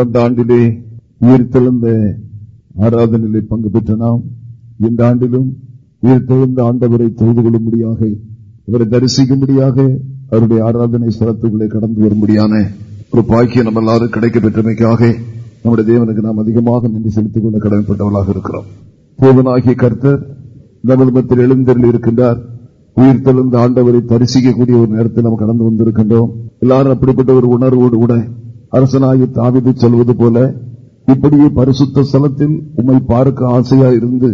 கடந்த ஆண்டிலே உயிர்த்தெழுந்த ஆராதனையிலே பங்கு பெற்ற நாம் இந்த ஆண்டிலும் உயிர்த்தெழுந்த ஆண்டவரை தொழுது கொள்ளும்படியாக அவரை தரிசிக்கும்படியாக அவருடைய ஆராதனை ஸ்தலத்துக்குள்ளே கடந்து வரும்படியான ஒரு பாக்கிய நம்ம எல்லாரும் கிடைக்க பெற்றமைக்காக நம்முடைய தேவனுக்கு நாம் அதிகமாக நன்றி செலுத்திக் கொள்ள கடமைப்பட்டவர்களாக இருக்கிறோம். தேவனாகிய கர்த்தர் நமது எழுந்தருள் இருக்கின்றார். உயிர் தெழுந்த ஆண்டவரை தரிசிக்கக்கூடிய ஒரு நேரத்தில் நாம் கடந்து வந்திருக்கின்றோம். எல்லாரும் அப்படிப்பட்ட ஒரு உணர்வோடு கூட அரசனாகி தாவிது சொல்வது போல இப்படியே பரிசுத்த ஸ்தலத்தில் உண்மை பார்க்க ஆசையா இருந்து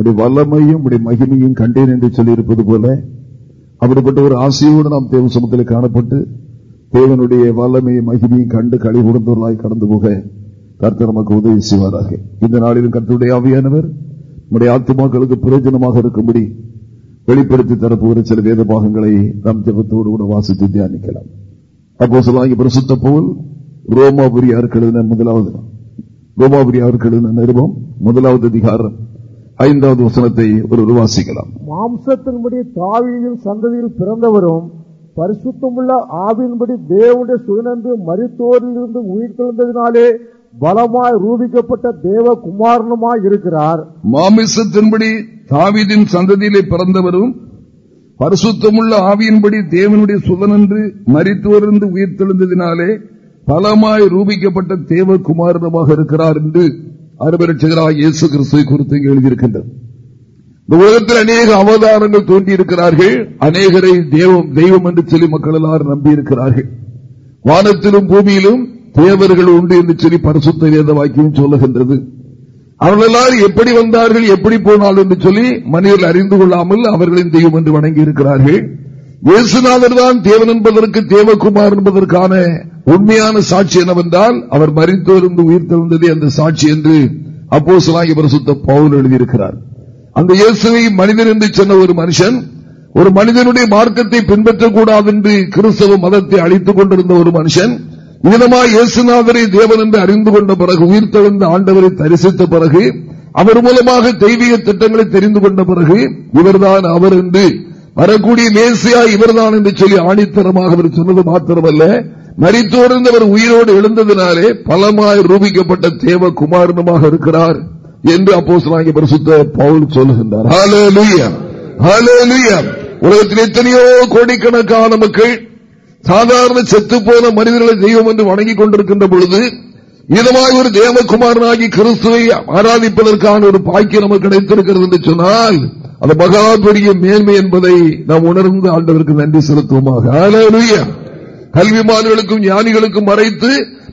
உடைய வல்லமையும் உடைய மகிமையும் கண்டேன் என்று சொல்லியிருப்பது போல அப்படிப்பட்ட ஒரு ஆசையோடு நாம் தேவ சமத்தில் காணப்பட்டு தேவனுடைய வல்லமையும் மகிமையும் கண்டு களி கொடுந்தவர்களாய் கடந்து போக கர்த்தர் நமக்கு உதவி செய்வாராக. இந்த நாளிலும் கர்த்தருடைய ஆவியானவர் நம்முடைய ஆத்மாக்களுக்கு பிரயோஜனமாக இருக்கும்படி வெளிப்படுத்தி தரப்போகிற சில வேத பாகங்களை நாம் ஜபத்தோடு கூட வாசித்து தியானிக்கலாம். அப்போ சொல்லாங்கி பிரசுத்த போல் ரோமாபுரி எழுதின முதலாவது? ரோமாபுரி எழுதின நிருபம்? முதலாவது அதிகாரம் ஐந்தாவது வசனத்தை ஒரு வாசிக்கலாம் மாம்சத்தின்படி தாவியின் சந்ததியில் பிறந்தவரும் பரிசுத்தமுள்ள ஆவியின்படி தேவனுடைய சுயனன்று மருத்துவரிலிருந்து உயிர் தெழுந்ததினாலே பலமாய் ரூபிக்கப்பட்ட தேவ குமாரனுமாய் இருக்கிறார். மாமிசத்தின்படி தாவிதின் சந்ததியிலே பிறந்தவரும் பரிசுத்தமுள்ள ஆவியின்படி தேவனுடைய சுதனன்று மறித்துவருந்து உயிர் தெழுந்ததினாலே பலமாய் ரூபிக்கப்பட்ட தேவகுமாரனமாக இருக்கிறார் என்று அருபரட்சகராக இயேசு கிறிஸ்துவை குறித்து எழுதியிருக்கின்றது. இந்த உலகத்தில் அநேக அவதாரங்கள் தோன்றியிருக்கிறார்கள். அநேகரை தெய்வம் தெய்வம் என்று சொல்லி மக்கள் எல்லாரும் நம்பியிருக்கிறார்கள். வானத்திலும் பூமியிலும் தேவர்கள் உண்டு என்று சொல்லி பரிசுத்த வேத வாக்கியம் சொல்லுகின்றது. அவர்கள் எல்லாரும் எப்படி வந்தார்கள் எப்படி போனார்கள் என்று சொல்லி மனிதர்கள் அறிந்து கொள்ளாமல் அவர்களின் தெய்வம் என்று வணங்கி இருக்கிறார்கள் இயேசுநாதர் தான் தேவன் என்பதற்கு தேவகுமார் என்பதற்கான உண்மையான சாட்சி என்னவென்றால் அவர் மறித்தோருந்து உயிர் திறந்தது அந்த சாட்சி என்று அப்போ சுத்த பரிசுத்த பவுல் எழுதியிருக்கிறார். அந்த இயேசுவை மனிதன் என்று சொன்ன ஒரு மனுஷன் ஒரு மனிதனுடைய மார்க்கத்தை பின்பற்றக்கூடாது என்று கிறிஸ்தவ மதத்தை அழித்துக் கொண்டிருந்த ஒரு மனுஷன் இதனமா இயேசுநாதரை தேவன் என்று அறிந்து கொண்ட பிறகு உயிர் தெழுந்த ஆண்டவரை தரிசித்த பிறகு அவர் மூலமாக தெய்வீக திட்டங்களை தெரிந்து கொண்ட பிறகு இவர்தான் அவர் என்று வரக்கூடிய மேசியா இவர்தான் என்று சொல்லி ஆணித்தரமாக அவர் சொன்னது மாத்திரமல்ல. மறித்தோர்ந்தவர் உயிரோடு எழுந்ததினாலே பலமாய் ரூபிக்கப்பட்ட தேவ குமாரனமாக இருக்கிறார் என்று அப்போ பரிசுத்த பவுல் சொல்லுகின்றார். உலகத்தில் எத்தனையோ கோடிக்கணக்கான மக்கள் சாதாரண செத்து போன மனிதர்களை தெய்வம் என்று வணங்கிக் கொண்டிருக்கின்ற பொழுது இதமாக ஒரு தேவகுமாரனாகி கிறிஸ்துவை ஆராதிப்பதற்கான ஒரு பாக்கியம் நமக்கு கிடைத்திருக்கிறது என்று சொன்னால் அந்த மகா பெரிய மேன்மை என்பதை நாம் உணர்ந்து ஆண்டவருக்கு நன்றி செலுத்துவோமாக. கல்விமான்களுக்கும் ஞானிகளுக்கும் மறைத்து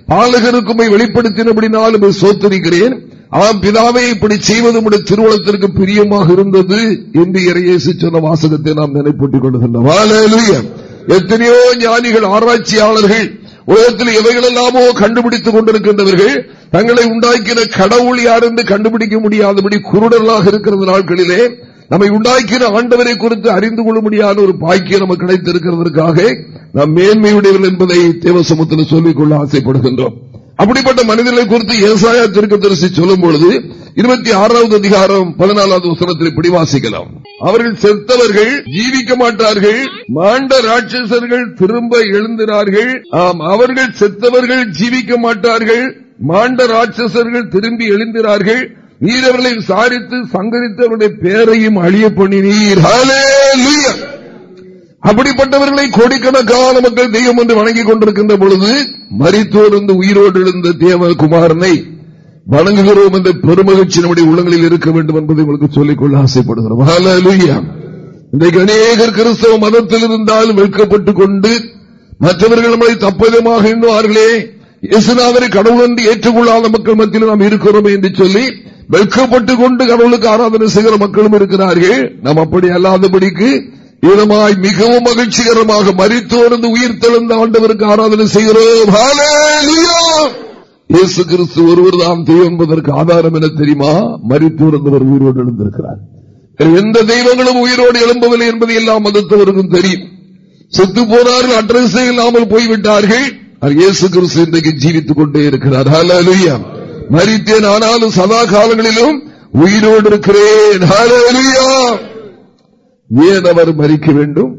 பாலகருக்கும் வெளிப்படுத்தினபடினாலும் சோத்தரிக்கிறேன். ஆம் பிதாவை இப்படி செய்வது உடைய திருவுளத்திற்கு பிரியமாக இருந்தது என்று இறையேசி சொன்ன வாசகத்தை நாம் நினைப்பூட்டிக் கொள்கின்றோம். எத்தனையோ ஞானிகள் ஆராய்ச்சியாளர்கள் உலகத்தில் எவைகளெல்லாமோ கண்டுபிடித்துக் கொண்டிருக்கின்றவர்கள் தங்களை உண்டாக்கின கடவுள் யார் என்று கண்டுபிடிக்க முடியாதபடி குருடர்களாக இருக்கிற நாட்களிலே நம்மை உண்டாக்கிற ஆண்டவரை குறித்து அறிந்து கொள்ள முடியாத ஒரு பாக்கியம் நமக்கு கிடைத்திருக்கிறதற்காக நாம் மேன்மையுடையவர்கள் என்பதை தேவசமத்தில் சொல்லிக்கொள்ள ஆசைப்படுகின்றோம். அப்படிப்பட்ட மனிதர்களை குறித்து ஏசாயா திருக்க தரிசி சொல்லும் பொழுது இருபத்தி ஆறாவது அதிகாரம் பதினாலாவது வசனத்தில் இப்படி வாசிக்கலாம் அவர்கள் செத்தவர்கள் ஜீவிக்க மாட்டார்கள் மாண்ட ராட்சசர்கள் திரும்ப எழுந்தினார்கள். ஆம் அவர்கள் செத்தவர்கள் ஜீவிக்க மாட்டார்கள் மாண்ட ராட்சசர்கள் திரும்பி எழுந்தினார்கள். நீர் அவர்களை விசாரித்து சங்கரித்து அவருடைய பேரையும் அழிய பண்ணினீர். அப்படிப்பட்டவர்களை கோடிக்கணக்கான மக்கள் தெய்வம் என்று வணங்கிக் கொண்டிருக்கின்ற பொழுது மறித்தோர்ந்து உயிரோடு எழுந்த தேவகுமாரனை வணங்குகிறோம் என்ற பெருமகிழ்ச்சி நம்முடைய உள்ளங்களில் இருக்க வேண்டும் என்பதை உங்களுக்கு சொல்லிக்கொள்ள ஆசைப்படுகிறோம். இன்றைக்கு அநேகர் கிறிஸ்தவ மதத்தில் இருந்தாலும் வெட்கப்பட்டுக் கொண்டு மற்றவர்கள் நம்மளை தப்பதமாக எண்ணுவார்களே. இயேசுநாதரை கடவுள் என்று ஏற்றுக்கொள்ளாத மக்கள் மத்தியில் நாம் இருக்கிறோமே என்று சொல்லி வெட்கப்பட்டுக் கொண்டு கடவுளுக்கு ஆராதனை செய்கிற மக்களும் இருக்கிறார்கள். நாம் அப்படி அல்லாதபடிக்கு இதமாய் மிகவும் மகிழ்ச்சிகரமாக மறித்தோர்ந்து உயிர் தெழுந்த ஆண்டவருக்கு ஆராதனை செய்கிறோம். இயேசு கிறிஸ்து ஒருவர் தான் தெய்வம் என்பதற்கு ஆதாரம் என தெரியுமா? மறித்தோர்ந்தவர் உயிரோடு எழுந்திருக்கிறார். எந்த தெய்வங்களும் உயிரோடு எழும்பவில்லை என்பது எல்லாம் மதத்தவருக்கும் தெரியும். செத்து போனார்கள் அட்ரஸ் இல்லாமல் போய்விட்டார்கள். இயேசு கிறிஸ்து இன்றைக்கு ஜீவித்துக் கொண்டே இருக்கிறார் மறித்தேன் ஆனாலும் சதா காலங்களிலும் உயிரோடு இருக்கிறேன். ஏன் அவர் மறிக்க வேண்டும்?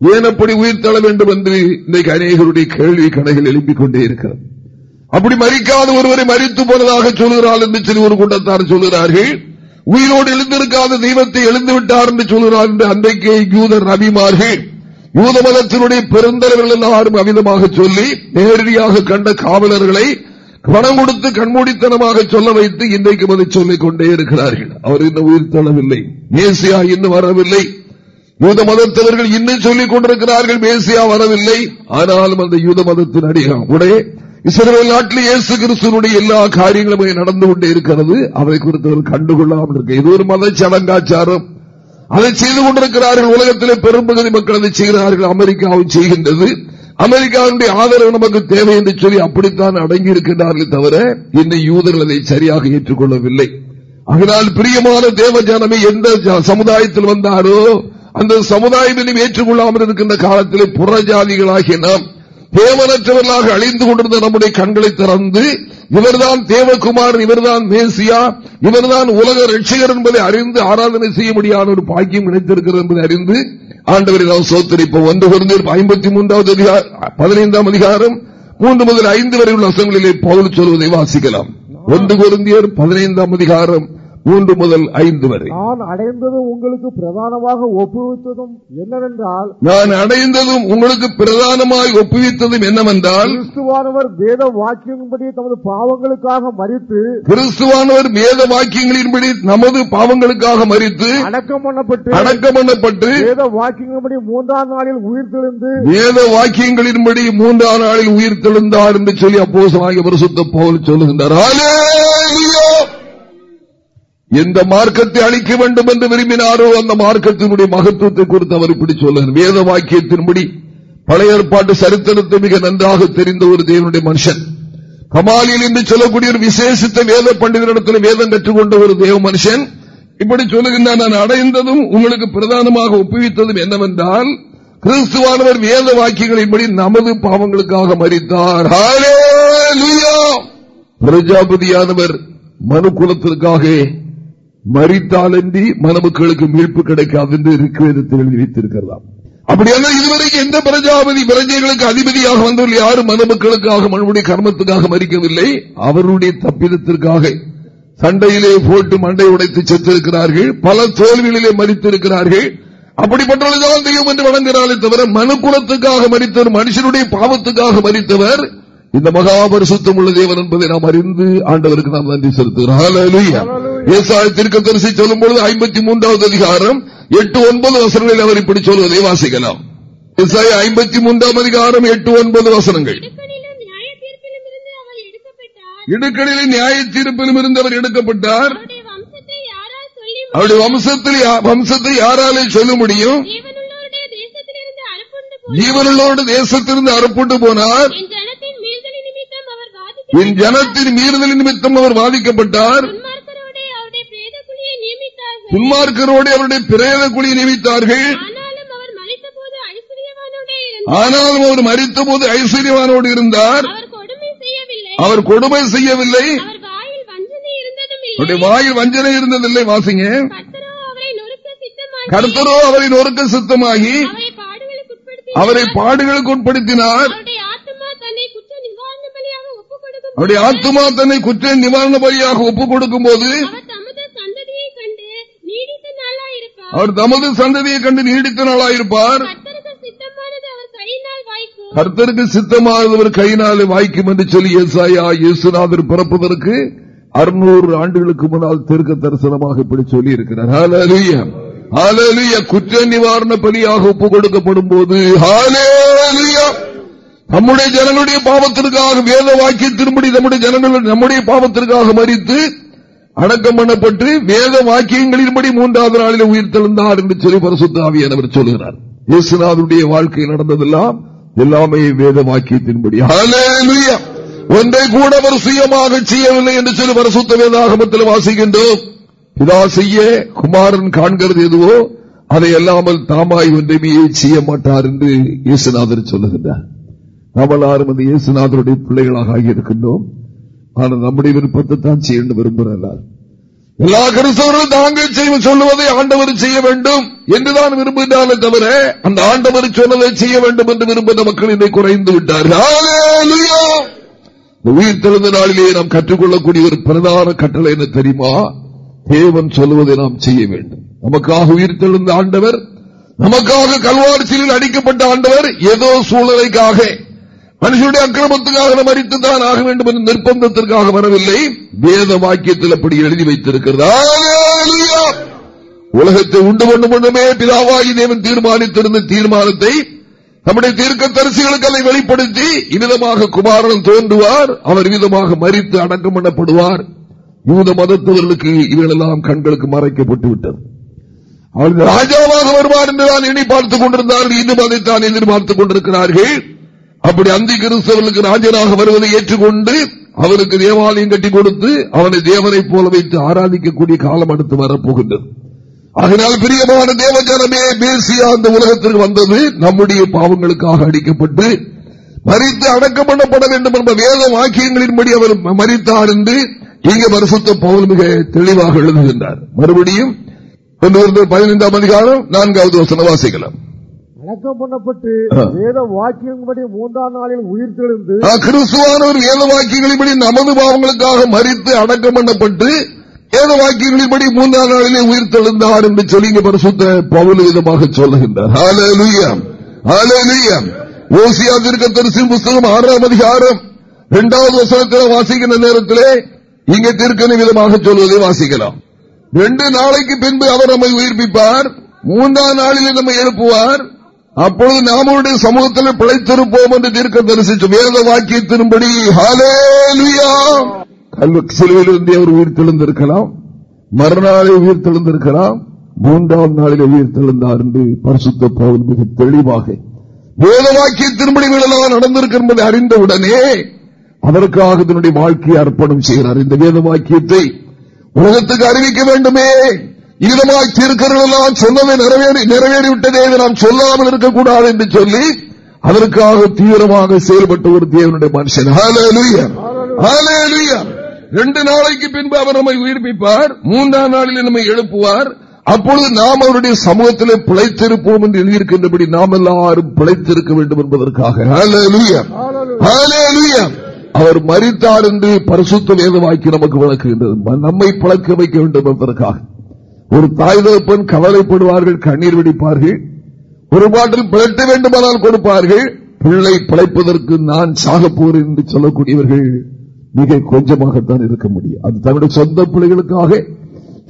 ஏன் அப்படி உயிர் தள வேண்டும் என்று இன்றைக்கு அநேகருடைய கேள்வி கடைகள் எழுப்பிக் கொண்டே இருக்கிறார் அப்படி மறிக்காத ஒருவரை மறித்து போனதாக சொல்கிறாள் என்று சிறு ஒரு கூட்டத்தார் சொல்கிறார்கள். உயிரோடு எழுந்திருக்காத தெய்வத்தை எழுந்து விட்டார் என்று சொல்கிறார் என்று அன்றைக்கே யூதர் ரவிமார்கள் யூத மதத்தினுடைய பெருந்தலைவர்கள் எல்லாரும் அமிதமாக சொல்லி நேரடியாக கண்ட காவலர்களை பணம் கொடுத்து கண்மூடித்தனமாக சொல்ல வைத்து இன்றைக்கும் அதை சொல்லிக் கொண்டே இருக்கிறார்கள். அவர் இன்னும் உயிர் தளவில்லை. மேசியா இன்னும் வரவில்லை. யூத மதத்தவர்கள் இன்னும் சொல்லிக் கொண்டிருக்கிறார்கள் மேசியா வரவில்லை. ஆனாலும் அந்த யூத மதத்தின் அடிகம் உடைய இஸ்ரேல் நாட்டில் இயேசு கிறிஸ்துவனுடைய எல்லா காரியங்களும் நடந்து கொண்டே இருக்கிறது. அவரை குறித்து அவர் கண்டுகொள்ளாமல் இருக்கு. இது ஒரு மத சடங்காச்சாரம் அதை செய்து கொண்டிருக்கிறார்கள். உலகத்திலே பெரும்பகுதி மக்கள் அதை செய்கிறார்கள். அமெரிக்காவும் செய்கின்றது. அமெரிக்காவுடைய ஆதரவு நமக்கு தேவை என்று சொல்லி அப்படித்தான் அடங்கி இருக்கின்றார்கள் தவிர இன்னும் யூதர்கள் அதை சரியாக ஏற்றுக்கொள்ளவில்லை. அதனால் பிரியமான தேவஜானமே எந்த சமுதாயத்தில் வந்தாரோ அந்த சமுதாயம் ஏற்றுக்கொள்ளாமல் இருக்கின்ற காலத்திலே புறஜாதிகளாகிய நாம் தேவனற்றவர்களாக அழிந்து கொண்டிருந்த நம்முடைய கண்களை திறந்து இவர்தான் தேவகுமார் இவர்தான் மேசியா இவர்தான் உலக ரட்சிகர் என்பதை அறிந்து ஆராதனை செய்ய முடியாத ஒரு பாக்கியம் கிடைத்திருக்கிறது என்பதை அறிந்து ஆண்டவரை நாம் சோத்தரிப்போம். ஒன்று குறைந்த ஐம்பத்தி மூன்றாவது பதினைந்தாம் அதிகாரம் மூன்று முதல் ஐந்து வரை உள்ள அசங்களிலே பவுல் சொல்வதை வாசிக்கலாம். ஒன்று குருந்தியர் பதினைந்தாம் அதிகாரம் மூன்று முதல் ஐந்து வரை. நான் அடைந்ததும் உங்களுக்கு பிரதானமாக ஒப்புவித்ததும் என்னவென்றால் நான் அடைந்ததும் உங்களுக்கு பிரதானமாக ஒப்புவித்ததும் என்னவென்றால் கிறிஸ்துவானவர் வேத வாக்கியங்களின்படி தமது பாவங்களுக்காக மறித்து கிறிஸ்துவானவர் வேத வாக்கியங்களின்படி நமது பாவங்களுக்காக மறித்து அடக்கம் பண்ணப்பட்டு அடக்கம் பண்ணப்பட்டு வேத வாக்கியங்களின்படி மூன்றாம் நாளில் உயிர் தெளிந்து வேத வாக்கியங்களின்படி மூன்றாம் நாளில் உயிர் என்று சொல்லி அப்போ பரிசுத்த போல் சொல்லுகின்றார். எந்த மார்க்கத்தை அளிக்க வேண்டும் என்று விரும்பினாரோ அந்த மார்க்கத்தினுடைய மகத்துவத்தை குறித்து அவர் இப்படி சொல்லுகிறார். வேத வாக்கியத்தின்படி பழைய ஏற்பாட்டு சரித்திரத்தை மிக நன்றாக தெரிந்த ஒரு தேவனுடைய மனுஷன். கமாலியில் என்று சொல்லக்கூடிய ஒரு விசேஷித்த வேத பண்டிதரிடத்தில் வேதம் கற்றுக்கொண்ட ஒரு தேவ மனுஷன். இப்படி சொல்லுகின்ற நான் அடைந்ததும் உங்களுக்கு பிரதானமாக ஒப்புவித்ததும் என்னவென்றால் கிறிஸ்துவானவர் வேத வாக்கியங்களின்படி நமது பாவங்களுக்காக மறித்தார் பிரஜாபதியானவர் மனு குலத்திற்காக மறித்தாலன்றி மணமக்களுக்கு மீட்பு கிடைக்காது என்று ரிக்வேதத்தில் எழுதி வைத்திருக்கிறதாம் அப்படியான இதுவரைக்கும் எந்த பிரஜாபதி பிரஜைகளுக்கு அதிபதியாக வந்தவர்கள் யாரும் மணமக்களுக்காக மனுடைய கர்மத்துக்காக மறிக்கவில்லை. அவருடைய தப்பிதத்திற்காக சண்டையிலே போட்டு மண்டை உடைத்து செத்திருக்கிறார்கள். பல தோல்விகளிலே மறித்திருக்கிறார்கள். அப்படிப்பட்டவர்கள்தான் தெய்வம் என்று வழங்குகிறாரே தவிர மனு குலத்துக்காக மறித்தவர் மனுஷனுடைய பாவத்துக்காக மறித்தவர் இந்த மகாபரிசுத்தம் உள்ள தேவன் என்பதை நாம் அறிந்து ஆண்டவருக்கு நாம் நன்றி செலுத்துகிறோம். தரிசி சொல்லும் பொழுது ஐம்பத்தி மூன்றாவது அதிகாரம் எட்டு ஒன்பது வசனங்களில் அவர் இப்படி சொல்வதை வாசிக்கலாம். ஐம்பத்தி மூன்றாம் அதிகாரம் எட்டு ஒன்பது வசனங்கள். இடுக்கணிலே நியாய தீர்ப்பிலும் இருந்து அவர் எடுக்கப்பட்டார். அவருடைய வம்சத்தில் வம்சத்தை யாராலே சொல்ல முடியும்? ஜீவனுள்ளோடு தேசத்திலிருந்து அறுப்புண்டு போனார். என் ஜனத்தின் மீறுதல் நிமித்தம் அவர் பாதிக்கப்பட்டார் துன்மார்க்கரோடு அவருடைய பிரேத குழியை நியமித்தார்கள். ஆனாலும் அவர் மறித்த போது ஐஸ்வர்யவானோடு இருந்தார். அவர் கொடுமை செய்யவில்லை. வாயில் வஞ்சனை இருந்ததில்லை வாசிங்க. கர்த்தரோ அவரை நொறுக்க சித்தமாகி. அவரை பாடுகளுக்கு உட்படுத்தினார். அவருடைய ஆத்மா தன்னை குற்ற நிவாரண பலியாக ஒப்புக் கொடுக்கும் போது அவர் தமது சந்ததியை கண்டு நீடித்த நாளாயிருப்பார் கர்த்தருக்கு சித்தமானவர் கையினாலே வாய்க்கும் என்று சொல்லி எஸ்ஐயா இயேசுநாதர் பிறப்பதற்கு அறுநூறு ஆண்டுகளுக்கு முன்னால் தெற்கு தரிசனமாக இப்படி சொல்லி இருக்கிறார் குற்ற நிவாரண பலியாக ஒப்புக் கொடுக்கப்படும் போது நம்முடைய ஜனங்களுடைய பாவத்திற்காக வேத வாக்கியத்தின்படி நம்முடைய ஜனங்கள் நம்முடைய பாவத்திற்காக மறித்து அடக்கம் பண்ணப்பட்டு வேத வாக்கியங்களின்படி மூன்றாவது நாளில் உயிர் தெழுந்தார் என்று சொல்லி பரிசுத்த சொல்கிறார் இயேசுநாதனுடைய வாழ்க்கை நடந்ததெல்லாம் எல்லாமே வேத வாக்கியத்தின்படி. ஒன்றை கூட அவர் சுயமாக செய்யவில்லை என்று சொல்லி பரிசுத்த வேதாகமத்தில் வாசிக்கின்றோம். இதா செய்ய குமாரன் காண்கிறது எதுவோ அதை அல்லாமல் தாமாய் ஒன்றைமே செய்ய மாட்டார் என்று இயேசுநாதர் சொல்லுகின்றார். நம்மளாரும் அந்த இயேசுநாதருடைய பிள்ளைகளாக ஆகியிருக்கின்றோம். ஆனால் நம்முடைய விருப்பத்தை தான் செய்ய விரும்புகிறார் எல்லா கிறிஸ்தவர்களும் தாங்கள் செய்ய சொல்லுவதை ஆண்டவர் செய்ய வேண்டும் என்றுதான் விரும்புகிறாலே தவிர அந்த ஆண்டவர் சொன்னதை செய்ய வேண்டும் என்று விரும்புகிற மக்கள் இதை குறைந்து விட்டார்கள். உயிர் திறந்த நாளிலேயே நாம் கற்றுக்கொள்ளக்கூடிய ஒரு பிரதான கட்டளை என்ன தெரியுமா? தேவன் சொல்லுவதை நாம் செய்ய வேண்டும். நமக்காக உயிர் தெழுந்த ஆண்டவர் நமக்காக கல்வாரிசியில் அடிக்கப்பட்ட ஆண்டவர் ஏதோ சூழ்நிலைக்காக மனுஷனுடைய அக்கிரமத்துக்காக மறித்துத்தான் ஆக வேண்டும் என்ற நிர்பந்தத்திற்காக வரவில்லை. வேத வாக்கியத்தில் அப்படி எழுதி வைத்திருக்கிறதா. உலகத்தை உண்டு கொண்டு கொண்டுமே பிதாவாகி தேவன் தீர்மானித்திருந்த தீர்மானத்தை நம்முடைய தீர்க்க தரிசிகளுக்கு அதை வெளிப்படுத்தி இவ்விதமாக குமாரன் தோன்றுவார் அவர் விதமாக மறித்து அடக்கம் பண்ணப்படுவார். யூத மதத்தவர்களுக்கு இவர்களெல்லாம் கண்களுக்கு மறைக்கப்பட்டு விட்டது. அவர்கள் ராஜாவாக வருவார் என்று தான் எண்ணி பார்த்துக் கொண்டிருந்தார்கள் இன்னும் அதைத்தான் எதிர்பார்த்துக் கொண்டிருக்கிறார்கள். அப்படி அந்தி கிறிஸ்தவர்களுக்கு ராஜனாக வருவதை ஏற்றுக்கொண்டு அவருக்கு தேவாலயம் கட்டி கொடுத்து அவனை தேவனை போல வைத்து ஆராதிக்கக்கூடிய காலம் அடுத்து வரப்போகின்றது. அதனால் பிரியமான தேவஜனமே பேசிய அந்த உலகத்திற்கு வந்தது நம்முடைய பாவங்களுக்காக அடிக்கப்பட்டு மறித்து அடக்கம் பண்ணப்பட வேண்டும் என்ற வேத வாக்கியங்களின்படி அவர் மறித்தார் என்று இங்கே வருஷத்த பவுல் மிக தெளிவாக எழுதுகின்றார். மறுபடியும் பதினைந்தாம் அதிகாரம் நான்காவது வசன வாசிக்கலாம். அடக்கம் பண்ணப்பட்டு வேத வாக்கியங்களின்படி மூன்றாம் நாளில் உயிர் தெழுந்து கிறிஸ்துவானவர் வேத வாக்கியங்களின்படி நமது பாவங்களுக்காக மறித்து அடக்கம் பண்ணப்பட்டு வேத வாக்கியங்களின்படி மூன்றாம் நாளிலே உயிர் தெழுந்தார் என்று சொல்லி பரிசுத்த பவுல் விதமாக சொல்லுகின்றார். ஓசியா திருக்க தரிசி புஸ்தகம் ஆறாம் அதிகாரம் இரண்டாவது வசனத்தில் வாசிக்கின்ற நேரத்திலே இங்கே திருக்கணி விதமாக சொல்வதை வாசிக்கலாம். ரெண்டு நாளைக்கு பின்பு அவர் நம்மை உயிர்ப்பிப்பார் மூன்றாம் நாளில் நம்மை எழுப்புவார் அப்பொழுது நாமளுடைய சமூகத்தில் பிழைத்திருப்போம் என்று தீர்க்க தரிசிச்சோம் வேத வாக்கியத்தின்படி சிலுவையிலிருந்து அவர் உயிர் தெளிந்திருக்கலாம் மறுநாளை உயிர் தெளிந்திருக்கலாம் மூன்றாம் நாளில் உயிர் தெளிந்தார் என்று பரிசுத்த பவுல் மிக தெளிவாக. வேத வாக்கியத்தின்படி நடந்திருக்கும் என்பதை அறிந்தவுடனே அதற்காக தன்னுடைய வாழ்க்கையை அர்ப்பணம் செய்கிறார். இந்த வேத வாக்கியத்தை உலகத்துக்கு அறிவிக்க வேண்டுமே. ஈரமாய் தீர்க்கிறதெல்லாம் சொன்னதை நிறைவேறி நிறைவேறிவிட்டதே நாம் சொல்லாமல் இருக்கக்கூடாது என்று சொல்லி அதற்காக தீவிரமாக செயல்பட்ட ஒரு தேவனுடைய மனுஷன். ரெண்டு நாளைக்கு பின்பு அவர் நம்மை உயிர்ப்பிப்பார். மூன்றாம் நாளில் நம்மை எழுப்புவார். அப்பொழுது நாம் அவருடைய சமூகத்தில் பிழைத்திருப்போம் என்று எழுதியிருக்கின்றபடி நாம் எல்லாரும் பிழைத்திருக்க வேண்டும் என்பதற்காக. அவர் மறித்தார் என்று பரிசுத்த வேதமாக்கி நமக்கு விளக்குகின்றது. நம்மை பழக்க வைக்க வேண்டும் என்பதற்காக. ஒரு தாய் தகப்பன் கவலைப்படுவார்கள் கண்ணீர் வெடிப்பார்கள். ஒரு பாட்டில் பிழைக்க வேண்டுமானால் கொடுப்பார்கள். பிள்ளை பிழைப்பதற்கு நான் சாக போறேன் என்று சொல்லக்கூடியவர்கள் மிக கொஞ்சமாகத்தான் இருக்க முடியும். அது தன்னுடைய சொந்த பிள்ளைகளுக்காக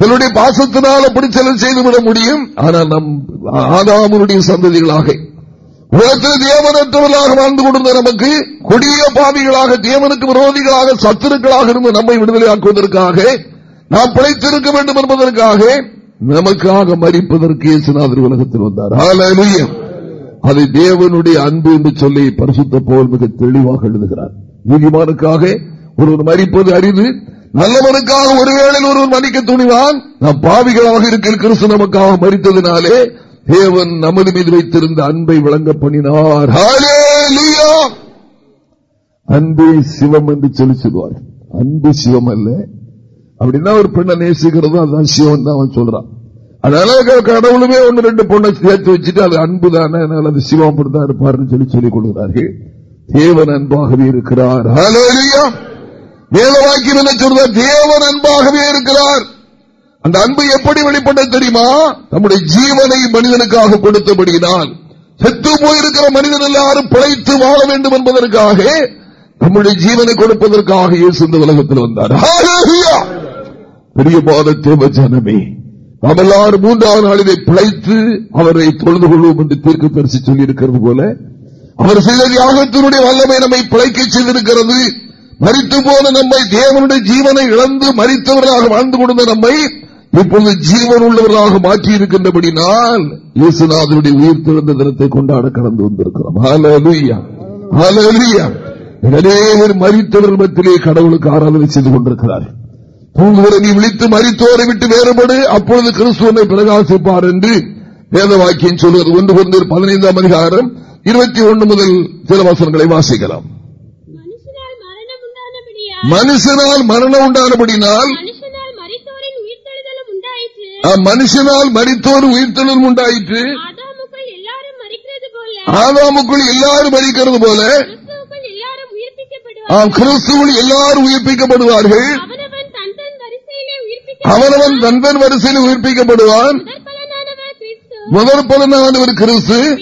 தன்னுடைய பாசத்தினால் அப்படி செலவு செய்துவிட முடியும். ஆனால் நம் ஆதாமனுடைய சந்ததிகளாக உலகத்தில் தேவனற்றவர்களாக வாழ்ந்து கொண்டிருந்த நமக்கு கொடிய பாவிகளாக தேவனுக்கு விரோதிகளாக சத்துருக்களாக இருந்து நம்மை விடுதலையாக்குவதற்காக நாம் பிழைத்திருக்க வேண்டும் என்பதற்காக நமக்காக மறிப்பதற்கு இயேசுநாதர் உலகத்தில் வந்தார். அதை தேவனுடைய அன்பு என்று சொல்லி பரிசுத்த போல் மிக தெளிவாக எழுதுகிறார். நீதிமானுக்காக ஒருவர் மறிப்பது அறிவு நல்லவனுக்காக ஒருவேளை ஒருவர் மன்னிக்க துணிவான். நாம் பாவிகளாக இருக்கிற கிறிஸ்து நமக்காக மறித்ததினாலே தேவன் நமது மீது வைத்திருந்த அன்பை விளங்க பண்ணினார் அன்பே சிவம் என்று சொல்லி சொல்வார். அன்பு சிவம் அல்ல அப்படின்னா ஒரு பெண்ணை நேசிக்கிறது அதுதான் சிவன் தான் அவன் சொல்றான். அதனால கடவுளுமே ஒன்று ரெண்டு பொண்ணை சேர்த்து வச்சுட்டு அது அன்பு தானே அது சிவம் தான் இருப்பாருன்னு சொல்லி சொல்லிக் கொள்கிறார்கள். தேவன் அன்பாகவே இருக்கிறார். வேதவாக்கியம் என்ன சொல்றார் தேவன் அன்பாகவே இருக்கிறார். அந்த அன்பு எப்படி வெளிப்பட்டது தெரியுமா? நம்முடைய ஜீவனை மனிதனுக்காக கொடுத்தபடியினால். செத்து போயிருக்கிற மனிதன் எல்லாரும் பிழைத்து வாழ வேண்டும் என்பதற்காக நம்முடைய ஜீவனை கொடுப்பதற்காக இயேசு இந்த உலகத்தில் வந்தார். பெரிய பாத ஜனமே நாம் எல்லாரும் மூன்றாவது பிழைத்து அவரை தொழுது கொள்வோம் என்று தீர்க்க பரிசு சொல்லி இருக்கிறது போல அவர் செய்த தியாகத்தினுடைய வல்லமை நம்மை பிழைக்க செய்திருக்கிறது. மறித்து போன நம்மை தேவனுடைய ஜீவனை இழந்து மறித்தவர்களாக வாழ்ந்து கொண்ட நம்மை இப்பொழுது ஜீவன் உள்ளவர்களாக மாற்றி இருக்கின்றபடினால் இயேசுநாதனுடைய உயிர் திறந்த தினத்தை கொண்டாட கடந்து வந்திருக்கிறோம். அநேகர் மறித்தவர்கள் மத்தியிலே கடவுளுக்கு ஆராதனை செய்து கொண்டிருக்கிறார்கள். தூங்குவரை விழித்து மறித்தோரை விட்டு வேறுபடு. அப்பொழுது கிறிஸ்துவனை பிரகாசிப்பார் என்று வேத வாக்கியம் சொல்வது ஒன்று கொண்டு பதினைந்தாம் அதிகாரம் இருபத்தி ஒன்று முதல் சில வசனங்களை வாசிக்கலாம். மனுஷனால் மரணம் உண்டானபடினால் மனுஷனால் மறித்தோர் உயிர்த்தலும் உண்டாயிற்று. ஆதாமுக்குள் எல்லாரும் மறிக்கிறது போல கிறிஸ்துவில் எல்லாரும் உயிர்ப்பிக்கப்படுவார்கள் அவனவன் தன் தன் வரிசையிலே உயிர்ப்பிக்க அவனவன் தந்தன் வரிசையில் உயிர்ப்பிக்கப்படுவான். முதற் பலனானவர் கிறிஸ்து.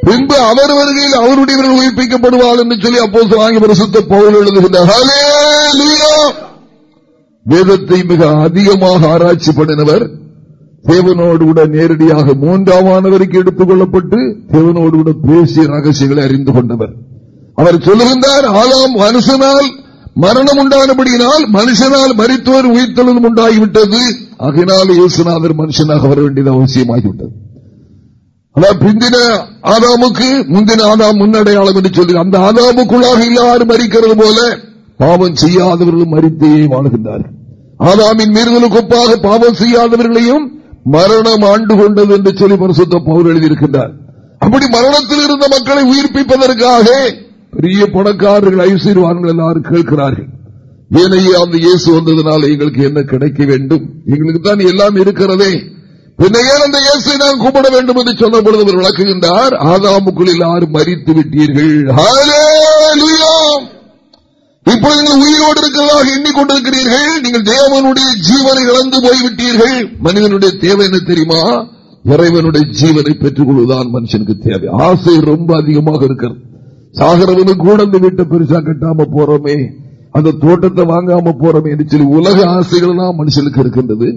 பின்பு அவர் வருகையில் அவருடையவர்கள் உயிர்ப்பிக்கப்படுவார் என்று சொல்லி அப்போ வாங்கி பரிசுத்த பவுல் எழுதுகின்றார். வேதத்தை மிக அதிகமாக ஆராய்ச்சி பண்ணினவர் தேவனோடு கூட நேரடியாக மூன்றாமானவருக்கு எடுத்துக் கொள்ளப்பட்டு தேவனோடு கூட பேசிய ரகசியங்களை அறிந்து கொண்டவர். அவர் சொல்லுகின்றார் ஆதாம் மனுஷனால் மரணம் உண்டானபடியினால் மனுஷனால் மரித்தோர் உயிர்த்தெழுதும் உண்டாகிவிட்டது. ஆகினால் இயேசுநாதர் மனுஷனாக வர வேண்டியது அவசியமாகிவிட்டது. அதாவது பிந்தின ஆதாமுக்கு முந்தின ஆதாம் முன்னடையாளம் என்று சொல்லி அந்த ஆதாமுக்குள்ளாக எல்லாரும் மறிக்கிறது போல பாவம் செய்யாதவர்களும் மறித்தே வாழ்கின்றார்கள். ஆதாமின் மீறுதலுக்கு ஒப்பாக பாவம் செய்யாதவர்களையும் மரணம் ஆண்டு கொண்டது என்று சொல்லி பரிசுத்த பவுர் எழுதியிருக்கின்றார். அப்படி மரணத்தில் இருந்த மக்களை உயிர்ப்பிப்பதற்காக பெரிய பணக்காரர்கள் ஐசீர்வான்கள் எல்லாரும் கேட்கிறார்கள். ஏனையே அந்த இயேசு வந்ததுனால எங்களுக்கு என்ன கிடைக்க வேண்டும்? எங்களுக்கு தான் எல்லாம் இருக்கிறதே. பின்ன அந்த இயேசை நான் கும்பிட வேண்டும் என்று சொல்லப்படுது அவர் விளக்குகின்றார் ஆதாமுக்குள் எல்லாரும் மறித்து விட்டீர்கள். ஹalleluya. இப்பொழுது நீங்கள் உயிரோடு இருக்கிறதாக எண்ணிக்கொண்டிருக்கிறீர்கள் நீங்கள் தேவனுடைய ஜீவனை இழந்து போய்விட்டீர்கள். மனிதனுடைய தேவை என்ன தெரியுமா? இறைவனுடைய ஜீவனை பெற்றுக் கொள்வதுதான் மனுஷனுக்கு தேவை. ஆசை ரொம்ப அதிகமாக இருக்கிறது. சாகரவனுக்கு கூட அந்த வீட்டை பெருசா கட்டாம போறோமே அந்த தோட்டத்தை வாங்காம போறோமே என்று சொல்லி உலக ஆசைகள் எல்லாம் மனுஷனுக்கு இருக்கின்றது.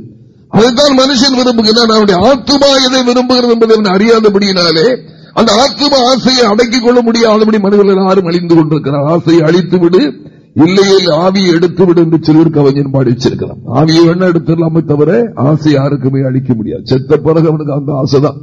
அதைத்தான் மனுஷன் விரும்புகிறான் அவனுடைய ஆத்மா எதை விரும்புகிறது என்பதை அவன் அறியாதபடியினாலே அந்த ஆத்மா ஆசையை அடக்கிக் கொள்ள முடியாதபடி மனிதர்கள் யாரும் அழிந்து கொண்டிருக்கிறார் ஆசையை அழித்து விடு இல்லையே ஆவியை எடுத்து விடு என்று சொல்லி கவிஞன் பாடி வச்சிருக்கிறான். ஆவியை வேணா எடுத்துடலாமே தவிர ஆசை யாருக்குமே அழிக்க முடியாது. செத்த பிறகு அவனுக்கு அந்த ஆசைதான்.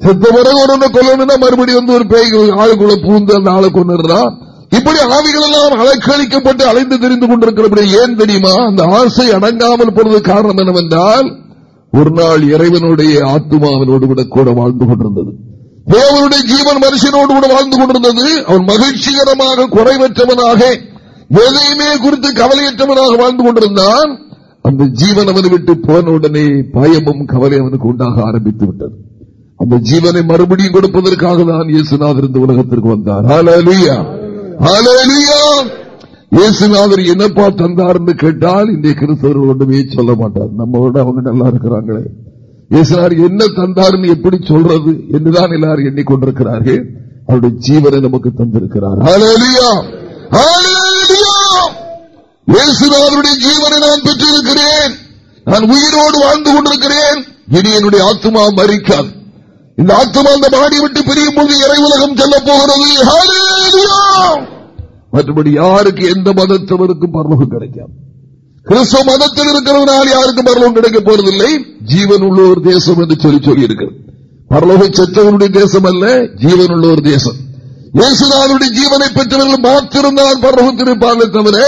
செத்த பிறகு ஒரு கொல்லணும்னா மறுபடியும் வந்து ஒரு பேய் ஆளுக்குள்ள பூந்து அந்த ஆளை கொண்டுறான் இப்படி ஆவிகள் எல்லாம் அலக்களிக்கப்பட்டு அலைந்து தெரிந்து கொண்டிருக்கிறபடி ஏன் தெரியுமா? அந்த ஆசை அடங்காமல் போனது காரணம் என்னவென்றால் ஒரு நாள் இறைவனுடைய ஆத்மாவினோடு கூட கூட வாழ்ந்து கொண்டிருந்தது. தேவனுடைய ஜீவன் மனுஷனோடு கூட வாழ்ந்து கொண்டிருந்தது. அவன் மகிழ்ச்சிகரமாக குறைவற்றவனாக எதையுமே குறித்து கவலையற்றவனாக வாழ்ந்து கொண்டிருந்தான். அந்த ஜீவன் அவனை விட்டு போன உடனே பயமும் கவலை அவனுக்கு உண்டாக ஆரம்பித்து விட்டது. அந்த ஜீவனை மறுபடியும் கொடுப்பதற்காக தான் இயேசுநாதர் இந்த உலகத்திற்கு வந்தார். இயேசுநாதர் என்னப்பா தந்தார்னு கேட்டால் இந்த கிறிஸ்தவர்கள் ஒன்றுமே சொல்ல மாட்டார். நம்மளோட அவங்க நல்லா இருக்கிறாங்களே. இயேசுநாதர் என்ன தந்தார்னு எப்படி சொல்றது என்றுதான் எல்லாரும் எண்ணிக்கொண்டிருக்கிறார்கள். அவருடைய ஜீவனை நமக்கு தந்திருக்கிறார். இயேசுநாதருடைய ஜீவனை நான் பெற்றிருக்கிறேன். நான் உயிரோடு வாழ்ந்து கொண்டிருக்கிறேன். இனி என்னுடைய ஆத்மா மறிக்காது இந்த ஆத்மா அந்த பாடி விட்டு பிரியும் போது இறை உலகம் செல்ல போகிறது. மற்றபடி யாருக்கு எந்த மதத்தவருக்கும் பரலோகம் கிடைக்காது. கிறிஸ்தவ மதத்தில் இருக்கிறவனால் யாருக்கும் பரலோகம் கிடைக்க போறதில்லை. ஜீவன் உள்ள ஒரு தேசம் என்று சொல்லி சொல்லி இருக்கிறது பரலோக செத்தவனுடைய தேசம் அல்ல ஜீவன் உள்ள ஒரு தேசம். இயேசுநாதனுடைய ஜீவனை பெற்றவர்கள் மாத்திருந்தால் பரலோகத்தில் இருப்பார்கள் தவிர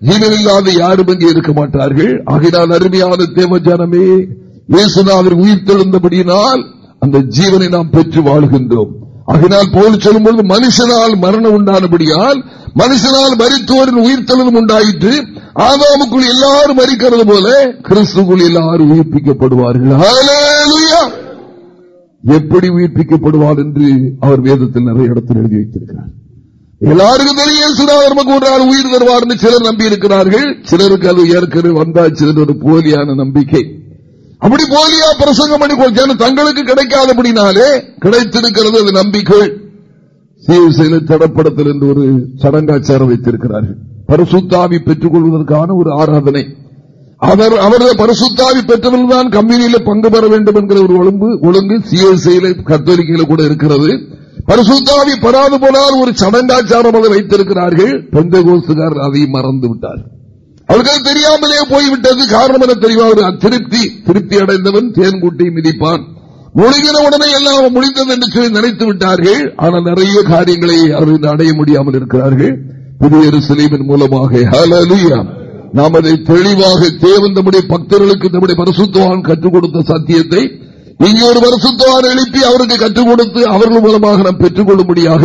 ஜீவன் இல்லாத யாரும் இங்கே இருக்க மாட்டார்கள். ஆகினால் அருமையான தேவ ஜனமே இயேசுநாதர் உயிர் தெழுந்தபடியினால் அந்த ஜீவனை நாம் பெற்று வாழ்கின்றோம். ஆகினால் போல் சொல்லும்போது மனுஷனால் மரணம் உண்டானபடியால் மனுஷனால் மறித்தோரின் உயிர்த்தலும் உண்டாயிற்று. ஆதாமுக்குள் எல்லாரும் மறிக்கிறது போல கிறிஸ்துக்குள் எல்லாரும் உயிர்ப்பிக்கப்படுவார்கள். எப்படி உயிர்ப்பிக்கப்படுவார் என்று அவர் வேதத்தில் நிறைய இடத்தில் எழுதி வைத்திருக்கிறார். எல்லாருக்கும் தெரியும் நமக்கு ஒரு நாள் உயிர் தருவார் சிலர் நம்பி இருக்கிறார்கள் சிலருக்கு அது ஏற்கனவே வந்தாச்சு ஒரு போலியான நம்பிக்கை. அப்படி போலியா பிரசங்கம் பண்ணி கொடுத்தாலும் தங்களுக்கு கிடைக்காதபடினாலே கிடைத்திருக்கிறது அது நம்பிக்கை. சிகிச்சையில தடப்படத்தில் என்று ஒரு சடங்காச்சாரம் வைத்திருக்கிறார்கள். பரிசுத்தாவி பெற்றுக் கொள்வதற்கான ஒரு ஆராதனை. அவர் அவரது பரிசுத்தாவி பெற்றவர்கள் தான் கம்பெனியில பங்கு பெற வேண்டும் என்கிற ஒரு ஒழுங்கு ஒழுங்கு சிஎஸ்ஐல கத்தோலிக்கையில கூட இருக்கிறது. பரிசுத்தாவி பெறாது போனால் ஒரு சடங்காச்சாரம் அதை வைத்திருக்கிறார்கள். பெந்த கோசுகாரர் அதையும் மறந்து விட்டார். அவருக்கு தெரியாமலே போய்விட்டது. காரணம் என தெரியுமா? அவர் திருப்தி திருப்தி அடைந்தவன் தேன்குட்டி மிதிப்பான். முழுகின உடனே எல்லாம் முடிந்தது என்று சொல்லி நினைத்து விட்டார்கள். ஆனால் நிறைய காரியங்களை அவர்கள் அடைய முடியாமல் இருக்கிறார்கள். புதிய சிலைவின் மூலமாக. நாம் அதை தெளிவாக தேவன் நம்முடைய பக்தர்களுக்கு நம்முடைய பரிசுத்தவான் கற்றுக் கொடுத்த சத்தியத்தை இங்கே ஒரு பரிசுத்தவான் எழுப்பி அவருக்கு கற்றுக் கொடுத்து அவர்கள் மூலமாக நாம் பெற்றுக் கொள்ளும்படியாக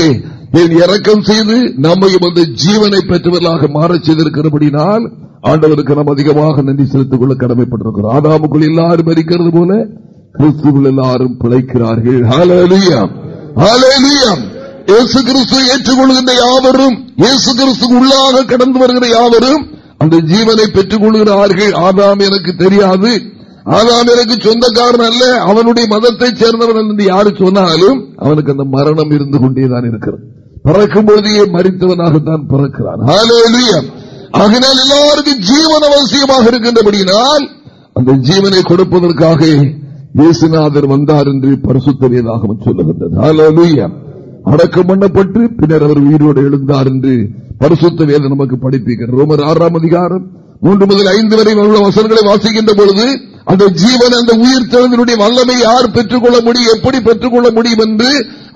என் இறக்கம் செய்து நம்மையும் அந்த ஜீவனை பெற்றவர்களாக மாறச் செய்திருக்கிறபடினால் ஆண்டவருக்கு நாம் அதிகமாக நன்றி செலுத்திக் கொள்ள கடமைப்பட்டிருக்கிறோம். ஆதாமுக்குள் எல்லாரும் மறிக்கிறது போல கிறிஸ்துவில் எல்லாரும் பிழைக்கிறார்கள். இயேசு கிறிஸ்து ஏற்றுக்கொள்கின்ற யாவரும் இயேசு கிறிஸ்து உள்ளாக கடந்து வருகிற யாவரும் அந்த ஜீவனை பெற்றுக் கொள்கிறார்கள் ஆதாம் எனக்கு தெரியாது. ஆதாம் எனக்கு சொந்தக்காரன் அல்ல. அவனுடைய மதத்தை சேர்ந்தவன் என்று யாரு சொன்னாலும் அவனுக்கு அந்த மரணம் இருந்து கொண்டேதான் இருக்கிறது. பிறக்கும் பொழுதே மறித்தவனாகத்தான் பிறக்கிறான். ஆகினால் எல்லாருக்கும் ஜீவன் அவசியமாக இருக்கின்றபடியினால் அந்த ஜீவனை கொடுப்பதற்காக இயேசுநாதர் வந்தார் என்று பரிசுத்தரியதாக சொல்லுகின்றது. அடக்கம் பண்ணப்பட்டு பின்னர் அவர் உயிரோடு எழுந்தார் என்று பரிசுத்த வேதம் நமக்கு படிப்பிக்கிறார் ரோமர் ஆறாம் அதிகாரம் மூன்று முதல் ஐந்து வரை உள்ள வசனங்களை வாசிக்கின்ற பொழுது அந்த ஜீவன் அந்த உயிர் திறந்தனுடைய வல்லமை யார் பெற்றுக்கொள்ள முடியும் எப்படி பெற்றுக்கொள்ள முடியும் என்று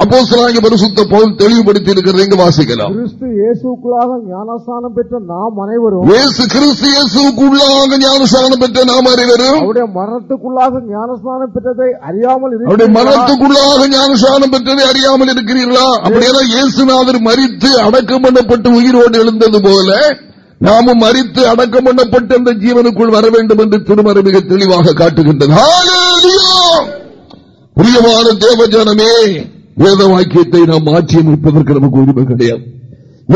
அப்போ பரிசுத்த போல் தெளிவுபடுத்தி இருக்கிறது வாசிக்கலாம். கிறிஸ்து இயேசுக்குள்ளாக ஞானஸ்தானம் பெற்ற நாம் அனைவரும் இயேசு கிறிஸ்து இயேசுக்குள்ளாக ஞானஸ்தானம் பெற்ற நாம் அனைவரும் அவருடைய மரணத்துக்குள்ளாக ஞானஸ்தானம் பெற்றதை அறியாமல் அவருடைய மரணத்துக்குள்ளாக ஞானஸ்தானம் பெற்றதை அறியாமல் இருக்கிறீர்களா? அப்படியெல்லாம் இயேசுநாதர் மறித்து அடக்கம் பண்ணப்பட்டு உயிரோடு எழுந்தது போல நாமும் மறித்து அடக்கம் பண்ணப்பட்டு அந்த ஜீவனுக்குள் வர வேண்டும் என்று திருமறை மிக தெளிவாக காட்டுகின்றது. பிரியமான தேவஜனமே வேத வாக்கியத்தை நாம் மாற்றி அமைப்பதற்கு நமக்கு உரிமை கிடையாது.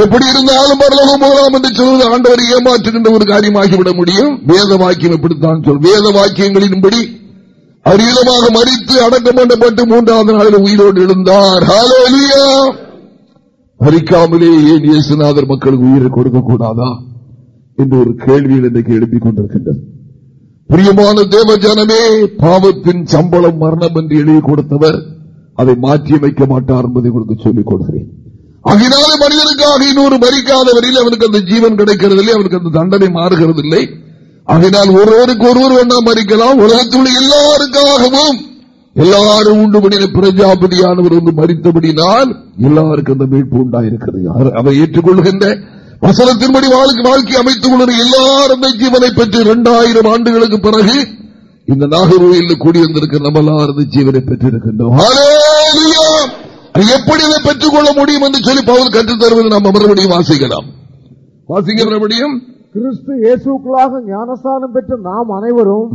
எப்படி இருந்தாலும் பரலோகம் போகலாம் என்று சொல்வது ஆண்டவர் ஏமாற்றுகின்ற ஒரு காரியமாகிவிட முடியும். வேத வாக்கியம் எப்படித்தான் சொல் வேத வாக்கியங்களின்படி அரியலமாக மறித்து அடக்கம் பண்ணப்பட்டு மூன்றாவது நாளில் உயிரோடு எழுந்தார். மறிக்காமலே ஏன் இயேசுநாதர் மக்களுக்கு உயிரை கொடுக்க கூடாதா என்று ஒரு கேள்வியில் இன்றைக்கு எழுப்பிக் கொண்டிருக்கின்றது பிரியமான தேவ ஜனமே பாவத்தின் சம்பளம் மரணம் என்று எழுதி கொடுத்தவர் அதை மாற்றியமைக்க மாட்டார் என்பதை உங்களுக்கு சொல்லிக் கொடுக்கிறேன். அகினால மனிதனுக்காக இன்னொரு மறிக்காதவரில் அவனுக்கு அந்த ஜீவன் கிடைக்கிறதில்லை. அவனுக்கு அந்த தண்டனை மாறுகிறது இல்லை அகினால் ஒருவருக்கு ஒருவர் வேண்டாம் மறிக்கலாம். உலகத்துள்ள எல்லாருக்காகவும் எல்லாரும் உண்டு பண்ணின பிரஜாபதியானவர் வந்து மறித்தபடினால் எல்லாருக்கும் அந்த மீட்பு உண்டாயிருக்கிறது. அதை ஏற்றுக்கொள்கின்ற வசனத்தின்படி வாழ்க்கை வாழ்க்கை அமைத்துக் கொள்கிற எல்லாரும் ஜீவனை பெற்று இரண்டாயிரம் ஆண்டுகளுக்கு பிறகு இந்த நாகர்கோயில் கூடியிருந்திருக்கிற நம்ம எல்லாரும் ஜீவனை பெற்றிருக்கின்றோம். எப்படி அதை பெற்றுக் கொள்ள முடியும் என்று சொல்லி பவுல் கற்றுத் தருவது நாம் மறுபடியும் வாசிக்கலாம். வாசிக்கிறபடியும் கிறிஸ்து இயேசுக்குள்ளாக ஞானஸ்தானம் பெற்ற நாம் அனைவரும்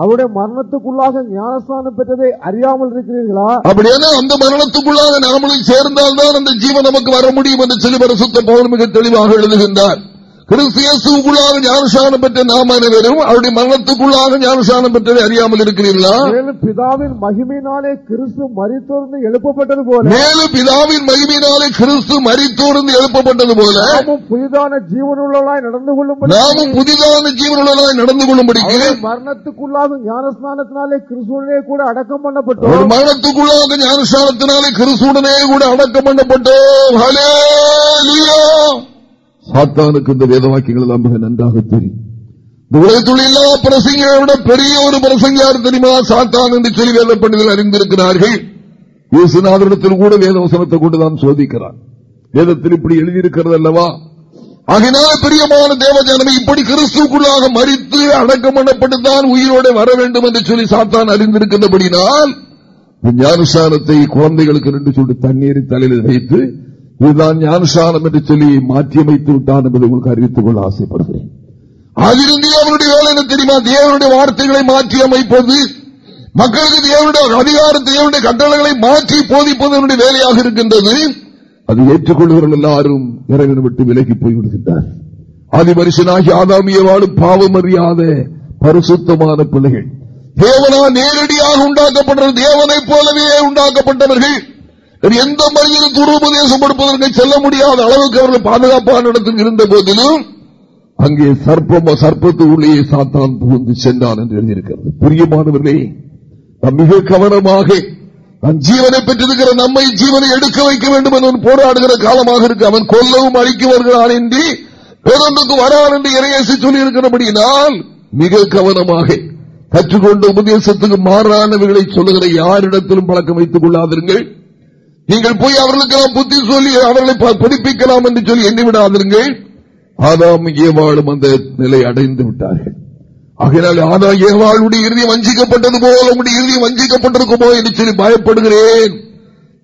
அவருடைய மரணத்துக்குள்ளாக ஞானஸ்தானம் பெற்றதை அறியாமல் இருக்கிறீர்களா? அப்படியே அந்த மரணத்துக்குள்ளாக நாமளும் சேர்ந்தால்தான் அந்த ஜீவன் நமக்கு வர முடியும் என்று சொல்லி சுத்த பவுன் மிக தெளிவாக எழுதுகின்றார். கிறிஸ்தியசுக்குள்ளாக ஞானசானம் பெற்ற நாம் அனைவரும் அவருடைய மரணத்துக்குள்ளாக ஞானசானம் பெற்றதை அறியாமல் இருக்கிறீர்களா? மேலும் பிதாவின் மகிமையினாலே கிறிஸ்து மறித்தோர்ந்து எழுப்பப்பட்டது போல. மேலும் பிதாவின் மகிமையினாலே கிறிஸ்து மறித்தோர்ந்து எழுப்பப்பட்டது போல. புதிதான ஜீவனுள்ளலாய் நடந்து கொள்ளும் நாமும் புதிதான ஜீவனுள்ளலாய் நடந்து கொள்ளும்படி மரணத்துக்குள்ளாக ஞானஸ்நானத்தினாலே கிறிஸ்துவனே கூட அடக்கம் பண்ணப்பட்டோம். மரணத்துக்குள்ளாக ஞானஸ்நானத்தினாலே கிறிஸ்துடனே கூட அடக்கம் பண்ணப்பட்டோம். சாத்தானுக்கு இந்த வேதவாக்கியங்கள் எல்லாம் மிக நன்றாக தெரியும். உலகத்தில் எல்லா பிரசங்களை விட பெரிய ஒரு பிரசங்கியார் தெரியுமா? சாத்தான் என்று சொல்லி வேத பண்டிதர்கள் அறிந்திருக்கிறார்கள். இயேசுநாதனிடத்தில் கூட வேதவசனத்தை கொண்டுதான் சோதிக்கிறார். வேதத்தில் இப்படி எழுதியிருக்கிறது அல்லவா? ஆகினால பிரியமான தேவஜானமே இப்படி கிறிஸ்துக்குள்ளாக மறித்து அடக்கம் பண்ணப்பட்டுத்தான் உயிரோடு வர வேண்டும் என்று சொல்லி சாத்தான் அறிந்திருக்கின்றபடினால் ஞானசானத்தை குழந்தைகளுக்கு ரெண்டு சொல்லி தண்ணீரை தலையில் வைத்து இதுதான் ஞானசானம் என்று சொல்லி மாற்றியமைத்து விட்டான் என்பதை உங்களுக்கு அறிவித்துக் கொள்ள ஆசைப்படுகிறேன். அதிலிருந்து அவருடைய வேலை என்ன தெரியுமா? தேவனுடைய வார்த்தைகளை மாற்றி அமைப்பது. மக்களுக்கு தேவனுடைய அதிகாரத்தை தேவனுடைய கட்டளைகளை மாற்றி போதிப்பது வேலையாக இருக்கின்றது. அது ஏற்றுக்கொள்கிறவர்கள் எல்லாரும் இறைவனை விட்டு விலகி போய்விடுகின்றார் ஆதி மனுஷனாகி ஆதாமியவாளும் பாவம் அறியாத பரிசுத்தமான பிள்ளைகள். தேவனா நேரடியாக உண்டாக்கப்பட்டது தேவனைப் போலவே உண்டாக்கப்பட்டவர்கள். எந்த மனிதனும் துருபதேசம் கொடுப்பதற்கு செல்ல முடியாத அளவுக்கு அவர்கள் பாதுகாப்பான இடத்தில் இருந்த போதிலும் அங்கே சர்ப்பம் சர்ப்பத்து உள்ளே சாத்தான் புகுந்து சென்றான் என்று எழுதியிருக்கிறது. பிரியமானவர்களே மிக கவனமாக நம் ஜீவனை பெற்றிருக்கிற நம்மை ஜீவனை எடுக்க வைக்க வேண்டும் என்று போராடுகிற காலமாக இருக்கு. அவன் கொல்லவும் அழிக்க வருகிறான் என்று பேரொன்றுக்கு வரான் என்று இறையேசி சொல்லி இருக்கிறபடியினால் மிக கவனமாக கற்றுக்கொண்ட உபதேசத்துக்கு மாறானவர்களை சொல்லுகிற யாரிடத்திலும் பழக்கம் வைத்துக் கொள்ளாதீர்கள் நீங்கள் போய் அவர்களுக்கெல்லாம் புத்தி சொல்லி அவர்களை புதுப்பிக்கலாம் என்று சொல்லி எண்ணி எண்ணிவிடாதீர்கள் ஆதாம் ஏவாளும் அந்த நிலை அடைந்து விட்டார்கள். ஆகினால் ஆதா ஏவாளுடைய இறுதி வஞ்சிக்கப்பட்டது போல உங்களுடைய இறுதி வஞ்சிக்கப்பட்டிருக்குமோ என்று சொல்லி பயப்படுகிறேன்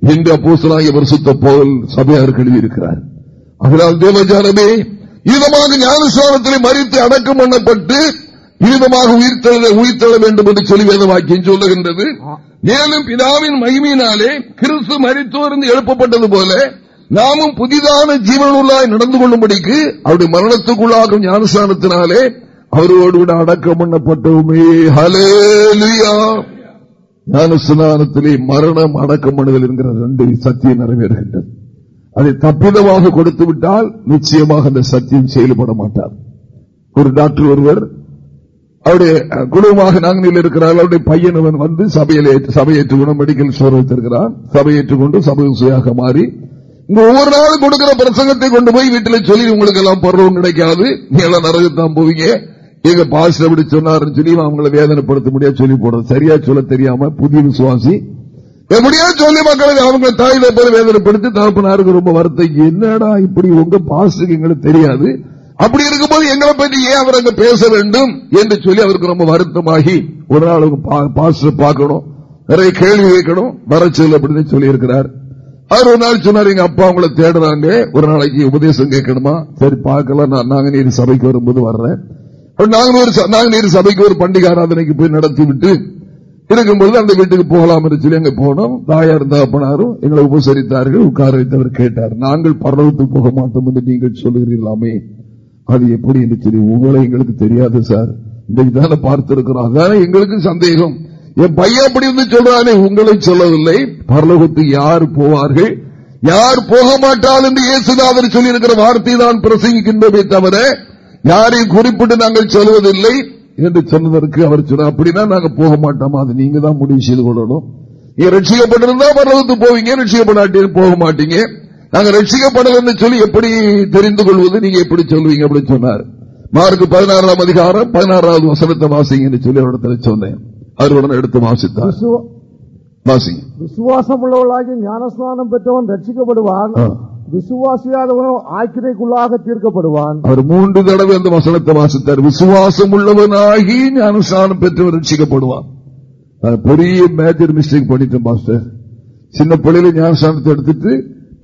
என்று அப்போசலாகிய வருஷத்த போல் சபையார் எழுதியிருக்கிறார் அதனால் தேவஜானமே இதமாக ஞானஸ்தானத்தில் மறித்து அடக்கம் பண்ணப்பட்டு விதமாக உயிர்த்தெழ உயிர்த்தெழ வேண்டும் என்று சொல்லி வேத வாக்கியம் சொல்லுகின்றது. மேலும் பிதாவின் மகிமையினாலே கிறிஸ்து மறித்தோர்ந்து எழுப்பப்பட்டது போல நாமும் புதிதான ஜீவனுள்ளாய் நடந்து கொள்ளும்படிக்கு அவருடைய மரணத்துக்குள்ளாகும் ஞானஸ்தானத்தினாலே அவரோடு கூட அடக்கம் பண்ணப்பட்டவுமே ஹலேலியா ஞானஸ்தானத்திலே மரணம் அடக்கம் பண்ணுதல் என்கிற ரெண்டு சத்தியம் நிறைவேறுகின்றது. அதை தப்பிதமாக கொடுத்து விட்டால் நிச்சயமாக அந்த சத்தியம் செயல்பட மாட்டார். ஒரு டாக்டர் ஒருவர் அவருடைய குடும்பமாக நாங்கள் இருக்கிறார் அவருடைய பையன் வந்து சபையில் சபையேற்று மெடிக்கல் ஸ்டோர் வைத்திருக்கிறான். சபையேற்றுக் கொண்டு சபை சுயாக மாறி இங்க ஒவ்வொரு நாளும் கொடுக்கிற பிரசங்கத்தை கொண்டு போய் வீட்டில் சொல்லி உங்களுக்கு எல்லாம் பருவம் கிடைக்காது. நீ எல்லாம் நரகத்தான் போவீங்க. எங்க பாஸ்டர் அப்படி சொன்னாருன்னு சொல்லி அவங்களை வேதனைப்படுத்த முடியாது சொல்லி போடுறது. சரியா சொல்ல தெரியாம புதிய விசுவாசி. எப்படியா சொல்லி மக்களை அவங்க தாயில போய் வேதனைப்படுத்தி தகப்பனாருக்கு ரொம்ப வருத்தம். என்னடா இப்படி உங்க பாஸ்டருக்கு எங்களுக்கு தெரியாது. அப்படி இருக்கும்போது எங்களை பற்றி ஏன் அவர் அங்க பேச வேண்டும் என்று சொல்லி அவருக்கு ரொம்ப வருத்தமாகி ஒரு நாள் பாஸ்டர் பார்க்கணும் நிறைய கேள்வி கேட்கணும் வர சொல்ல அப்படின்னு சொல்லி இருக்கிறார். அவர் ஒரு நாள் சொன்னார் எங்க அப்பா உங்களை தேடுறாங்க ஒரு நாளைக்கு உபதேசம் கேட்கணுமா? சரி பார்க்கலாம். நான் நாங்கநீர் சபைக்கு வரும்போது வர்றேன். நாங்கநீர் சபைக்கு ஒரு பண்டிகை ஆராதனைக்கு போய் நடத்தி விட்டு இருக்கும்போது அந்த வீட்டுக்கு போகலாம் சொல்லி அங்க போனோம். தாயார் தகப்பனாரும் எங்களை உபசரித்தார்கள் உட்கார வைத்தவர் கேட்டார். நாங்கள் பர்வத்துக்கு போக மாட்டோம் என்று நீங்கள் சொல்லுகிறீர்களாமே அது எப்படி என்று தெரியும் உங்களை எங்களுக்கு தெரியாது சார். இன்றைக்கு தானே பார்த்திருக்கிறோம். அதான எங்களுக்கு சந்தேகம். என் பையன் அப்படி வந்து சொல்றானே உங்களை சொல்லவில்லை. பரலோகத்துக்கு யார் போவார்கள்? யார் போக மாட்டால் என்று இயேசுதாதர் சொல்லியிருக்கிற வார்த்தை தான் பிரசங்கிக்கின்றமே தவிர யாரையும் குறிப்பிட்டு நாங்கள் சொல்வதில்லை என்று சொன்னதற்கு அவர் சொன்னார். அப்படின்னா நாங்க போக மாட்டோமா? அது நீங்க தான் முடிவு செய்து கொள்ளணும். நீங்க ரட்சிக்கப்பட்டிருந்தா பரலோகத்துக்கு போவீங்க ரட்சிக்கப்படாட்டி போக மாட்டீங்க. நாங்க ரட்சிக்கப்படல சொல்லி எப்படி தெரிந்து கொள்வது? நீங்க எப்படி சொல்லுவீங்க அப்படின்னு சொன்னார். மார்க் பதினாறாம் அதிகாரம் பதினாறாவது வசனத்தை வாசிங்க சொல்லி அவரிடத்தில் சொன்னேன். அவருடன் எடுத்து வாசித்தார். விசுவாசம் உள்ளவர்களாகி ஞானஸ்நானம் பெற்றவன் ரட்சிக்கப்படுவான். விசுவாசியாதவனோ ஆக்கிரைக்குள்ளாக தீர்க்கப்படுவான். அவர் மூன்று தடவை அந்த வசனத்தை வாசித்தார். விசுவாசம் உள்ளவனாகி ஞானஸ்நானம் பெற்றவன் ரட்சிக்கப்படுவான். பெரிய மேஜர் மிஸ்டேக் பண்ணிட்டேன் மாஸ்டர் சின்ன பிள்ளையில ஞானஸ்தானத்தை எடுத்துட்டு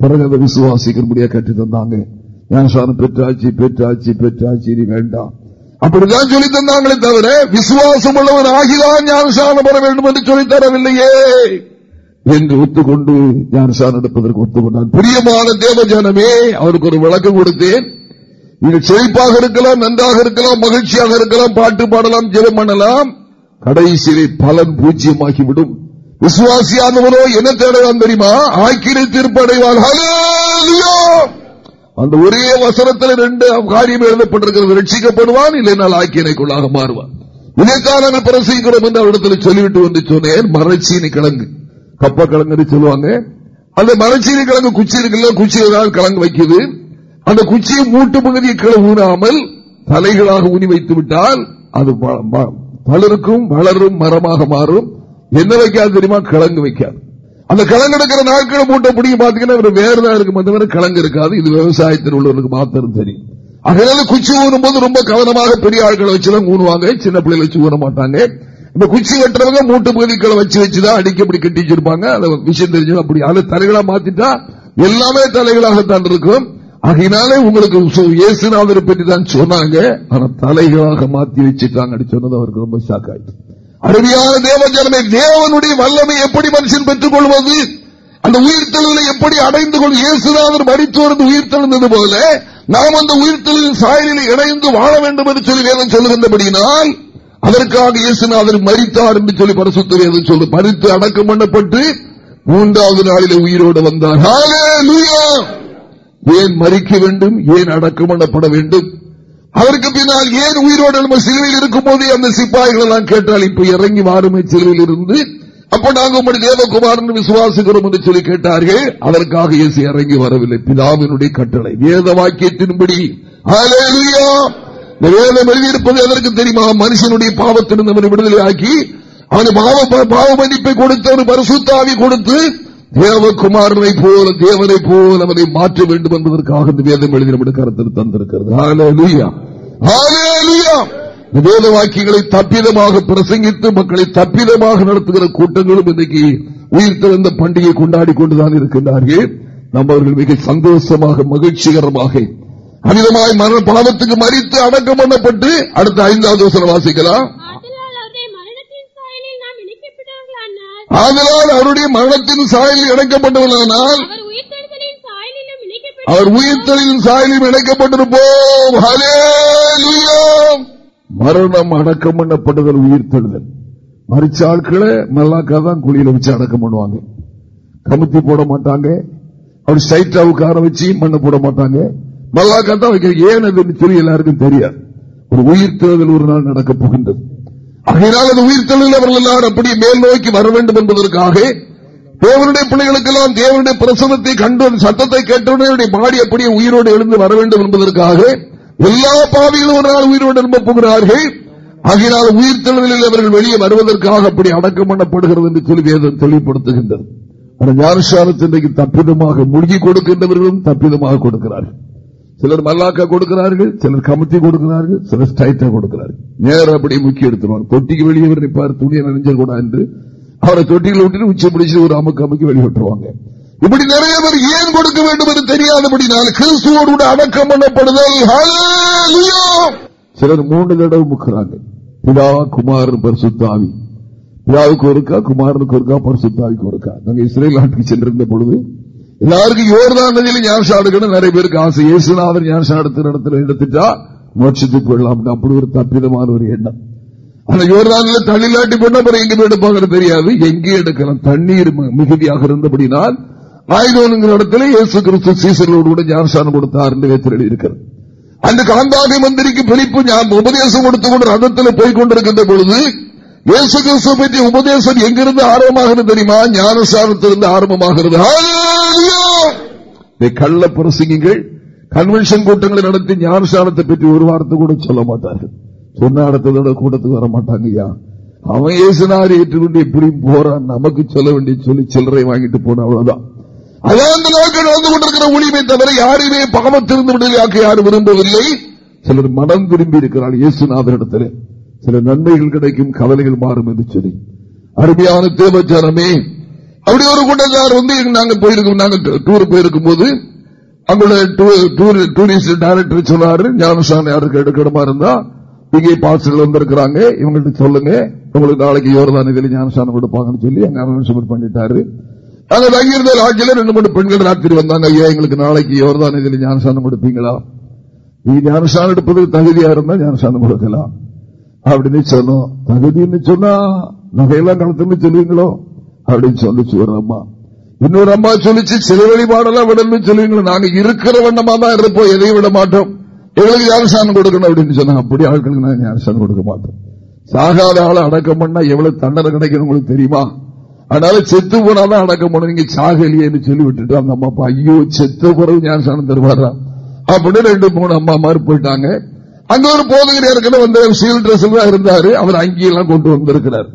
பிறகு அதை விசுவாசிக்கிற முடியா தந்தாங்க. ஞானசாரம் பெற்றாச்சு பெற்றாச்சு பெற்றாச்சு இனி வேண்டாம். அப்படிதான் சொல்லி தந்தாங்களே தவிர விசுவாசம் உள்ளவன் ஆகிதான் ஞானசாரம் பெற வேண்டும் என்று சொல்லி தரவில்லையே. என்று ஒத்துக்கொண்டு ஞானசாரம் எடுப்பதற்கு ஒத்துக்கொண்டான். பிரியமான தேவ ஜனமே அவருக்கு ஒரு விளக்கம் கொடுத்தேன். நீங்கள் செழிப்பாக இருக்கலாம் நன்றாக இருக்கலாம் மகிழ்ச்சியாக இருக்கலாம் பாட்டு பாடலாம் ஜெபம் பண்ணலாம். கடைசியிலே பலன் பூஜ்யமாகிவிடும். விசுவாசியானவரோ என்ன தேடலாம் தெரியுமா? ஆக்கிரை தீர்ப்படைவார் அந்த ஒரே வசனத்தில் ரெண்டு காரியம் எழுதப்பட்டிருக்கிறது. ரட்சிக்கப்படுவான் இல்லைனால் ஆக்கியனைக்குள்ளாக மாறுவான். இதைத்தான் நாங்கள் பிரசிக்கிறோம் என்று அவரிடத்தில் சொல்லிவிட்டு வந்து சொன்னேன் மரச்சீனி கிழங்கு. கப்ப கிழங்கு சொல்லுவாங்க. அந்த மரச்சீனி கிழங்கு குச்சி இருக்குல்ல குச்சியால் கிழங்கு வைக்குது. அந்த குச்சியை மூட்டு பகுதியை கிளை ஊனாமல் தலைகளாக ஊனி வைத்து விட்டால் அது பலருக்கும் வளரும் மரமாக மாறும். என்ன வைக்காது தெரியுமா? கிழங்கு வைக்காது. அந்த கிழங்கு எடுக்கிற நாட்கள் மூட்டை பிடிக்க பாத்தீங்கன்னா வேறுதான் இருக்கும். கிழங்கு இருக்காது. இது விவசாயத்தில் உள்ளவருக்கு மாத்திரம் தெரியும். அதனால குச்சி ஊனும் போது ரொம்ப கவனமாக பெரிய ஆட்களை வச்சுதான் ஊனுவாங்க. சின்ன பிள்ளைகளை வச்சு ஊன மாட்டாங்க. இந்த குச்சி வெட்டுறவங்க மூட்டு பகுதிகளை வச்சு வச்சுதான் அடிக்கப்படி கட்டி வச்சிருப்பாங்க. அதை விஷயம் தெரிஞ்சு அப்படி அதை தலைகளா மாத்திட்டா எல்லாமே தலைகளாகத்தான் இருக்கும். ஆகினாலே உங்களுக்கு இயேசுநாதரை பற்றி தான் சொன்னாங்க. ஆனா தலைகளாக மாத்தி வச்சுட்டாங்க சொன்னது அவருக்கு ரொம்ப ஷாக் ஆயிடுச்சு. அருமையான தேவஜனமே தேவனுடைய வல்லமை எப்படி மனுஷன் பெற்றுக் கொள்வது அந்த உயிர்த்தெழுதலை எப்படி அடைந்து கொள் இயேசுநாதர் மறித்தோர்ந்து உயிர்த்தெழுந்தது போல நாம் அந்த உயிர்த்தெழுதின் சாயலில் இணைந்து வாழ வேண்டும் என்று சொல்லி வேதம் சொல்லுகின்றபடியினால் அதற்காக இயேசுநாதர் மறித்தார் என்று சொல்லி பரிசுத்த வேதம் சொல்லு மறித்து அடக்கம் பண்ணப்பட்டு மூன்றாவது நாளிலே உயிரோடு வந்தார். ஏன் மறிக்க வேண்டும்? ஏன் அடக்கம் பண்ணப்பட வேண்டும்? அதற்கு பின்னால் ஏன் உயிரோடு நம்ம சிலுவையில் இருக்கும் போது அந்த சிப்பாய்கள் எல்லாம் கேட்டால் இப்ப இறங்கி வாருமை சிலுவையில் இருந்து அப்ப நாங்க உங்களுடைய தேவகுமாரன் விசுவாசிக்கிறோம் என்று சொல்லி கேட்டார்கள். அதற்காக இயேசு இறங்கி வரவில்லை. பிதாவினுடைய கட்டளை வேத வாக்கியத்தின்படி. வேதம் எழுதியிருப்பது எதற்கு தெரியுமா? மனுஷனுடைய பாவத்திலிருந்து அவனை விடுதலை ஆக்கி அவன் பாவ மன்னிப்பை கொடுத்து ஒரு பரிசுத்தாவி கொடுத்து தேவகுமாரனை போல தேவனை போல அவனை மாற்ற வேண்டும் என்பதற்காக இந்த வேதம் எழுதி நம்முடைய கருத்தில் தந்திருக்கிறது வேத வாக்கியங்களை தப்பிதமாக பிரசங்கித்து மக்களை தப்பிதமாக நடத்துகிற கூட்டங்களும் இன்னைக்கு உயிர் திறந்த பண்டிகை கொண்டாடி கொண்டுதான் இருக்கின்றார்கள். நம்ம அவர்கள் மிக சந்தோஷமாக மகிழ்ச்சிகரமாக அமிதமாய் மரண பாவத்துக்கு மறித்து அடக்கம் பண்ணப்பட்டு அடுத்த ஐந்தாவது வாசிக்கலாம் ஆதலால் அவருடைய மரணத்தின் சாயலில் நாம் இணைக்கப்பட்டவர்களானால் ஆதலால் அவருடைய மரணத்தின் சாயலில் இணைக்கப்பட்டவர்களானால் அவர் உயிர்த்தலின் சாயலில் இணைக்கப்பட்டிருப்போம். மரணம் அடக்கம் பண்ணப்படுதல் உயிர்த்தெழுதல். மறிச்ச ஆட்களை மல்லாக்கா தான் குழியில வச்சு அடக்கம் பண்ணுவாங்க. கமுத்தி போட மாட்டாங்க. அவர் சைட்டா உட்கார வச்சு மண்ணை போட மாட்டாங்க. மல்லாக்கா தான் வைக்க ஏன் அதுன்னு சொல்லி எல்லாருக்கும் தெரியாது. ஒரு உயிர்த்தெழுதல் ஒரு நாள் நடக்கப் போகின்றது. ஆகையினால் அது உயிர்த்தெழுதல் அவர்கள் எல்லாரும் அப்படியே மேல் நோக்கி வர வேண்டும் என்பதற்காக தேவனுடைய பிள்ளைகளுக்கெல்லாம் தேவனுடைய பிரசனத்தை கண்டு சத்தத்தை கேட்டவுடனே அவருடைய பாடி அப்படியே உயிரோடு எழுந்து வர வேண்டும் என்பதற்காக எல்லா பாவிகளும் ஒரு நாள் உயிரோடு எழும்ப போகிறார்கள். ஆகையினால் உயிர்த்தெழுதலில் அவர்கள் வெளியே வருவதற்காக அப்படி அடக்கம் பண்ணப்படுகிறது என்று சொல்லி வேதம் தெளிவுபடுத்துகின்றது. ஞானசாரத்தை இன்றைக்கு தப்பிதமாக மூழ்கி கொடுக்கின்றவர்களும் தப்பிதமாக கொடுக்கிறார்கள். சிலர் மல்லாக்கா கொடுக்கிறார்கள் சிலர் கமுத்தி கொடுக்கிறார்கள் சிலர் ஸ்டைட்டா கொடுக்கிறார்கள். நேரம் அப்படி முக்கிய எடுத்துருவாங்க தொட்டிக்கு வெளியே நிற்பார் துணியை நனைஞ்சல் கூட என்று அவரை தொட்டியில் விட்டு உச்சி பிடிச்சு ஒரு அமுக்கு அமுக்கி வெளியிட்டுருவாங்க இப்படி நிறைய பேர் ஏன் கொடுக்க வேண்டும் என்று தெரியாதபடினால் கிறிஸ்துவோடு கூட அடக்கம் பண்ணப்படுதல். சிலர் மூன்று தடவை முக்கிறாங்க. பிதா குமாரன் பரிசுத்தாவி. பிதாவுக்கு ஒருக்கா குமாரனுக்கு ஒருக்கா பரிசுத்தாவிக்கு ஒருக்கா. நாங்கள் இஸ்ரேல் நாட்டுக்கு சென்றிருந்த பொழுது எல்லாருக்கும் யோர்தான் நதியில் ஞானசாடுக்கணும் நிறைய பேருக்கு ஆசை. இயேசுநாதர் ஞானசாடத்தின் இடத்துல எடுத்துட்டா மோட்சத்துக்கு போயிடலாம் அப்படி ஒரு தப்பிதமான ஒரு எண்ணம். ஆனா யோர்தானில தள்ளிலாட்டி போட்டா பிறகு எங்க போய் எடுப்பாங்க தெரியாது. எங்கே எடுக்கலாம்? தண்ணீர் மிகுதியாக இருந்தபடினால் ஆயுதங்கிற இடத்துல இயேசு கிறிஸ்து சீசர்களோடு கூட ஞானசானம் கொடுத்தார் என்று வேத்திரடி இருக்கிறது அந்த காந்தாதி மந்திரிக்கு பிடிப்பு உபதேசம் கொடுத்து கொண்டு ரதத்தில் போய் கொண்டிருக்கின்ற பொழுது இயேசு கிறிஸ்து பற்றிய உபதேசம் எங்கிருந்து ஆரம்பமாகிறது தெரியுமா? ஞானசாரத்திலிருந்து ஆரம்பமாகிறது. கள்ள பிரசங்கிகள் கன்வென்ஷன் கூட்டங்களை நடத்தி ஞானஸ்தானத்தை பற்றி ஒரு வாரத்தை கூட சொல்ல மாட்டார்கள். சொன்ன இடத்தோட கூட்டத்துக்கு வர மாட்டாங்க அவன் ஏசுனார் ஏற்றுக்கொண்டு எப்படி போறான் நமக்கு சொல்ல வேண்டிய சொல்லி சில்லறை வாங்கிட்டு போன அவ்வளவுதான். அதான் அந்த நாட்கள் நடந்து கொண்டிருக்கிற ஊழியமை தவிர யாருமே பாவத்திருந்து விடுதலையாக்க யாரும் விரும்பவில்லை. சிலர் மனம் திரும்பி இருக்கிறார் இயேசுநாதனிடத்தில் சில நன்மைகள் கிடைக்கும் கவலைகள் மாறும் என்று சொல்லி. அருமையான தேவச்சாரமே அப்படி ஒரு கூட்டத்தார் வந்து நாங்க போயிருக்கோம். நாங்க டூர் போயிருக்கும் போது அங்குள்ள டூரிஸ்ட் டைரக்டர் சொன்னாரு ஞானசாமி யாருக்கு எடுக்கணுமா இருந்தா இங்கே பாஸ்டர்கள் வந்திருக்கிறாங்க இவங்கள்ட்ட சொல்லுங்க. உங்களுக்கு நாளைக்கு யோர்தான் இதில் ஞானசானம் கொடுப்பாங்கன்னு சொல்லி அங்க அனௌன்ஸ்மெண்ட் பண்ணிட்டாரு. அங்க தங்கியிருந்த லாட்சியில ரெண்டு மூணு பெண்கள் ராத்திரி வந்தாங்க. ஐயா எங்களுக்கு நாளைக்கு யோர்தான் இதில் ஞானசானம் கொடுப்பீங்களா? நீ ஞானசானம் எடுப்பதற்கு தகுதியா இருந்தா ஞானசானம் கொடுக்கலாம். அப்படின்னு சொன்னோம். தகுதின்னு சொன்னா நகையெல்லாம் கலத்துன்னு சொல்லுவீங்களோ? அப்படின்னு சொல்லிச்சு ஒரு அம்மா. இன்னொரு அம்மா சொல்லிச்சு சில வழிபாடெல்லாம் விடணும்னு சொல்லுவீங்களா நாங்க இருக்கிற வண்ணமா தான் இருப்போம் எதையும் விட மாட்டோம். எங்களுக்கு ஞானசானம் கொடுக்கணும் அப்படின்னு சொன்னாங்க அப்படி ஆட்களுக்கு நாங்க ஞானசானம் கொடுக்க மாட்டோம். சாகாத ஆளை அடக்கம் பண்ணா எவ்வளவு தண்டனை கிடைக்கும் உங்களுக்கு தெரியுமா? அதனால செத்து போனாதான் அடக்கம் பண்ண நீங்க சாகலியேன்னு சொல்லி விட்டுட்டு அந்த அம்மா அப்பா ஐயோ செத்த பிறகு ஞானசானம் தருவாரா? அப்படின்னு ரெண்டு மூணு அம்மா மாதிரி போயிட்டாங்க. அங்க ஒரு போதகர் ஏற்கனவே வந்த சீல் ட்ரெஸ் தான் இருந்தாரு. அவர் அங்கேயெல்லாம் கொண்டு வந்திருக்கிறார்.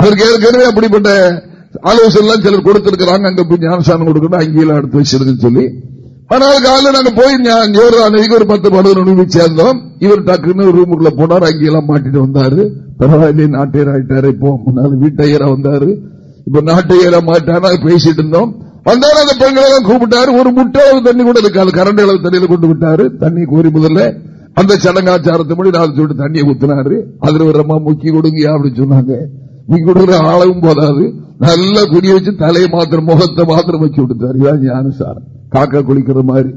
அவருக்கு ஏற்கனவே அப்படிப்பட்ட ஆலோசனை எல்லாம் சிலர் கொடுத்திருக்கிறாங்க. அங்க போய் ஞானசானம் கொடுக்கணும். அங்கேயெல்லாம் எடுத்து வச்சிருக்குன்னு சொல்லி. ஆனால் காலையில் நாங்க போய் யோர்தானைக்கு ஒரு பத்து பதினொரு மணிக்கு சேர்ந்தோம். இவர் டக்குன்னு ரூமுக்குள்ள போனார். அங்கெல்லாம் மாட்டிட்டு வந்தாரு. பரவாயில்லை நாட்டையர் ஆயிட்டாரு இப்போ முன்னாள் வீட்டையரா வந்தாரு. இப்ப நாட்டையரா மாட்டானா பேசிட்டு இருந்தோம். வந்தாரு அந்த பெண்களை கூப்பிட்டாரு. ஒரு முட்டை அளவு தண்ணி கூட இருக்காது. கரண்ட் அளவு தண்ணியில கொண்டு விட்டாரு. தண்ணி கோரி முதல்ல அந்த சடங்காச்சாரத்தை மொழி நாலு சொல்லிட்டு தண்ணியை ஊத்தினாரு. அதுல ஒரு அம்மா முக்கி கொடுங்க அப்படின்னு சொன்னாங்க. நீ கொடுக்குற ஆளவும் போதாது. நல்லா குடி வச்சு தலையை மாத்திரம் முகத்தை மாத்திரம் வச்சு விட்டுட்டாரு இதான் ஞானசாரம். காக்கா குளிக்கிற மாதிரி.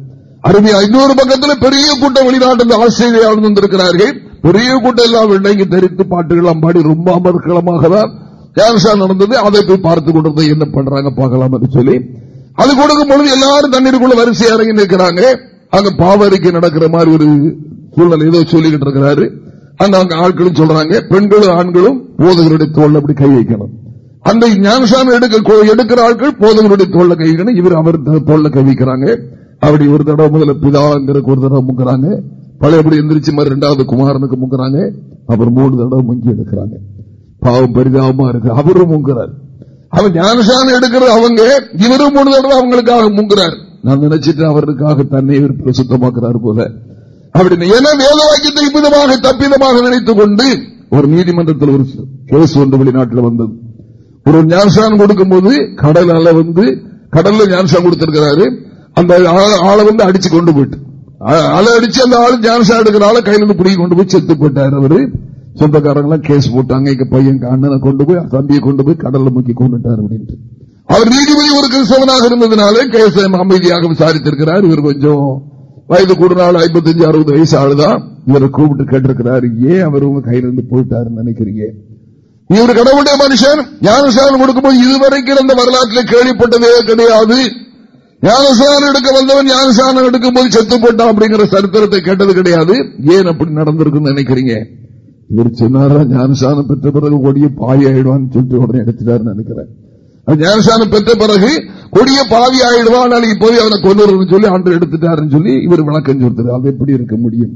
அருமையா இன்னொரு பக்கத்துல பெரிய கூட்டம் வெளிநாட்டு ஆஸ்திரேலியாவில் வந்திருக்கிறார்கள். பெரிய கூட்டம் எல்லாம் வெள்ளைங்க தெரித்து பாட்டுகள் பாடி ரொம்ப அமர்க்கலமாக தான் நடந்தது. அதை போய் பார்த்து கொண்டிருந்த என்ன பண்றாங்க பார்க்கலாம் என்று சொல்லி. அது கொடுக்கும் பொழுது எல்லாரும் தண்ணீருக்குள்ள வரிசை இறங்கி நிற்கிறாங்க. அங்க பாவரிக்கை நடக்கிற மாதிரி ஒரு சூழ்நிலை ஏதோ சொல்லிக்கிட்டு இருக்கிறாரு. அங்க ஆட்களும் சொல்றாங்க பெண்களும் ஆண்களும் போதகருடைய தோல் அப்படி கை வைக்கணும். அந்த ஞானசாமி எடுக்க எடுக்கிற ஆட்கள் போதகருடைய தோல்ல கை வைக்கணும். இவர் அவர் தோல்ல கை வைக்கிறாங்க. அப்படி ஒரு தடவை முதல்ல பிதாங்கிறக்கு ஒரு தடவை முங்குறாங்க. பழையபடி எந்திரிச்சு மாதிரி ரெண்டாவது குமாரனுக்கு முங்குறாங்க. அப்புறம் மூணு தடவை முங்கி எடுக்கிறாங்க. பாவம் பரிதாபமா இருக்கு. அவரும் முங்குறார். அவன் ஞானசாமி எடுக்கிறது அவங்க இவரும் மூணு தடவை அவங்களுக்காக முங்குறார். நான் நினைச்சிட்டு அவருக்காக தன்னை இவர் போல. அப்படின்னு. ஏன்னா வேத வாக்கியத்தை இவ்விதமாக தப்பிதமாக நினைத்துக் கொண்டு ஒரு நீதிமன்றத்தில் ஒரு கேஸ் ஒன்று வெளிநாட்டில் வந்தது. ஒரு ஞானசான் கொடுக்கும் போது கடல் அலை வந்து கடல்ல ஞானசான் கொடுத்திருக்கிறாரு. அந்த ஆளை வந்து அடிச்சு கொண்டு போயிட்டு. அலை அடிச்சு அந்த ஆள் ஞானசான் எடுக்கிற ஆளை கையில இருந்து பிடிக்க கொண்டு போய் செத்து போட்டார் அவரு. சொந்தக்காரங்களாம் கேஸ் போட்டாங்க இங்க பையன் அண்ணனை கொண்டு போய் தம்பியை கொண்டு போய் கடல்ல முக்கி கொண்டுட்டார் அப்படின்ட்டு. அவர் நீதிபதி ஒரு கிறிஸ்தவனாக இருந்ததுனாலே கேஸ் அமைதியாக விசாரித்திருக்கிறார். இவர் கொஞ்சம் வயது கூடுநாள் ஐம்பத்தஞ்சு அறுபது வயசு ஆளுதான் இவரை கூப்பிட்டு கேட்டிருக்கிறாரு. ஏன் அவர் உங்க கையில இருந்து போயிட்டாருன்னு நினைக்கிறீங்க? இவர் கடவுளுடைய மனுஷன். ஞானசாரம் கொடுக்கும்போது இதுவரைக்கும் அந்த வரலாற்றில் கேள்விப்பட்டதே கிடையாது. ஞானசாரம் எடுக்க வந்தவன் ஞானசாரம் எடுக்கும் போது செத்து போட்டான் அப்படிங்கிற சரித்திரத்தை கேட்டது கிடையாது. ஏன் அப்படி நடந்திருக்குன்னு நினைக்கிறீங்க? இவர் சொன்னாரா ஞானசாரம் பெற்ற பிறகு ஓடிய பாய் ஆயிடுவான்னு சொல்லிட்டு உடனே எடுத்துட்டாருன்னு நினைக்கிறேன். ஞானசானம் பெற்ற பிறகு கொடிய பாவி ஆயிடுவான் போய் அவனை கொண்டு சொல்லி ஆண்டு எடுத்துட்டாருன்னு சொல்லி இவர் விளக்கம் சொல்றாரு. அது எப்படி இருக்க முடியும்?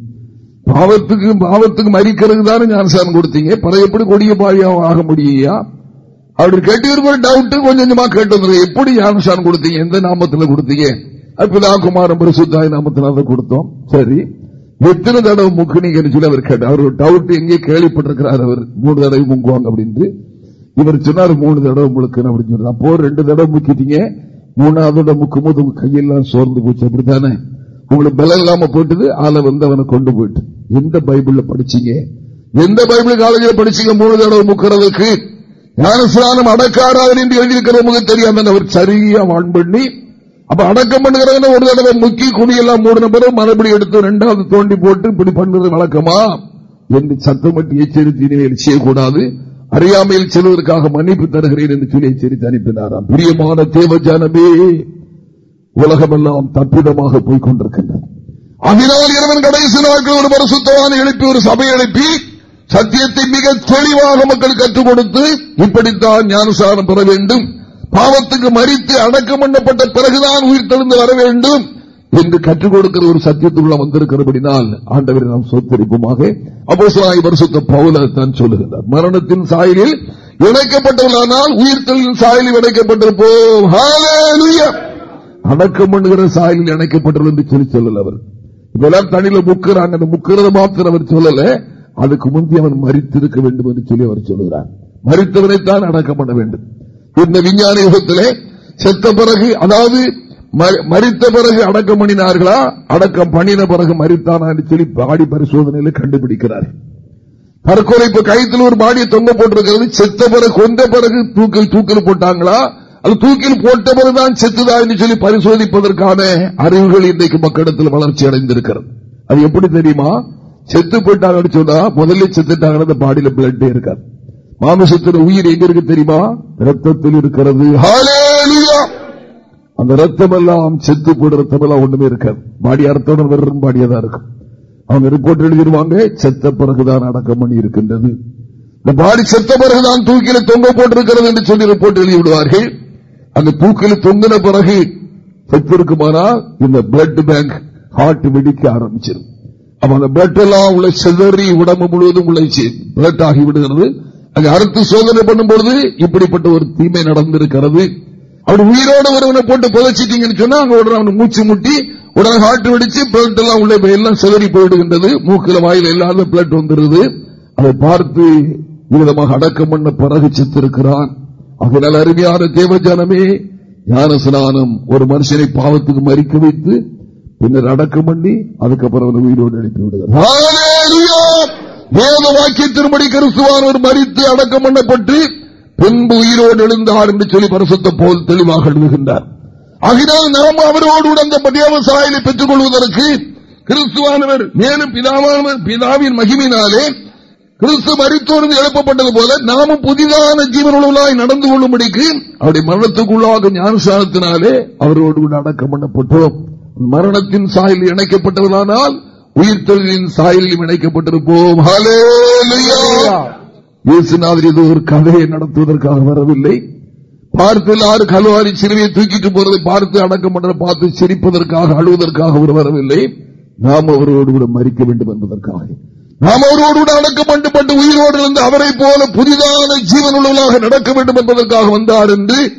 பாவத்துக்கு பாவத்துக்கு மறிக்கிறது தானே ஞானசானம் கொடுத்தீங்க. பிறகு எப்படி கொடிய பாவியாக ஆக முடியா அப்படி கேட்டு ஒரு டவுட் கொஞ்சம் கொஞ்சமா கேட்டு வந்து எப்படி ஞானசானம் கொடுத்தீங்க? எந்த நாமத்துல கொடுத்தீங்க? பிதா பரிசுத்தாய் நாமத்தில் அதை கொடுத்தோம். சரி. எத்தனை தடவை முக்குனீங்கன்னு சொல்லி அவர் கேட்டார். அவர் டவுட் எங்கே கேள்விப்பட்டிருக்கிறார் அவர்? மூணு தடவை முங்குவாங்க அப்படின்ட்டு. இவர் சொன்னார் மூணு தடவை முழுக்கணும் அப்படின்னு சொல்லி அப்போ ரெண்டு தடவை முக்கிட்டீங்க. மூணாவது முக்கும் போது உங்க கையெல்லாம் சோர்ந்து போச்சு. அப்படித்தானே? உங்களுக்கு பலம் இல்லாம போட்டுது ஆளை வந்து அவனை கொண்டு போயிட்டு. எந்த பைபிள்ல படிச்சீங்க? எந்த பைபிள் காலேஜில் படிச்சீங்க? மூணு தடவை முக்கிறதுக்கு ஞானஸ்தானம் அடக்காராதன் என்று எழுதியிருக்கிறவங்க தெரியாம அவர் சரியா வான் பண்ணி அப்ப அடக்கம் பண்ணுகிறவன ஒரு தடவை முக்கி குடியெல்லாம் மூடின பிறகு மறுபடியும் எடுத்து ரெண்டாவது தோண்டி போட்டு இப்படி பண்ணுறது வழக்கமா? என்று சத்தமட்டி எச்சரித்து செய்யக்கூடாது. அறியாமையில் செல்வதற்காக மன்னிப்பு தருகிறேன் என்று சொல்லி எச்சரித்து அனுப்பினாராம். பிரியமான தேவஜானமே உலகமெல்லாம் தப்பிதமாக போய் கொண்டிருக்கின்றன அதனால் இரவன் கடைசி நாட்கள் ஒரு பரிசுத்தமான எழுப்பி ஒரு சபை எழுப்பி சத்தியத்தை மிக தெளிவாக மக்கள் கற்றுக் கொடுத்து இப்படித்தான் ஞானசாரம் பெற வேண்டும். பாவத்துக்கு மறித்து அடக்கம் பண்ணப்பட்ட பிறகுதான் உயிர் தெளிந்து வர வேண்டும். என்று கற்றுக் கொடுக்கிற ஒரு சத்தியத்துள்ள வந்திருக்கிறபடினால் ஆண்டவரை நாம் சொத்தரிப்புமாக. அப்போ வருஷத்த பவுல தான் சொல்லுகிறார் மரணத்தின் சாயலில் இணைக்கப்பட்டவர்களானால் உயிர்த்தலின் சாயலில் இணைக்கப்பட்டிருப்போம் அடக்கம் பண்ணுகிற சாயலில் இணைக்கப்பட்டது என்று சொல்லி சொல்லல அவர். இப்பெல்லாம் தனியில முக்கிறாங்க அந்த முக்கிறத மாத்திரம் அவர் சொல்லல. அதுக்கு முந்தி அவன் மறித்திருக்க வேண்டும் என்று சொல்லி அவர் சொல்லுகிறார். மறித்தவனைத்தான் அடக்கம் பண்ண வேண்டும். இந்த விஞ்ஞான யுகத்திலே செத்த பிறகு அதாவது மறித்த பிறகு அடக்கம் பண்ணினார்களா? அடக்கம் பண்ணின பிறகு மறித்தானா சொல்லி பாடி பரிசோதனையில் கண்டுபிடிக்கிறார்கள் தற்கொலை இப்ப கைத்தில் ஒரு பாடியை தொங்க போட்டிருக்கிறது. செத்த பிறகு கொண்ட பிறகு தூக்கில் தூக்கில் போட்டாங்களா? அது தூக்கில் போட்ட பிறகுதான் செத்துதா என்று சொல்லி பரிசோதிப்பதற்கான அறிவுகள் இன்றைக்கு மக்களிடத்தில் வளர்ச்சி அடைந்திருக்கிறது. அது எப்படி தெரியுமா? செத்து போயிட்டாங்கன்னு சொன்னா முதல்ல செத்துட்டாங்க பாடியில பிளட் இருக்காது. மாமிசத்தின் உயிர் எங்க இருக்கு தெரியுமா? ரத்தத்தில் இருக்கிறது. அந்த ரத்தம் எல்லாம் செத்து போட ரத்தம் எல்லாம் ஒண்ணுமே இருக்காது. பாடி அர்த்தம் வெறும் பாடியதான் இருக்கும். அவங்க ரிப்போர்ட் எழுதிடுவாங்க செத்த பிறகுதான் அடக்கம் பண்ணி இருக்கின்றது. இந்த பாடி செத்த பிறகுதான் தூக்கில தொங்க போட்டிருக்கிறது என்று சொல்லி ரிப்போர்ட் எழுதி விடுவார்கள் அந்த தூக்கில தொங்கின பிறகு செத்திருக்குமானால் இந்த பிளட் பேங்க் ஹார்ட் வெடிக்க ஆரம்பிச்சிடும். அப்ப அந்த பிளட் எல்லாம் உள்ள செதறி உடம்பு முழுவதும் உழைச்சி பிளட் ஆகி விடுகிறது. அங்க அறுத்து சோதனை பண்ணும்போது இப்படிப்பட்ட ஒரு தீமை நடந்திருக்கிறது. அவர் உயிரோட ஒருவனை போட்டு புதைச்சிட்டீங்கன்னு சொன்னா அங்க உடனே அவன் மூச்சு முட்டி உடனே ஹார்ட் வெடிச்சு பிளட் எல்லாம் உள்ள எல்லாம் செதறி போயிடுகின்றது. மூக்கில வாயில் இல்லாத பிளட் வந்துருது அதை பார்த்து விதமாக அடக்கம் பண்ண பிறகு சித்திருக்கிறான் அதனால் அருமையான தேவஜானமே ஞானஸ்நானம். ஒரு மனுஷனை பாவத்துக்கு மறிக்க வைத்து பின்னர் அடக்கம் பண்ணி அதுக்கப்புறம் அவனை உயிரோடு அனுப்பி விடுகிறார். வேத வாக்கியத்தின்படி கிறிஸ்துவானவர் மறித்து அடக்கம் பண்ணப்பட்டு பின்பு உயிரோடு எழுந்தார் என்று சொல்லி பரிசுத்த போல் தெளிவாக எழுதுகின்றார். ஆகினால் நாம் அவரோடு அந்த தேவசாயிலை பெற்றுக் கொள்வதற்கு கிறிஸ்துவானவர் மேலும் பிதாவானவர் பிதாவின் மகிமினாலே கிறிஸ்து மறித்தோர்ந்து எழுப்பப்பட்டது போல நாமும் புதிதான ஜீவனுள்ளாய் நடந்து கொள்ளும்படிக்கு அவருடைய மரணத்துக்குள்ளாக ஞானசானத்தினாலே அவரோடு கூட அடக்கம் பண்ணப்பட்டோம். மரணத்தின் சாயில் இணைக்கப்பட்டவர்களானால் உயிர்த்தொழிலின் சாயலில் இணைக்கப்பட்டிருப்போம். இது ஒரு கதையை நடத்துவதற்காக வரவில்லை. பார்த்து ஆறு கல்வாரி சிறுவையை தூக்கிட்டு போறதை பார்த்து அடக்கம் பார்த்து சிரிப்பதற்காக அழுவதற்காக அவர் வரவில்லை. நாம் அவரோடு கூட மறிக்க வேண்டும் என்பதற்காக. நாம் அவரோடு கூட அடக்கம் பண்ணப்பட்டு உயிரோடு இருந்து அவரை போல புதிதான ஜீவனுள்ளவர்களாக நடக்க வேண்டும் என்பதற்காக வந்தார் என்று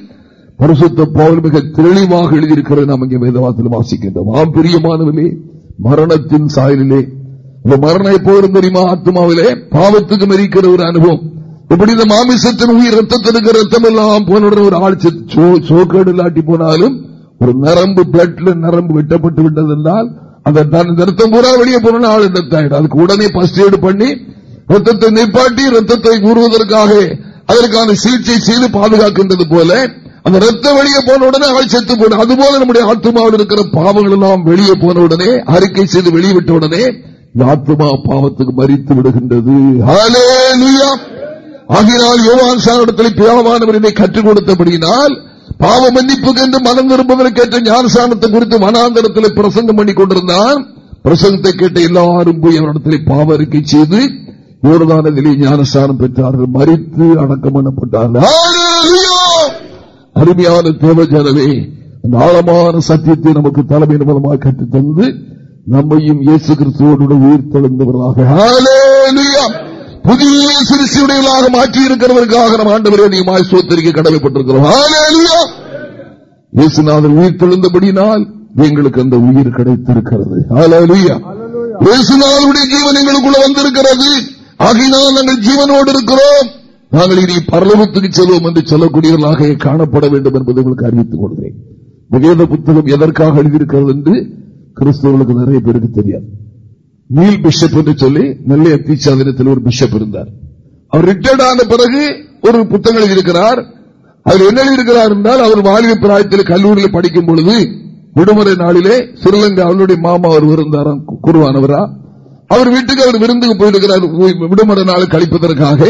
பரிசுத்த போல் மிக தெளிவாக எழுதியிருக்கிறது. நாம் இங்கே வேதவாசத்தில் வாசிக்கின்றோம். ஆம் பிரியமானவர்களே மரணத்தின் சாயலிலே இந்த மரணம் எப்போதும் தெரியுமா? ஆத்மாவிலே பாவத்துக்கு மறிக்கிற ஒரு அனுபவம். எப்படி இந்த மாமிசத்தின் உயிர் ரத்தத்திற்கு ரத்தம் எல்லாம் போனவுடன் ஒரு ஆள் சோக்கேடு இல்லாட்டி போனாலும் ஒரு நரம்பு பிளட்ல நரம்பு வெட்டப்பட்டு விட்டது என்றால் அந்த ரத்தம் பூரா வெளியே போன ஆள் டெத் அதுக்கு உடனே பஸ்ட் எய்டு பண்ணி ரத்தத்தை நிப்பாட்டி ரத்தத்தை கூறுவதற்காக அதற்கான சிகிச்சை செய்து பாதுகாக்கின்றது போல அந்த ரத்த வெளியே போன உடனே அவள் செத்து போன அதுபோல நம்முடைய ஆத்மாவில் இருக்கிற பாவங்கள் எல்லாம் வெளியே போன உடனே அறிக்கை செய்து வெளியிட்ட உடனே இந்த ஆத்மா பாவத்துக்கு மறித்து விடுகின்றது. ஆகினால் யோவான் சாரிடத்தில் பியாவானவர் இதை கற்றுக் கொடுத்தபடியினால் பாவ மன்னிப்புக்கு என்று மனம் விரும்புவதற்கேற்ற ஞானசானத்தை குறித்து மனாந்தரத்தில் பிரசங்கம் பண்ணி கொண்டிருந்தான். பிரசங்கத்தை கேட்ட எல்லாரும் போய் அவரிடத்தில் பாவ அறிக்கை செய்து யோர்தானதிலே ஞானஸ்தானம் பெற்றார்கள். மறித்து அடக்கம் பண்ணப்பட்டார்கள். அருமையான தேவஜனவே அந்த ஆழமான சத்தியத்தை நமக்கு தலைமையின் மூலமாக கற்றுத் தந்து நம்மையும் இயேசு கிறிஸ்துவோடு உயிர் தெழுந்தவர்களாக புதிய சிறுசியுடையவர்களாக மாற்றி இருக்கிறவர்களாக நம் ஆண்டவரே அதிகமாக சோத்தரிக்க கடமைப்பட்டிருக்கிறோம். இயேசுநாதன் உயிர் தெழுந்தபடினால் எங்களுக்கு அந்த உயிர் கிடைத்திருக்கிறது. இயேசுநாதனுடைய ஜீவன் எங்களுக்குள்ள வந்திருக்கிறது. ஆகினால் நாங்கள் ஜீவனோடு இருக்கிறோம். நாங்கள் இனி பரலோகத்துக்கு செல்வோம் என்று சொல்லக்கூடியவர்களாக காணப்பட வேண்டும் என்பதை உங்களுக்கு அறிவித்துக் கொள்கிறேன். வேத புத்தகம் எதற்காக எழுதியிருக்கிறது என்று கிறிஸ்தவர்களுக்கு நிறைய பேருக்கு தெரியாது. நீல் பிஷப் என்று சொல்லி நெல்லை தீச்சாதனத்தில் ஒரு பிஷப் இருந்தார். அவர் ரிட்டையர்ட் ஆன பிறகு ஒரு புத்தகம் எழுதியிருக்கிறார் அவர் என்ன எழுதியிருக்கிறார் என்றால் அவர் வாலிப பிராயத்தில் கல்லூரியில் படிக்கும் பொழுது விடுமுறை நாளிலே ஸ்ரீலங்கா அவருடைய மாமா அவர் இருந்தாராம் குருவானவரா அவர். வீட்டுக்கு அவர் விருந்துக்கு போயிருக்கிறார் விடுமுறை நாள் கழிப்பதற்காக.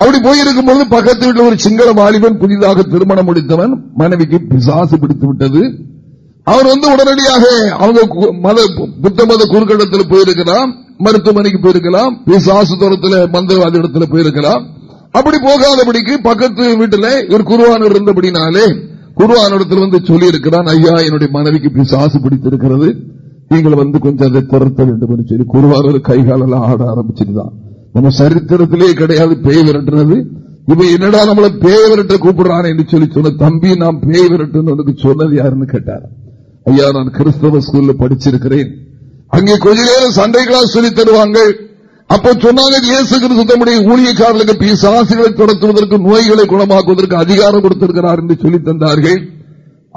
அப்படி போயிருக்கும் பொழுது பக்கத்து வீட்டில் ஒரு சிங்கள வாலிபன் புதிதாக திருமணம் முடித்தவன் மனைவிக்கு பிசாசு பிடித்து விட்டது. அவர் வந்து உடனடியாக அவங்க மத புத்த மத குறுக்கடத்தில் போயிருக்கலாம் மருத்துவமனைக்கு போயிருக்கலாம் பிசாசு தூரத்தில் இடத்துல போயிருக்கலாம். அப்படி போகாதபடிக்கு பக்கத்து வீட்டில் ஒரு குருவான இருந்தபடினாலே குருவான வந்து சொல்லி இருக்கிறான் ஐயா என்னுடைய மனைவிக்கு பிசாசு பிடித்திருக்கிறது. நீங்கள் வந்து கொஞ்சம் அதை துரத்த வேண்டும். என்று சொல்லி குருவான கைகாலெல்லாம் ஆட ஆரம்பிச்சிருந்தான். நம்ம சரித்திரத்திலே கிடையாது பேய் விரட்டுறது இப்ப என்னடா நம்மள பேய் விரட்ட கூப்பிடுறான் என்று சொல்லி சொன்ன தம்பி நான் பேய் விரட்டுன்னு சொன்னது யாருன்னு கேட்டார். ஐயா நான் கிறிஸ்தவ ஸ்கூல்ல படிச்சிருக்கிறேன். அங்கே கொஞ்ச நேரம் சண்டை கிளாஸ் சொல்லி தருவாங்க. அப்ப சொன்னாங்க இயேசு கிறிஸ்துவனுடைய ஊழியக்காரர்களுக்கு பிசாசுகளை துரத்துவதற்கு நோய்களை குணமாக்குவதற்கு அதிகாரம் கொடுத்திருக்கிறார் என்று சொல்லி தந்தார்கள்.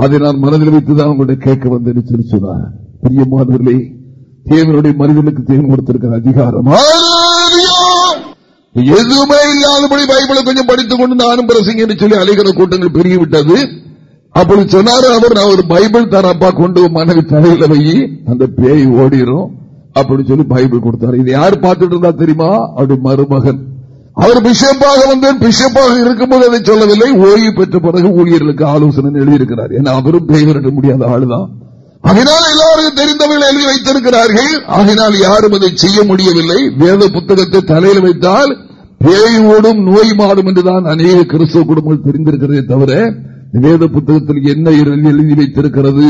அதை நான் மனதில் வைத்துதான் உங்களுடைய கேட்க வந்தேன் சொல்லி சொன்னார். பிரியமானவர்களே தேவனுடைய மனிதனுக்கு தேவன் கொடுத்திருக்கிற அதிகாரம். எதுவுமே இல்லாதபடி பைபிளை கொஞ்சம் படித்துக் கொண்டு நானும் பிரசங்க என்று சொல்லி அலைகிற கூட்டங்கள் பெருகிவிட்டது. அப்படி சொன்னாரு அவர் நான் ஒரு பைபிள் தரப்பா கொண்டு மனைவி தலையில வை அந்த பேய் ஓடிடும் அப்படின்னு சொல்லி பைபிள் கொடுத்தாரு. இது யார் பார்த்துட்டு இருந்தா தெரியுமா? அப்படி மருமகன். அவர் பிஷப்பாக வந்து பிஷப்பாக இருக்கும்போது அதை சொல்லவில்லை. ஓய்வு பெற்ற பிறகு ஊழியர்களுக்கு ஆலோசனை எழுதியிருக்கிறார். ஏன்னா அவரும் பேய் விரட்ட முடியாத ஆளுதான். அதனால் எல்லாருக்கும் தெரிந்தவர்கள் எழுதி வைத்திருக்கிறார்கள். அதனால் யாரும் அதை செய்ய முடியவில்லை. வேத புத்தகத்தை தலையில் வைத்தால் பேய் ஓடும் நோய் மாடும் என்றுதான் அநேக கிறிஸ்தவ குடும்பங்கள் தெரிந்திருக்கிறதே தவிர வேத புத்தகத்தில் என்ன எழுதி வைத்திருக்கிறது?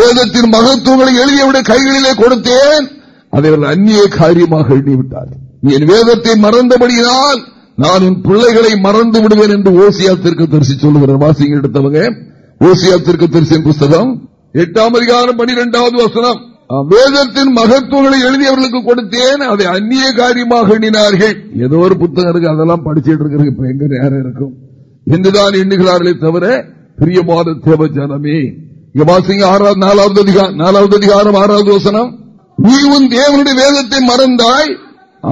வேதத்தின் மகத்துவங்களை எழுதியவுடைய கைகளிலே கொடுத்தேன். அதை அவர்கள் அந்நிய காரியமாக எழுதிவிட்டார் என் வேதத்தை மறந்தபடியால் நான் உன் பிள்ளைகளை மறந்து விடுவேன் என்று ஓசியா திருக்க தரிசி சொல்லுகிறேன் வாசிங்க எடுத்தவங்க. ஓசியா திருக்க தரிசின் புஸ்தகம். எட்டாம் அதிகாரம் பனிரெண்டாவது வசனம். வேதத்தின் மகத்துவங்களை எழுதியவர்களுக்கு கொடுத்தேன். அதை அந்நிய காரியமாக எண்ணினார்கள். ஏதோ ஒரு புத்தகம் இருக்கு அதெல்லாம் படிச்சுட்டு இருக்கிறது. இப்ப எங்க நேரம் இருக்கும்? என்றுதான் எண்ணுகிறார்களே தவிர பிரியமான தேவ ஜனமே இங்க வாசிங்க ஆறாவது நாலாவது அதிகாரம் நாலாவது அதிகாரம் ஆறாவது வசனம். நீ உன் தேவனுடைய வேதத்தை மறந்தாய்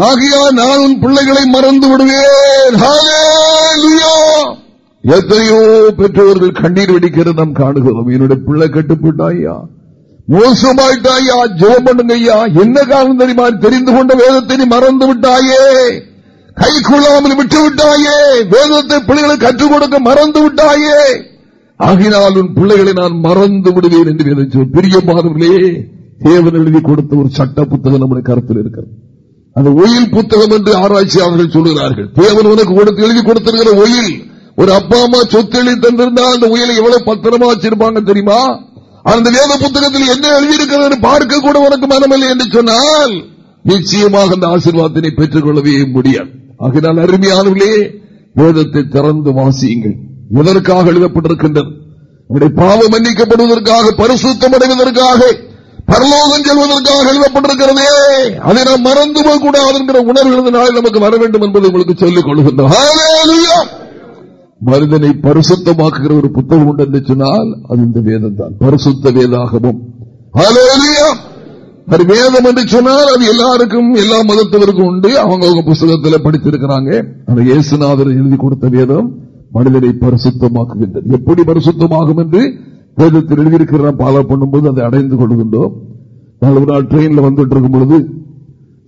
ஆகியா நான் உன் பிள்ளைகளை மறந்து விடுவேன். எத்தனையோ பெற்றோர்கள் கண்ணீர் வெடிக்கிறது நாம் காணுகிறோம். என்னுடைய பிள்ளை கட்டுப்பட்டாயா மோசமாயிட்டாயா ஜெபம் பண்ணுங்க ஐயா என்ன காரணம் தெரியுமா? தெரிந்து கொண்ட வேதத்தை நீ மறந்து விட்டாயே. கை கொள்ளாமல் விட்டு விட்டாயே வேதத்தை பிள்ளைகளுக்கு கற்றுக் கொடுக்க மறந்து விட்டாயே. ஆகினால் உன் பிள்ளைகளை நான் மறந்து விடுவேன் என்று பெரிய மாதவர்களே தேவன் எழுதி கொடுத்த ஒரு சட்ட புத்தகம் நம்முடைய கருத்தில் இருக்கிறது. அந்த ஒயில் புத்தகம் என்று ஆராய்ச்சியாளர்கள் சொல்கிறார்கள் தேவன் உனக்கு கொடுத்து எழுதி கொடுத்திருக்கிற ஒயில் ஒரு அப்பா அம்மா சொத்து எழுதி தந்திருந்தா அந்த உயிலை எவ்வளவு பத்திரமா வச்சிருப்பாங்க தெரியுமா? அந்த வேத புத்தகத்தில் என்ன எழுதியிருக்கிறது பார்க்க கூட உனக்கு மனமில்லை என்று சொன்னால் நிச்சயமாக அந்த ஆசீர்வாதத்தினை பெற்றுக் கொள்ளவே முடியாது. ஆகினால் அருமையானவர்களே வேதத்தை திறந்து வாசியுங்கள். எதற்காக எழுதப்பட்டிருக்கின்றது? உங்களுடைய பாவம் மன்னிக்கப்படுவதற்காக பரிசுத்தம் அடைவதற்காக பரலோகம் செல்வதற்காக எழுதப்பட்டிருக்கிறதே. அதை நாம் மறந்து கூடாது என்கிற உணர்வு நாள் நமக்கு வர வேண்டும் என்பதை உங்களுக்கு சொல்லிக் கொள்கின்றோம். மனிதனை பரிசுத்தமாக்குகிற ஒரு புத்தகம் உண்டு என்று சொன்னால் அது இந்த வேதம் தான் பரிசுத்த வேதாகமும். அது வேதம் என்று சொன்னால் அது எல்லாருக்கும் எல்லா மதத்தவருக்கும் உண்டு. அவங்க புஸ்தகத்தில் படித்திருக்கிறாங்க. அந்த இயேசுநாதர் எழுதி கொடுத்த வேதம் மனிதனை பரிசுத்தமாக்குகின்றது. எப்படி பரிசுத்தமாகும் என்று வேதத்தில் எழுதியிருக்கிற பாலோ பண்ணும்போது அதை அடைந்து கொள்கின்றோம். நாலு நாள் ட்ரெயின்ல வந்துட்டு இருக்கும் பொழுது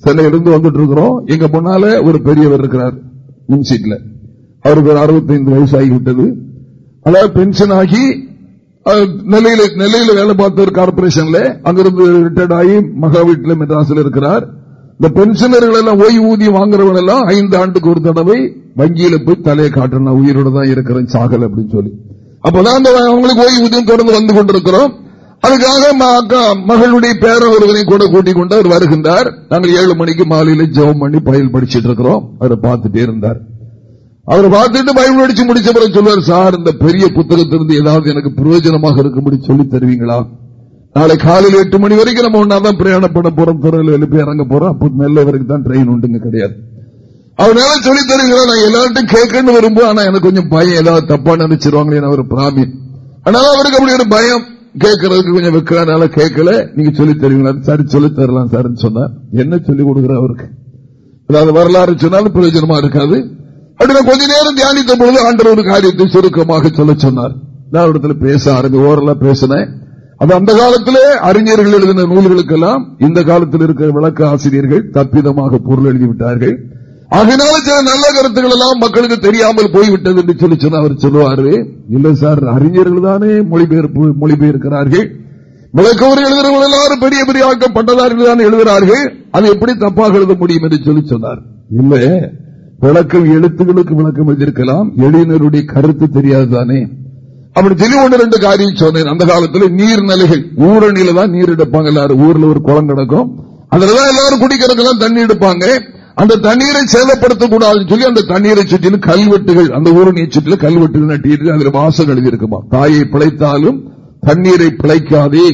சென்னையிலிருந்து வந்துட்டு இருக்கிறோம் எங்க முன்னால ஒரு பெரியவர் இருக்கிறார் முன்சீட்ல. அவருக்கு ஒரு அறுபத்தைந்து வயசு ஆகிவிட்டது. அதாவது பென்ஷன் ஆகி நெல்லையில நெல்லையில வேலை பார்த்த ஒரு கார்பரேஷன்ல அங்கிருந்து ரிட்டையர்ட் ஆகி மகா வீட்டில் மெட்ராஸில் இருக்கிறார். இந்த பென்ஷனர்கள் எல்லாம் ஓய்வூதியம் வாங்குறவன் எல்லாம் ஐந்து ஆண்டுக்கு ஒரு தடவை வங்கியில போய் தலையை காட்டணும். உயிரோட தான் இருக்கிறேன் சாகல் அப்படின்னு சொல்லி. அப்பதான் அவங்களுக்கு ஓய்வூதியம் தொடர்ந்து வந்து கொண்டிருக்கிறோம். அதுக்காக மகளுடைய பேர ஒருவனை கூட கூட்டிக் கொண்டு அவர் வருகின்றார். நாங்கள் ஏழு மணிக்கு மாலையில ஜெபம் பண்ணி பயில் படிச்சிட்டு இருக்கிறோம். அவரை பார்த்துட்டே இருந்தார். அவர் பார்த்துட்டு பைபிள் அடிச்சு முடிச்ச பிறகு சொல்வார் சார் இந்த பெரிய புத்தகத்திலிருந்து ஏதாவது எனக்கு பிரயோஜனமாக இருக்கும்படி சொல்லி தருவீங்களா? நாளை காலையில் எட்டு மணி வரைக்கும் நம்ம ஒன்னாதான் பிரயாணப்பட போறோம். துறையில் எழுப்பி இறங்க போறோம். அப்போ நெல்லை வரைக்கும் தான் ட்ரெயின் உண்டுங்க கிடையாது. அவனால சொல்லி தருவீங்களா? நான் எல்லார்ட்டும் கேட்கன்னு வரும்போது ஆனா எனக்கு கொஞ்சம் பயம். ஏதாவது தப்பா நினைச்சிருவாங்களே அவர் பிராமின். அதனால அவருக்கு அப்படி ஒரு பயம். கேட்கறதுக்கு கொஞ்சம் வைக்கிறனால கேட்கல. நீங்க சொல்லி தருவீங்களா? சரி சொல்லி தரலாம் சார் சொன்னா என்ன சொல்லி கொடுக்குற அவருக்கு? அதாவது வரலாறு சொன்னாலும் பிரயோஜனமா இருக்காது. அப்படி கொஞ்ச நேரம் தியானித்த பொழுது ஆண்டர் ஒரு காரியத்தை சுருக்கமாக சொல்ல சொன்னார். நான் இடத்துல பேச ஆரம்பி பேசினேன். அது அந்த காலத்திலே அறிஞர்கள் எழுதின நூல்களுக்கெல்லாம் இந்த காலத்தில் இருக்கிற விளக்க ஆசிரியர்கள் தப்பிதமாக பொருள் எழுதிவிட்டார்கள். அதனால சில நல்ல கருத்துக்கள் எல்லாம் மக்களுக்கு தெரியாமல் போய்விட்டது என்று சொல்லி சொன்ன அவர் சொல்லுவாரு. இல்ல சார் அறிஞர்கள் தானே மொழிபெயர்ப்பு மொழிபெயர்க்கிறார்கள். விளக்கவர் எழுதுறவர்கள் எல்லாரும் பெரிய பெரிய ஆக்கம் பட்டதாரிகள் தான் எழுதுகிறார்கள். அது எப்படி தப்பாக எழுத முடியும் என்று சொல்லி சொன்னார். இல்ல விளக்கம் எழுத்துகளுக்கு விளக்கம் எழுதியிருக்கலாம். எளியினருடைய கருத்து தெரியாதுதானே? அப்படி சொல்லி ஒன்று ரெண்டு காரியம் சொன்னேன். அந்த காலத்தில் நீர்நிலைகள் ஊரணியில தான் நீர் எடுப்பாங்க எல்லாரும். ஊர்ல ஒரு குளம் கிடக்கும். அதுலதான் எல்லாரும் குடிக்கிறதுக்கெல்லாம் தண்ணி எடுப்பாங்க. அந்த தண்ணீரை சேதப்படுத்தக்கூடாதுன்னு சொல்லி அந்த தண்ணீரை சுற்றிலும் கல்வெட்டுகள் அந்த ஊரணியை சுற்றிலும் கல்வெட்டுகள் நட்டிட்டு அதுல வாசம் எழுதியிருக்குமா? தாயை பிழைத்தாலும் தண்ணீரை பிழைக்காதே.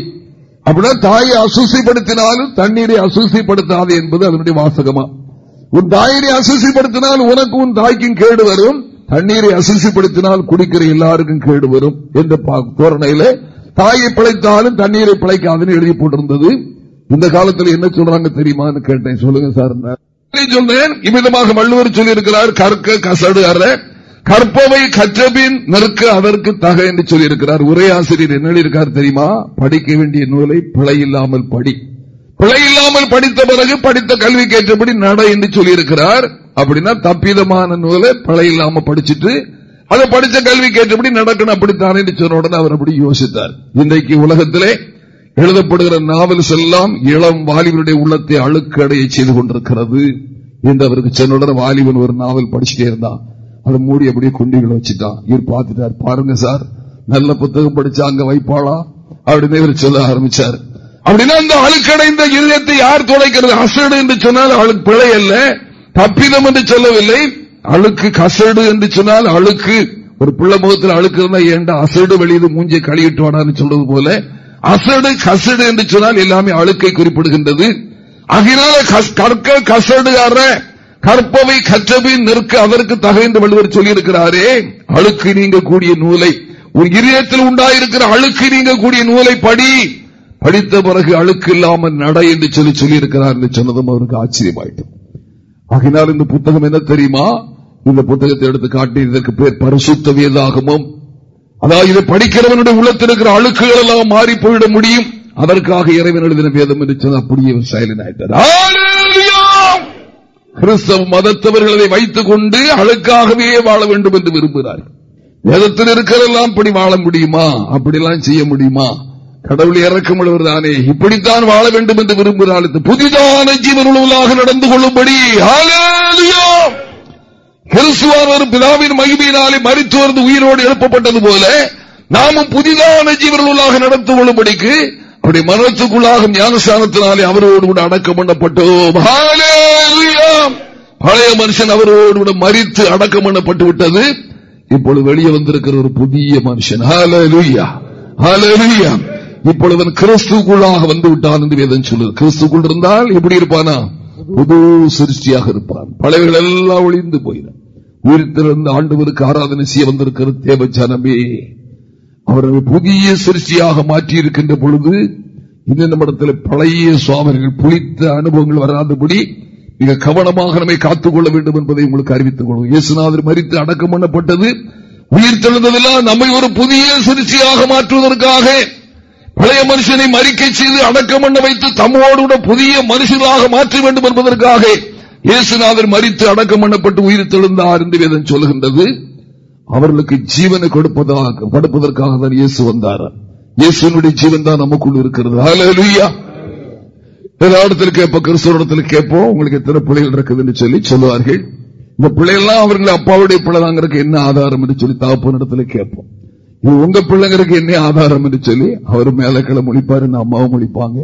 அப்படின்னா தாயை அசூசிப்படுத்தினாலும் தண்ணீரை அசுசிப்படுத்தாதே என்பது அதனுடைய வாசகமா? உன் தாயினை அசுசிப்படுத்தினால் உனக்கு உன் தாய்க்கும் கேடு வரும். தண்ணீரை அசுசிப்படுத்தினால் குடிக்கிற எல்லாருக்கும் கேடு வரும் என்ற தோரணையில தாயை பிழைத்தாலும் தண்ணீரை பிழைக்காதுன்னு எழுதி போட்டிருந்தது. இந்த காலத்தில் என்ன சொல்றாங்க தெரியுமான்னு கேட்டேன். சொல்லுங்க சார். சொன்னேன். இவ்விதமாக வள்ளுவர் சொல்லியிருக்கிறார். கற்க கசடு அற. கற்பவை கற்றபின் நெருக்க அதற்கு தக என்று சொல்லியிருக்கிறார். உரையாசிரியர் என்ன இருக்கார் தெரியுமா? படிக்க வேண்டிய நூலை பிழை இல்லாமல் படி. பிழை இல்லாமல் படித்த பிறகு படித்த கல்விக்கு ஏற்றபடி நட என்று சொல்லியிருக்கிறார். அப்படின்னா தப்பிதமான நூலை பிழை இல்லாம படிச்சுட்டு அதை படித்த கல்விக்கு ஏற்றபடி நடக்கணும் அப்படித்தான் என்று சொன்ன உடனே அவர் அப்படி யோசித்தார். இன்றைக்கு உலகத்திலே எழுதப்படுகிற நாவல்ஸ் எல்லாம் இளம் வாலிபனுடைய உள்ளத்தை அழுக்கடைய செய்து கொண்டிருக்கிறது என்று அவருக்கு சென்னுடன் வாலிபன் ஒரு நாவல் படிச்சுட்டே இருந்தான். அதை மூடி அப்படியே குண்டிகளை வச்சுட்டான். இவர் பார்த்துட்டார். பாருங்க சார் நல்ல புத்தகம் படிச்சா அங்க வைப்பாளா? அப்படின்னு இவர் சொல்ல ஆரம்பிச்சார். அப்படின்னா அந்த அழுக்கடைந்த இதயத்தை யார் துடைக்கிறது? அசடு என்று சொன்னால் அவளுக்கு பிழை அல்ல. தப்பிதம் என்று சொல்லவில்லை. அழுக்கு கசடு என்று சொன்னால் அழுக்கு. ஒரு பிள்ளை முகத்தில் அழுக்கு இருந்தா ஏண்டா அசடு வெளியது மூஞ்சி கழியிட்டு வாடான்னு சொல்றது போல. அசடு கசடு என்று சொன்னால் எல்லாமே அழுக்கை குறிப்பிடுகின்றது. அகினால கற்க கசடு அற கற்பவை கற்றவை நிற்க அதற்கு தகைந்து வள்ளுவர் சொல்லியிருக்கிறாரே அழுக்கு நீங்க கூடிய நூலை. ஒரு இதயத்தில் உண்டாயிருக்கிற அழுக்கு நீங்க கூடிய நூலை படி. படித்த பிறகு அழுக்கு இல்லாமல் நட என்று சொல்லி சொல்லியிருக்கிறார் என்று சொன்னதும் அவருக்கு ஆச்சரியமாயிட்டு. ஆகினால் இந்த புத்தகம் என்ன தெரியுமா? இந்த புத்தகத்தை எடுத்து காட்டி இதற்கு பேர் பரிசுத்த வேதாகமும். அதாவது இதை படிக்கிறவனுடைய உள்ளத்தில் இருக்கிற அழுக்குகள் எல்லாம் மாறி போயிட முடியும். அதற்காக இறைவன் எழுதின வேதம் என்று அப்படியே சைலன் ஆயிட்டார் கிறிஸ்தவ மதத்தவர்களை வைத்துக் கொண்டு அழுக்காகவே வாழ வேண்டும் என்று விரும்புகிறார் வேதத்தில் இருக்கிறதெல்லாம் இப்படி வாழ முடியுமா? அப்படிலாம் செய்ய முடியுமா? கடவுள் இறக்கம் தானே. இப்படித்தான் வாழ வேண்டும் என்று விரும்புகிறாள் புதிதான ஜீவனுள்ளாக நடந்து கொள்ளும்படி. ஒரு பிதாவின் மகிமையினாலே மறித்து வந்து உயிரோடு எழுப்பப்பட்டது போல நாமும் புதிதான ஜீவனுள்ளாக நடந்து கொள்ளும்படிக்கு அப்படி மரணத்துக்குள்ளாக ஞானஸ்தானத்தினாலே அவரோடு கூட அடக்கம் பண்ணப்பட்டோம். பழைய மனுஷன் அவரோடு கூட மறித்து அடக்கம் பண்ணப்பட்டு விட்டது. இப்பொழுது வெளியே வந்திருக்கிற ஒரு புதிய மனுஷன். இப்பொழுது கிறிஸ்துக்குள்ளாக வந்து விட்டான் என்று வேதம் சொல்லுது. கிறிஸ்துக்குள் இருந்தால் எப்படி இருப்பானா? புது சிருஷ்டியாக இருப்பான். பழையகள் எல்லாம் ஒளிந்து போயின. உயிர்த்திலிருந்து ஆண்டவருக்கு ஆராதனை செய்ய வந்திருக்கிற தேவ ஜனமே அவர்கள் புதிய சிருஷ்டியாக மாற்றி இருக்கின்ற பொழுது இந்த நிமிடத்தில் பழைய சுவாமிகள் புளித்த அனுபவங்கள் வராதபடி மிக கவனமாக நம்மை காத்துக்கொள்ள வேண்டும் என்பதை உங்களுக்கு அறிவித்துக் கொள்வோம். இயேசுநாதர் மறித்து அடக்கம் பண்ணப்பட்டது உயிர் தெழுந்ததெல்லாம் நம்மை ஒரு புதிய சிருஷ்டியாக மாற்றுவதற்காக பழைய மனுஷனை அறிக்கை செய்து அடக்கம் பண்ண வைத்து தம்மோடு புதிய மனுஷனாக மாற்ற வேண்டும் என்பதற்காக இயேசுநாதர் மறித்து அடக்கம் பண்ணப்பட்டு உயிர் தெழுந்தார் என்று வேதம் சொல்கின்றது அவர்களுக்கு ஜீவனை கொடுப்பதாக கொடுப்பதற்காக தான் இயேசு வந்தார். இயேசுனுடைய ஜீவன் தான் நமக்குள் இருக்கிறது. இடத்தில் கேட்போம் கிறிஸ்தவத்தில் கேட்போம். உங்களுக்கு எத்தனை பிள்ளைகள் இருக்குதுன்னு சொல்லி சொல்லுவார்கள். இந்த பிள்ளைகள்லாம் அவர்கள் அப்பாவுடைய பிள்ளைதாங்கிறதுக்கு என்ன ஆதாரம் என்று சொல்லி இடத்துல கேட்போம். இது உங்க பிள்ளைங்களுக்கு என்ன ஆதாரம் என்று சொல்லி அவர் மேல கிளை முடிப்பாரு அம்மாவும் முடிப்பாங்க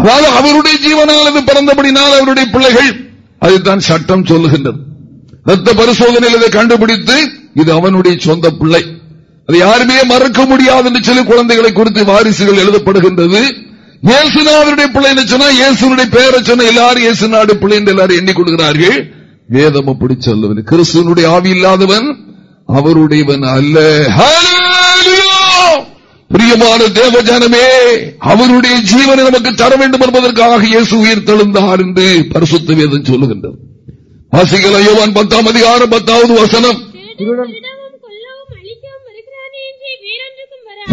அதாவது அவருடைய ஜீவனால் அது பிறந்தபடினால் அவருடைய பிள்ளைகள் அதுதான் சட்டம் சொல்லுகின்றது. ரத்த பரிசோதனையில் இதை கண்டுபிடித்து இது அவனுடைய சொந்த பிள்ளை. அது யாருமே மறக்க முடியாது என்று சொல்லி குழந்தைகளை குறித்து வாரிசுகள் எழுதப்படுகின்றது. இயேசுநாதனுடைய பிள்ளை சொன்னா இயேசுனுடைய பெயரை சொன்ன எல்லாரும் இயேசு நாடு பிள்ளை என்று எல்லாரும் எண்ணிக்கொள்கிறார்கள் வேதம் அப்படி சொல்லவன் கிறிஸ்துவனுடைய ஆவி இல்லாதவன் அவருடையவன் அல்ல. பிரியமான தேவஜானமே அவருடைய ஜீவனை நமக்கு தர வேண்டும் என்பதற்காக இயேசு உயிர் தெழுந்தார் என்று பரிசுத்த வேதம் சொல்லுகின்றது. வாசிகள் ஐயோவான் பத்தாம் அதிகாரம் பத்தாவது வசனம்.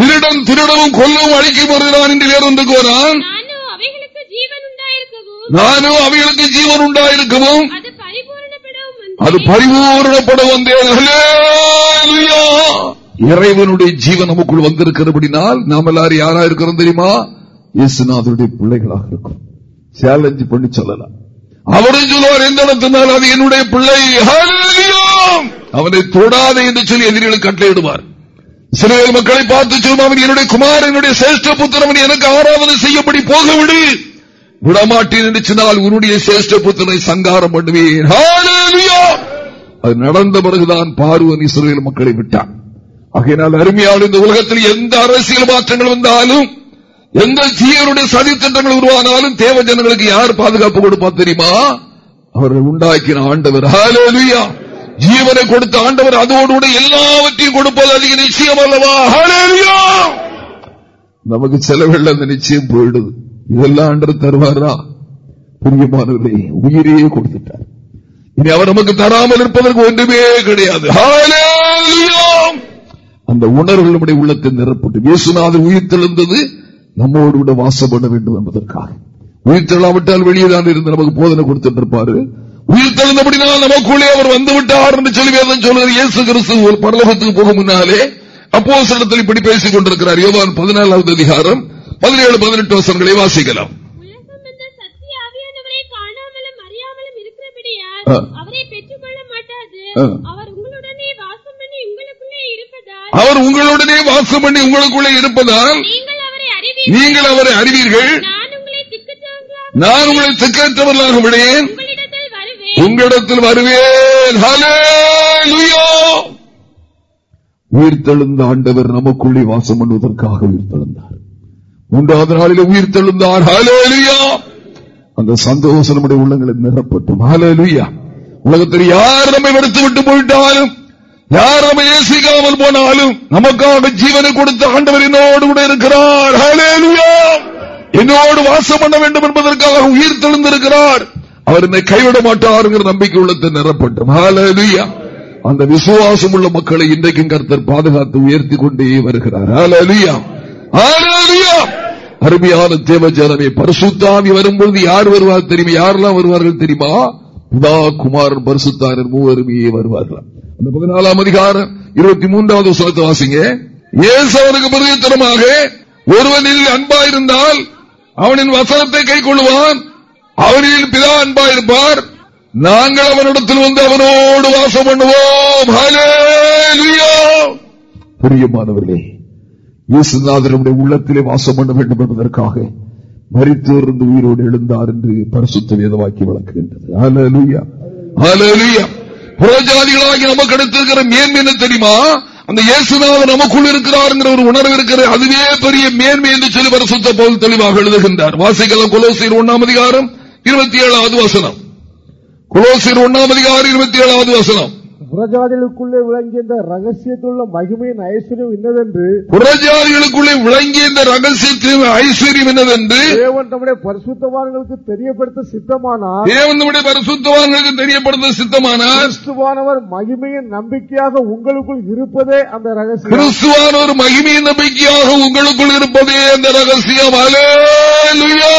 திருடம் திருடவும் கொல்லவும் அழிக்கும் வருகிறான் என்று வேறொன்றுக்கு வரான் நானும் அவைகளுக்கு ஜீவன் உண்டாயிருக்கவும் அது பரிபூர்ணப்பட வந்தேன். இறைவனுடைய ஜீவன் நமக்குள் வந்திருக்கிறபடினால் நாம் எல்லாரும் யாரா இருக்கிறோம் தெரியுமா? இயேசுநாதருடைய பிள்ளைகளாக இருக்கும். சேலஞ்சு பண்ணி சொல்லலாம். அவரும் சொல்லுவார் எந்த இடத்தினால் அது என்னுடைய பிள்ளை? அவனை தொடாதே என்று சொல்லி எதிரிகள் கட்டளையிடுவார். சிறுவேல் மக்களை பார்த்து சொல்லும் அவன் என்னுடைய குமார் என்னுடைய சேஷ்ட புத்திரவன் எனக்கு ஆறாவது செய்யப்படி போகவிடு. விடமாட்டேன் என்று சொன்னால் உன்னுடைய சேஷ்ட புத்திரனை சங்காரம் பண்ணுவேன். அது நடந்த பிறகுதான் பார்வன் இஸ்ரேல் மக்களை விட்டான். ஆகையினால் அருமையான இந்த உலகத்தில் எந்த அரசியல் மாற்றங்கள் வந்தாலும் எந்த தீயருடைய சதித்திட்டங்கள் உருவானாலும் தேவ ஜனங்களுக்கு யார் பாதுகாப்பு கொடுப்பா தெரியுமா? அவர்கள் உண்டாக்கின ஆண்டவர். ஜீவனை கொடுத்த ஆண்டவர் அதோடு கூட எல்லாவற்றையும் கொடுப்பது அதிக நிச்சயம் அல்லவா? நமக்கு செலவில் அந்த நிச்சயம் போயிடுது. இதெல்லாம் ஆண்டர் தருவாரா? புரியமானவர்களே உயிரையே கொடுத்துட்டார். இனி அவர் நமக்கு தராமல் இருப்பதற்கு ஒன்றுமே கிடையாது. அந்த உணர்வு நம்முடைய உள்ளத்தை நிரப்பட்டு இயேசுநாதர் உயிர் தெழுந்தது நம்மோடு கூட வாசம் பண்ண வேண்டும் என்பதற்காக. உயிர் தெழாவிட்டால் வெளியே தான் இருந்து நமக்கு போதனை கொடுத்துட்டு இருப்பாரு உயிர் தெழுந்தபடினால் நமக்குள்ளே அவர் வந்து விட்டார் என்று சொல்லி வேதம் இயேசு கிறிஸ்து ஒரு பரலோகத்துக்கு போக முன்னாலே அப்போ சிலத்தில் இப்படி பேசிக் கொண்டிருக்கிறார். யோகான் பதினாலாவது அதிகாரம் பதினேழு பதினெட்டு வருஷங்களை வாசிக்கலாம். அவரை பெற்றுக்கொள்ள மாட்டாது. அவர் உங்களுடனே வாசம் பண்ணி உங்களுக்குள்ளே இருப்பதால் அவர் உங்களுடனே வாசம் பண்ணி உங்களுக்குள்ளே இருப்பதால் நீங்கள் அவரை அறிவீர்கள். நான் உங்களை திக்கற்றவர்களாக விடேன் உங்களிடத்தில் வருவேன். உயிர் தெழுந்த ஆண்டவர் நமக்குள்ளே வாசம் பண்ணுவதற்காக உயிர் தெழுந்தார். மூன்றாவது நாளில் உயிர் தெழுந்தார். அந்த சந்தோஷம் நம்முடைய உள்ளங்களை நிரப்பட்டும். ஹாலேலுயா உலகத்தில் யார் நம்மை வெறுத்து விட்டு போயிட்டாலும் யார் நம்ம நேசிக்காமல் போனாலும் நமக்காக ஜீவனை கொடுத்த ஆண்டவர் என்னோடு கூட இருக்கிறார். என்னோடு வாசம் பண்ண வேண்டும் என்பதற்காக உயிர் தெளிந்திருக்கிறார் அவர் என்னை கைவிட மாட்டாருங்கிற நம்பிக்கை உள்ளத்தை நிரப்பட்டும். அந்த விசுவாசம் உள்ள மக்களை இன்றைக்கும் கருத்தர் பாதுகாத்து உயர்த்தி கொண்டே வருகிறார். அருமையான தேவஜானமே பரிசுத்தாமி வரும்பொழுது யார் வருவார் தெரியுமா? யாரெல்லாம் வருவார்கள் தெரியுமா? குமாரன் பரிசுத்தாரன் மூவருமையே வருவார்கள் அந்த பதினாலாம் அதிகாரம் இருபத்தி மூன்றாவது சொல்லத்தை வாசிங்க. ஏசு அவருக்கு பிரதித்தனமாக ஒருவனில் அன்பாயிருந்தால் அவனின் வசனத்தை கை கொள்வான் அவனில் பிதா அன்பாயிருப்பார். நாங்கள் அவனிடத்தில் வந்து அவனோடு வாசம் பண்ணுவோம். புரியுமானவர்களே இயேசுநாதனுடைய உள்ளத்திலே வாசம் பண்ண வேண்டும் என்பதற்காக மறித்தோர்ந்து உயிரோடு எழுந்தார் என்று பரிசுத்த வேதவாக்கி வழங்குகின்றது புறஜாதிகளாகி நமக்கு எடுத்திருக்கிற மேன்மை என்ன தெரியுமா? அந்த இயேசுநாதர் நமக்குள் இருக்கிறார் ஒரு உணர்வு இருக்கிறது. அதுவே பெரிய மேன்மை என்று சொல்லி பரிசுத்த போல் தெளிவாக எழுதுகின்றார். வாசிக்கலாம் குலோசீர் ஒன்னாம் அதிகாரம் இருபத்தி ஏழாவது வசனம். குலோசீர் ஒன்னாம் அதிகாரம் இருபத்தி ஏழாவது வசனம். புறஜாதிகளுக்குள்ளே விளங்கிய இந்த ரகசியத்துள்ள மகிமையின் ஐஸ்வர்யம் இன்னதென்று புறஜாதிகளுக்குள்ளே விளங்கிய இந்த ரகசியத்தின் ஐஸ்வர்யம் என்னதென்று தேவன் நம்முடைய பரிசுத்தவான்களுக்கு தெரியப்படுத்த சித்தமானார் தேவன் நம்முடைய பரிசுத்தவான்களுக்கு தெரியப்படுத்த சித்தமானார் கிறிஸ்துவானவர் மகிமையின் நம்பிக்கையாக உங்களுக்குள் இருப்பதே அந்த ரகசியம். கிறிஸ்துவான ஒரு மகிமையின் நம்பிக்கையாக உங்களுக்குள் இருப்பதே அந்த ரகசியம். அல்லேலூயா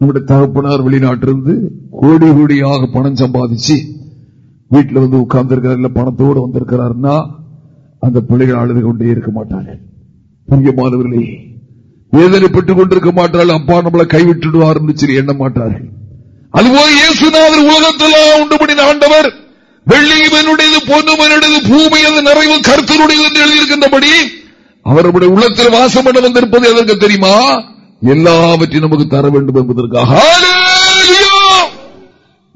நம்முடைய தகப்பனார் வெளிநாட்டிலிருந்து கோடி கோடியாக பணம் சம்பாதிச்சு வீட்டில் வந்து உட்கார்ந்து பணத்தோடு வந்திருக்கிறார்னா அந்த பிள்ளைகள் அழுது கொண்டே இருக்க மாட்டார்கள். பிரியமானவர்களே வேதனைப்பட்டுக் கொண்டிருக்க மாட்டார்கள் அப்பா நம்மளை கைவிட்டுடுவார் சரி எண்ண மாட்டார்கள். அதுபோல் இயேசுநாதர் உலகத்தெல்லாம் உண்டு உண்டுபடி ஆண்டவர். வெள்ளியவனுடையது பொன்னுமனுடையது பூமி அது நிறைவு கருத்தருடையது என்று எழுதியிருக்கின்றபடி அவருடைய உள்ளத்தில் வாசம் பண்ண வந்திருப்பது எதற்கு தெரியுமா? எல்லாவற்றையும் நமக்கு தர வேண்டும் என்பதற்காக.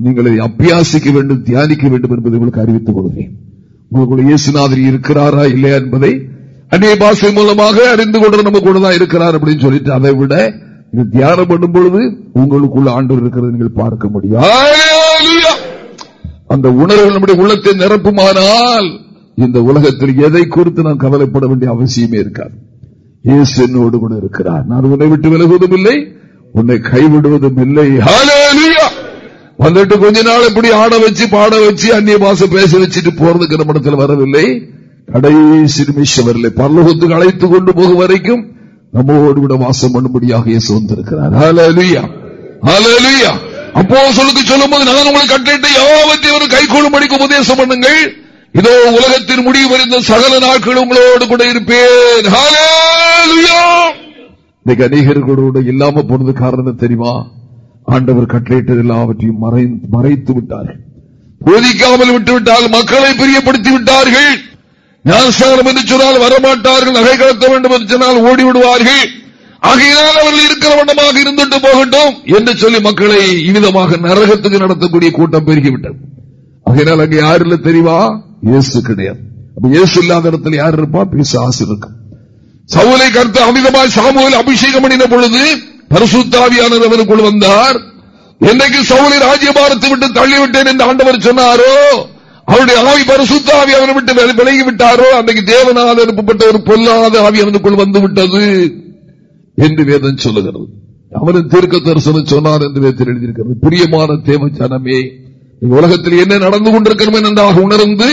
நீங்கள் அபியாசிக்க வேண்டும் தியானிக்க வேண்டும் என்பதை உங்களுக்கு அறிவித்துக் கொள்கிறேன். உங்களுக்கு இயேசுநாதரி இருக்கிறாரா இல்லையா என்பதை அந்நிய பாசை மூலமாக அறிந்து கொண்டு நம்ம கூட தான் இருக்கிறார் அப்படின்னு சொல்லிட்டு அதை விட இது தியானம் பண்ணும் பொழுது உங்களுக்குள்ள ஆண்டு இருக்கிறது நீங்கள் பார்க்க முடியும். அந்த உணர்வு நம்முடைய உள்ளத்தை நிரப்புமானால் இந்த உலகத்தில் எதை குறித்து நான் கவலைப்பட வேண்டிய அவசியமே இருக்காது. இயேசு என்னோடு கூட இருக்கிறார். நான் உன்னை விட்டு விலகுவதும் இல்லை உன்னை கைவிடுவதும் இல்லை. வந்துட்டு கொஞ்ச நாள் இப்படி ஆட வச்சு பாட வச்சு அந்நிய பாச பேச வச்சுட்டு போறதுக்கு நம்மிடத்தில் வரவில்லை. கடைசி நிமிஷம் வரலை பரலோகத்துக்கு அழைத்துக் கொண்டு போகும் வரைக்கும் நம்மோடு கூட வாசம் பண்ணும்படியாக இயேசு வந்திருக்கிறார். அப்போ சொல்லுக்கு சொல்லும் போது நான் உங்களை கட்டிட்டு யாவற்றையும் கை கொள்ளும்படிக்கு உபதேசம் பண்ணுங்கள். இதோ உலகத்தின் முடிவு வரைந்த சகல நாட்கள் உங்களோடு கூட இருப்பேன். இன்னைக்கு அநேகர்களோடு இல்லாம போனது காரணம் தெரியுமா? ஆண்டவர் கட்டளையிட்டது எல்லாவற்றையும் மறைத்து விட்டார்கள். போதிக்காமல் விட்டுவிட்டால் மக்களை பிரியப்படுத்தி விட்டார்கள். ஞானஸ்தானம் என்று சொன்னால் வரமாட்டார்கள் நகை கடத்த வேண்டும் என்று சொன்னால் ஓடிவிடுவார்கள். ஆகையினால் அவர்கள் இருக்கிற வண்ணமாக இருந்துட்டு போகட்டும் என்று சொல்லி மக்களை இவ்விதமாக நரகத்துக்கு நடத்தக்கூடிய கூட்டம் பெருகிவிட்டது. ஆகையினால் அங்கே யாரு இல்ல தெரியுமா? இயேசு கிடையாது. இயேசு இல்லாத இடத்துல யார் இருப்பா? பேச ஆசை இருக்கும். சவுலை கருத்து அமிதமாய் சாமுவில் அபிஷேகம் பண்ணின பொழுது பரிசுத்தாவியானவர் அவருக்குள் வந்தார். என்னைக்கு சவுலை ராஜ்யபாரத்தை விட்டு தள்ளிவிட்டேன் என்று ஆண்டவர் சொன்னாரோ அவருடைய ஆவி பரிசுத்தாவி அவனை விட்டு விலகிவிட்டாரோ அன்றைக்கு தேவனாக அனுப்பப்பட்ட ஒரு பொல்லாத ஆவி அவனுக்குள் வந்து விட்டது என்று வேதம் சொல்லுகிறது. அவரும் தீர்க்க தரிசனம் சொன்னார் என்று வேதத்தில் எழுதியிருக்கிறது. பிரியமான தேவச்சனமே உலகத்தில் என்ன நடந்து கொண்டிருக்கிறோம் நன்றாக உணர்ந்து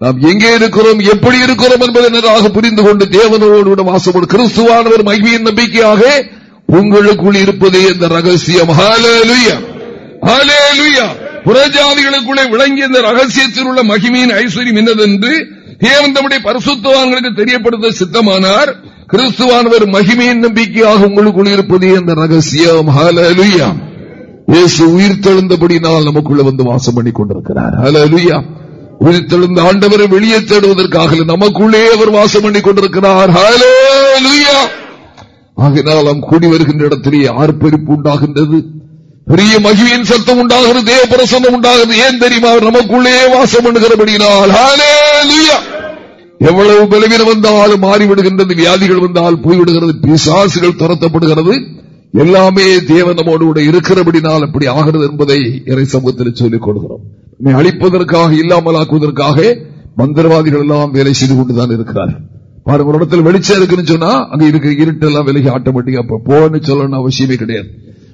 நாம் எங்கே இருக்கிறோம் எப்படி இருக்கிறோம் என்பதை நன்றாக புரிந்து கொண்டு தேவனோடு வாசப்படும். கிறிஸ்துவானவர் மகிழ்வியின் நம்பிக்கையாக உங்களுக்குள் இருப்பதே இந்த ரகசியம். புறஜாதிகளுக்குள்ளே விளங்கிய இந்த ரகசியத்தில் உள்ள மகிமையின் ஐஸ்வர்யம் என்னதென்று தேவன் தம்முடைய பரிசுத்தவான்களுக்கு தெரியப்படுத்த சித்தமானார். கிறிஸ்துவானவர் மகிமையின் நம்பிக்கையாக உங்களுக்குள் இருப்பதே இந்த ரகசியம். ஹலலுயா இயேசு உயிர் தெழுந்தபடினால் நமக்குள்ள வந்து வாசம் பண்ணி கொண்டிருக்கிறார். ஹலலுயா உயிர் தெழுந்த ஆண்டவரை வெளியே தேடுவதற்காக நமக்குள்ளே அவர் வாசம் பண்ணி கொண்டிருக்கிறார். ஆகினால் நாம் கூடி வருகின்ற இடத்திலே ஆர்ப்பரிப்பு உண்டாகின்றது. பெரிய மகிழ்வின் சத்தம் உண்டாகிறது தேவ பிரசனம் உண்டாகிறது. ஏன் தெரியுமா? நமக்குள்ளே வாசம் பண்ணுகிறபடினால் எவ்வளவு பலவீனம் வந்தாலும் மாறிவிடுகின்றது வியாதிகள் வந்தால் போய்விடுகிறது பிசாசுகள் துரத்தப்படுகிறது. எல்லாமே தேவன் நம்மோடு கூட இருக்கிறபடினால் அப்படி ஆகிறது என்பதை இறை சமூகத்தில் சொல்லிக் கொடுக்கிறோம். அழிப்பதற்காக இல்லாமலாக்குவதற்காக மந்திரவாதிகள் எல்லாம் வேலை செய்து கொண்டுதான் இருக்கிறார்கள். பாருங்க ஒரு இடத்துல வெளிச்சம் இருக்குன்னு சொன்னா அங்க இருக்க இருட்டு எல்லாம் விலகி ஆட்டோமேட்டிக்கா போன்னு சொல்லணும்னு அவசியமே கிடையாது.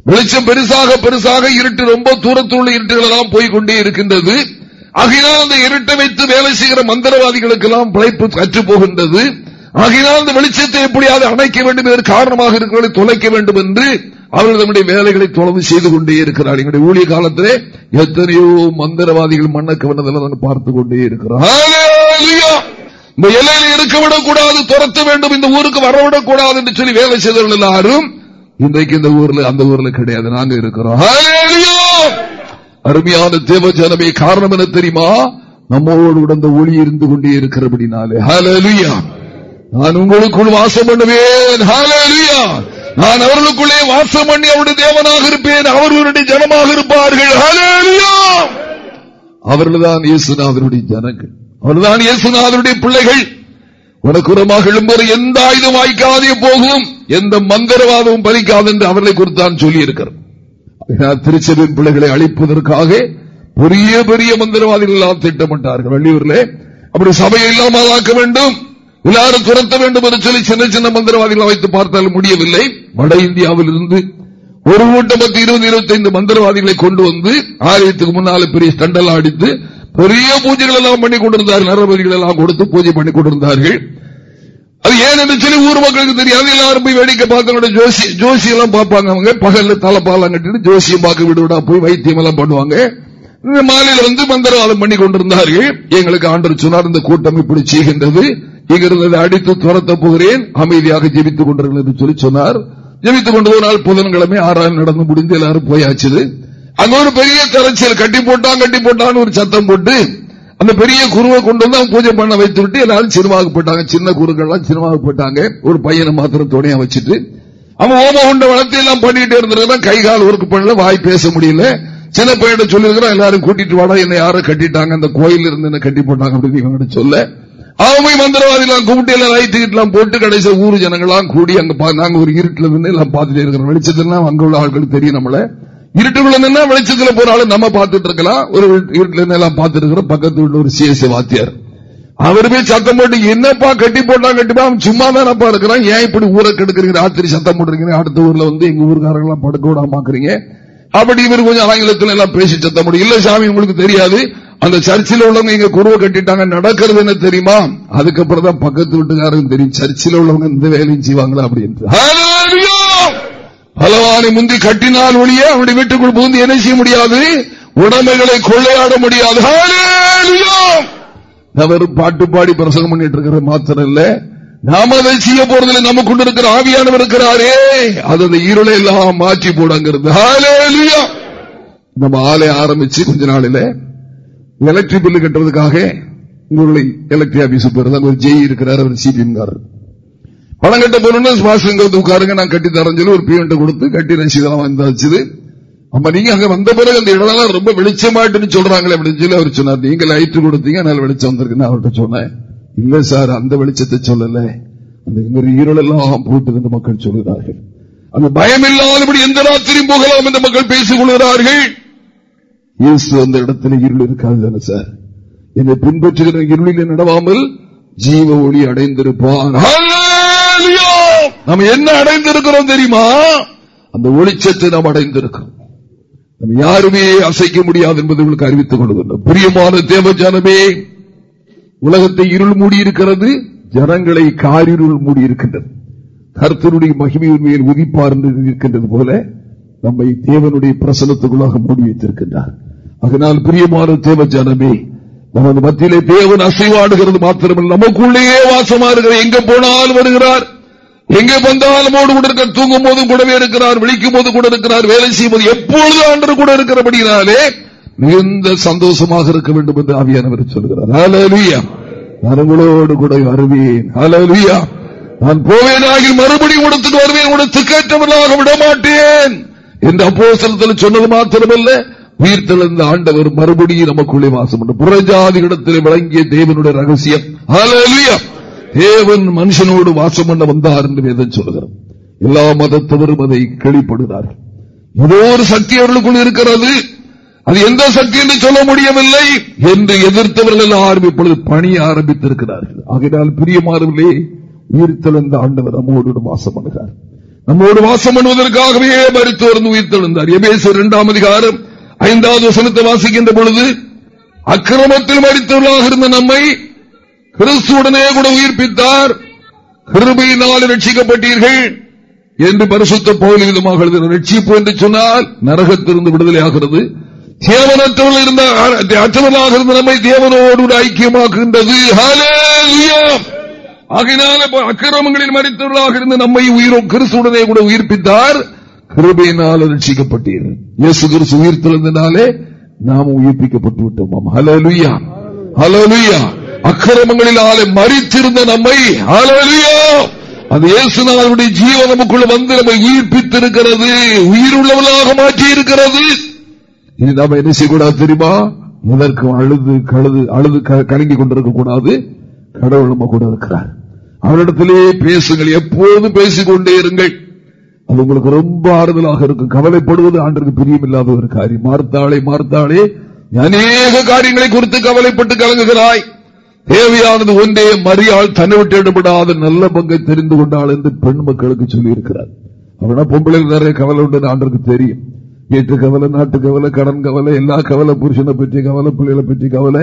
வெளிச்சம் பெருசாக பெருசாக இருட்டு ரொம்ப தூரத்தில் உள்ள இருட்டுகள் எல்லாம் போய்கொண்டே இருக்கின்றது. ஆகையினால் அந்த இருட்டை வைத்து வேலை செய்கிற மந்திரவாதிகளுக்கு எல்லாம் பிழைப்பு கற்று போகின்றது ஆகையினால் அந்த வெளிச்சத்தை எப்படியாவது அணைக்க வேண்டும் என்ற காரணமாக இருக்கிறவர்களை தொலைக்க வேண்டும் என்று அவர்கள் நம்முடைய வேலைகளை தொடர்ந்து செய்து கொண்டே இருக்கிறார். எங்களுடைய ஊழிய காலத்திலே எத்தனையோ மந்திரவாதிகள் மண்ணக்கு வந்ததெல்லாம் பார்த்துக் கொண்டே இருக்கிறார். இந்த எல்லையில் இருக்க விடக்கூடாது துரத்த வேண்டும் இந்த ஊருக்கு வரவிடக்கூடாது என்று சொல்லி வேலை செய்தவர்கள் எல்லாரும் இன்றைக்கு இந்த ஊர்ல அந்த ஊர்ல கிடையாது நாங்க இருக்கிறோம். அருமையான தேவ ஜனமே காரணம் என தெரியுமா? நம்மோடு உடந்த ஒளி இருந்து கொண்டே இருக்கிறபடினாலே. ஹலலுயா நான் உங்களுக்குள் வாசம் பண்ணுவேன். நான் அவர்களுக்குள்ளே வாசம் பண்ணி அவருடைய தேவனாக இருப்பேன். அவர்களுடைய ஜனமாக இருப்பார்கள். அவர்கள்தான் அவருடைய ஜனங்கள். அவர்தான் இயேசுநாதருடைய பிள்ளைகள். உனக்குறமாக எழும்போது எந்த ஆயுதம் வாய்க்காதே போகும். எந்த மந்திரவாதமும் பலிக்காது என்று அவர்களை குறித்து தான் சொல்லி இருக்கிறார் திருச்செவின் பிள்ளைகளை அழிப்பதற்காக பெரிய பெரிய மந்திரவாதிகள் எல்லாம் திட்டமிட்டார்கள். வள்ளியூர்ல அப்படி சபையை இல்லாமல் ஆக்க வேண்டும். எல்லாரும் துரத்த வேண்டும் என்று சொல்லி சின்ன சின்ன மந்திரவாதிகளை வைத்து பார்த்தால் முடியவில்லை. வட இந்தியாவில் இருந்து ஒரு கூட்டம் பத்து இருபது இருபத்தி ஐந்து மந்திரவாதிகளை கொண்டு வந்து ஆலயத்துக்கு முன்னால பெரிய ஸ்டண்டெல்லாம் அடித்து பெரிய பூஜைகள் எல்லாம் பண்ணி கொண்டிருந்தார்கள். நரபதிகள் எல்லாம் கொடுத்து பூஜை பண்ணி கொண்டிருந்தார்கள். அது ஏன் என்று சொல்லி ஊர் மக்களுக்கு தெரியாது. எல்லாரும் போய் வேடிக்கை பார்க்க ஜோசி ஜோசி எல்லாம் பார்ப்பாங்க அவங்க. பகல்ல தலைப்பாலாம் கட்டிட்டு ஜோசியை பார்க்க விடுவிடா போய் வைத்தியம் எல்லாம் பண்ணுவாங்க. மாலையில வந்து மந்திரவாதம் பண்ணி கொண்டிருந்தார்கள். எங்களுக்கு ஆண்டர் சொன்னார் இந்த கூட்டம் இப்படி செய்கின்றது. இங்கிருந்து அடித்து துரத்த போகிறேன். அமைதியாக ஜெபித்துக் கொண்டிருக்கிறேன் என்று சொல்லி சொன்னார். ஜெபித்துக் கொண்டு நாள் புதன்கிழமை ஆறாம் நடந்து முடிந்து எல்லாரும் போயாச்சு அங்க ஒரு பெரிய கரைச்சல் கட்டி போட்டான் கட்டி போட்டான்னு ஒரு சத்தம் போட்டு அந்த பெரிய குருவை கொண்டு வந்து அவங்க பூஜை பண்ண வைத்து விட்டு எல்லாரும் சினிமாவுக்கு போயிட்டாங்க. சின்ன குருக்கள்லாம் சினிமாவுக்கு போயிட்டாங்க. ஒரு பையனை மாத்திரம் துணையா வச்சுட்டு. அவன் ஓம உண்ட வளர்த்து எல்லாம் பண்ணிட்டு இருந்திருக்கான் கை கால் ஒர்க் பண்ணல வாய் பேச முடியல. சின்ன பையன் சொல்லிருக்கிறான் எல்லாரும் கூட்டிட்டு வாடா என்ன யாரும் கட்டிட்டாங்க. அந்த கோயில் இருந்து என்ன கட்டி போட்டாங்க. அப்படின்னு சொல்ல. அவங்க மந்திரவாதிலாம் கூப்பிட்டு எல்லாம் லைட் எல்லாம் போட்டு கடைசி ஊர் ஜனங்களாம் கூடி அங்க நாங்க ஒரு இருட்டுல இருந்து எல்லாம் பாத்துட்டே இருக்கிறோம். வெளிச்சத்துல அங்க உள்ள ஆட்களுக்கு தெரியும் நம்மள. இருட்டுக்குள்ள நின்னா வெளிச்சத்துல போனாலும் நம்ம பார்த்துட்டு இருக்கலாம். ஒரு இருட்டுல எல்லாம் பார்த்துட்டு இருக்கிறோம். பக்கத்து வீட்டுல ஒரு சிஎஸ்சி வாத்தியார். அவர் போய் சத்தம் போட்டு என்னப்பா கட்டி போட்டா கட்டிப்பா? அவன் சும்மா தானப்பா இருக்கிறான். ஏன் இப்படி ஊரை கெடுக்கிறீங்க? ராத்திரி சத்தம் போட்டுருக்கீங்க. அடுத்த ஊர்ல வந்து எங்க ஊருக்காரங்க எல்லாம் படுக்க விடாமாக்குறீங்க அப்படி இவர் கொஞ்சம் ஆங்கிலத்தில் எல்லாம் பேசி சத்தம் போடும் இல்ல சாமி உங்களுக்கு தெரியாது. அந்த சர்ச்சில் உள்ளவங்க இங்க குருவை கட்டிட்டாங்க. நடக்கிறது என்ன தெரியுமா? அதுக்கப்புறம் தான் பக்கத்து வீட்டுக்காரங்க தெரியும். சர்ச்சில் உள்ளவங்க இந்த வேலையும் செய்வாங்களா? அப்படின்னு பலவானை முந்தி கட்டினால் ஒழிய அவனுடைய வீட்டுக்குள் புகுந்து என்ன செய்ய முடியாது? உடமைகளை கொள்ளையாட முடியாது. அவர் பாட்டு பாடி பிரசங்கம் பண்ணிட்டு இருக்கிற மாத்திரம் இல்ல நாம அதை செய்ய போறதில் நம்ம கொண்டு இருக்கிற ஆவியானவர் இருக்கிறாரே. அது அந்த இருளை எல்லாம் மாற்றி போடாங்கிறது நம்ம ஆலை ஆரம்பிச்சு கொஞ்ச நாளில எலக்ட்ரிக் பில்லு கட்டுறதுக்காக உங்களுடைய எலக்ட்ரிக் ஆபீஸ் போயிருந்தாங்க ஒரு ஜெய் இருக்கிறார் அவர் சிபிஎம் பணம் கட்ட போறோம்னா சுபாஷ் உட்காருங்க நான் கட்டி தரேன் சொல்லி ஒரு பீவன்ட்ட கொடுத்து கட்டி ரசீதெல்லாம் வந்தாச்சு அப்ப நீங்க அங்க வந்த பிறகு அந்த இடம்லாம் ரொம்ப வெளிச்சமாட்டுன்னு சொல்றாங்களே அப்படின்னு சொல்லி அவர் சொன்னார். நீங்க லைட் கொடுத்தீங்க அதனால வெளிச்சம் வந்திருக்குன்னு அவர்கிட்ட சொன்னேன். இல்ல சார் அந்த வெளிச்சத்தை சொல்லல. அந்த ஈரோடு எல்லாம் போட்டு மக்கள் சொல்லுகிறார்கள். அந்த பயம் இல்லாதபடி எந்த ராத்திரியும் போகலாம் என்று மக்கள் பேசிக் கொள்கிறார்கள். இயேசு அந்த இடத்துல இருள் இருக்காது தானே சார்? என்னை பின்பற்றுகிற இருளில் நடவாமல் ஜீவ ஒளி அடைந்திருப்பான். நம்ம என்ன அடைந்திருக்கிறோம் தெரியுமா? அந்த ஒளிச்சத்தை நாம் அடைந்திருக்கிறோம். நம்ம யாருமே அசைக்க முடியாது என்பதை உங்களுக்கு அறிவித்துக் கொள்கின்றோம். பிரியமான தேவஜானமே உலகத்தை இருள் மூடியிருக்கிறது ஜனங்களை காரிருள் மூடியிருக்கின்றது கருத்தனுடைய மகிமை உண்மையில் உதிப்பார் இருக்கின்றது போல நம்மை தேவனுடைய பிரசனத்துக்குள்ளாக மூடி வைத்திருக்கின்றார். அதனால் பிரியமான தேவஜானமே நமது மத்தியிலே தேவன் அசைவாடுகிறது மாத்திரமல்ல நமக்குள்ளேயே வாசமா இருக்கிற எங்க போனாலும் வருகிறார். எங்கே வந்தாலும் கூட இருக்க தூங்கும் போதும் கூடவே இருக்கிறார் விழிக்கும் போது கூட இருக்கிறார் வேலை செய்யும் போது எப்பொழுது ஆண்டு கூட இருக்கிறபடினாலே மிகுந்த சந்தோஷமாக இருக்க வேண்டும் என்று ஆவியானவர் சொல்கிறார் நான் உங்களோடு கூட வருவேன். நான் போவேனாகி மறுபடியும் கொடுத்துட்டு வருவேன் உனக்கு கேட்டவர்களாக விடமாட்டேன் என்று அப்போ சொன்னது மாத்திரமல்ல உயிர் ஆண்டவர் மறுபடியும் நமக்குள்ளே வாசம் இடத்திலே விளங்கிய தேவனுடைய ரகசியம். தேவன் மனுஷனோடு வாசம் பண்ண வந்தார் என்று வேதம் சொல்கிறார் எல்லா மதத்தவரும் அதை கேள்விப்படுகிறார் ஏதோ ஒரு சக்தி அவர்களுக்குள் இருக்கிறது. அது எந்த சக்தி என்று சொல்ல முடியவில்லை என்று எதிர்த்தவர்கள் எல்லாரும் இப்பொழுது பணிய ஆரம்பித்திருக்கிறார்கள். ஆகையால் பிரியமாறவில்லை உயிர்த்தெழுந்த ஆண்டவர் நம்மோடு வாசம் பண்ணுகிறார். நம்மோடு வாசம் பண்ணுவதற்காகவே மருத்துவர் உயிர்த்தெழுந்தார் எபேசு இரண்டாம் அதிகாரம் ஐந்தாவது வசனத்தை வாசிக்கின்ற பொழுது அக்கிரமத்தில் மறித்தவர்களாக இருந்த நம்மை கிறிஸ்துவுடனே கூட உயிர்ப்பித்தார். கிருபையினால் ரட்சிக்கப்பட்டீர்கள் என்று பரிசுத்த பகுதி விதமாக ரட்சிப்பு என்று சொன்னால் நரகத்திலிருந்து விடுதலை ஆகிறது. தேவனற்றவர்கள் இருந்த அற்றவர்களாக இருந்த நம்மை தேவனோடு ஐக்கியமாக்குகின்றது. ஆகினால அக்கிரமங்களில் மறித்தவர்களாக இருந்த நம்மை உயிரோ கிறிஸ்துடனே கூட உயிர்ப்பித்தார். கிருபையினால் ரட்சிக்கப்பட்டீர்கள் இயேசு கிறிஸ்து உயிர் திறந்தனாலே நாம் உயிர்ப்பிக்கப்பட்டு விட்டோம் ஹலோ லுயா ஹலோ லுயா அக்கிரமங்களினாலே மறித்திருந்த நம்மை. அந்த இயேசுநாதனுடைய ஜீவன் நமக்குள்ள வந்து நம்மை உயிர்ப்பித்திருக்கிறது. உயிர் உள்ளவர்களாக மாற்றி இருக்கிறது இனி நாம என்ன செய்யக்கூடாது தெரியுமா? இதற்கு அழுது கழுது அழுது கலங்கி கொண்டிருக்க கூடாது. கடவுள் நம்ம கூட இருக்கிறார். அவரிடத்திலே பேசுங்கள். எப்போதும் பேசிக்கொண்டே இருங்கள். அது உங்களுக்கு ரொம்ப ஆறுதலாக இருக்கும். கவலைப்படுவது ஆண்டுக்கு பிரியமில்லாத ஒரு காரியம். மார்த்தாளே மார்த்தாளே அநேக காரியங்களை குறித்து கவலைப்பட்டு கலங்குகிறாய். தேவையானது ஒன்றே மரியாள் தன்னை விட்டு ஈடுபடாத நல்ல பங்கை தெரிந்து கொண்டாள் என்று பெண் மக்களுக்கு சொல்லியிருக்கிறார். அவனா பொம்பளை நிறைய கவலை உண்டு ஆண்டருக்கு தெரியும். வீட்டு கவலை நாட்டு கவலை கடன் கவலை எல்லா கவலை புருஷனை பற்றி கவலை பிள்ளைகளை பற்றி கவலை.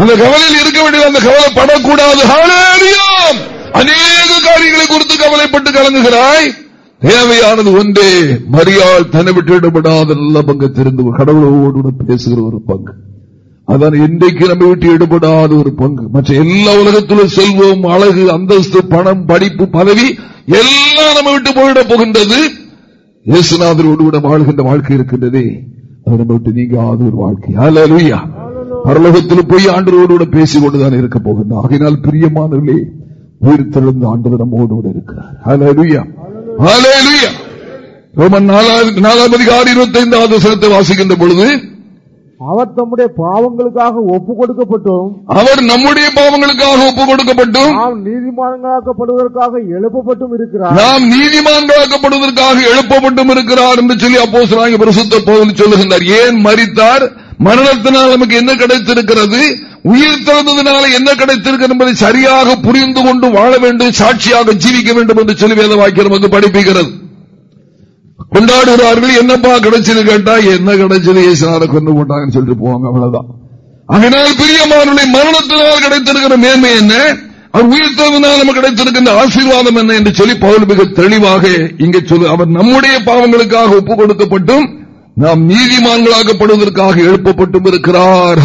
அந்த கவலையில் இருக்க வேண்டியது அந்த கவலை படக்கூடாது. அநேக காரியங்களை குறித்து கவலைப்பட்டு கலங்குகிறாய். தேவையானது ஒன்றே மரியாள் தன்னை விட்டு ஈடுபடாத நல்ல பங்கு தெரிந்து கடவுளோடு பேசுகிற ஒரு பங்கு. அதான் இன்றைக்கு நம்ம விட்டு எடுபடாத ஒரு பங்கு. மற்ற எல்லா உலகத்திலும் செல்வம் அழகு அந்தஸ்து பணம் படிப்பு பதவி எல்லாம் நம்ம விட்டு போயிட போகின்றது. இயேசுநாதரோடு கூட வாழ்கின்ற வாழ்க்கை இருக்கின்றதே. அது நம்ம விட்டு நீங்காத ஒரு வாழ்க்கை. அலலுயா பரலோகத்தில் போய் ஆண்டவரோடு கூட பேசிக் கொண்டுதான் இருக்க போகின்றோம் ஆகினால் பிரியமானவர்களே உயிர் தெழுந்த ஆண்டவர் நம்மோடு கூட இருக்கிறார். அலலுயா அலலுயா ரோமன் நாலாம் அதிகாரி இருபத்தி ஐந்தாவது வசனத்தை வாசிக்கின்ற பொழுது அவர் தம்முடைய பாவங்களுக்காக ஒப்பு கொடுக்கப்பட்டும் அவர் நம்முடைய பாவங்களுக்காக ஒப்பு கொடுக்கப்பட்டும் நாம் நீதிமான்களாக்கப்படுவதற்காக எழுப்பப்பட்டும் இருக்கிறார். நாம் நீதிமான்களாக்கப்படுவதற்காக எழுப்பப்பட்டும் இருக்கிறார் என்று சொல்லி அப்போ பிரசுத்த போதில் சொல்லுகின்றார். ஏன் மறித்தார் மரணத்தினால் நமக்கு என்ன கிடைத்திருக்கிறது? உயிர் திறந்ததுனால என்ன கிடைத்திருக்கிறது என்பதை சரியாக புரிந்து கொண்டு வாழ வேண்டும் சாட்சியாக ஜீவிக்க வேண்டும் என்று சொல்லி வேத வாக்கியம் நமக்கு படிப்புகிறது கொண்டாடுகிறார்கள். என்னப்பா கிடைச்சது கேட்டா என்ன கிடைச்சது? ஏசுநாத கொண்டு போட்டாங்கன்னு சொல்லிட்டு போவாங்க. அவ்வளவுதான். அதனால் பிரியமானுடைய மரணத்தினால் கிடைத்திருக்கிற மேன்மை என்ன? அவர் உயிர் நமக்கு கிடைத்திருக்கின்ற ஆசீர்வாதம் என்ன என்று சொல்லி பவுல் மிக தெளிவாக இங்கே சொல்லு. அவர் நம்முடைய பாவங்களுக்காக ஒப்புக் கொடுக்கப்பட்டும் நாம் நீதிமான்களாகப்படுவதற்காக எழுப்பப்பட்டும் இருக்கிறார்.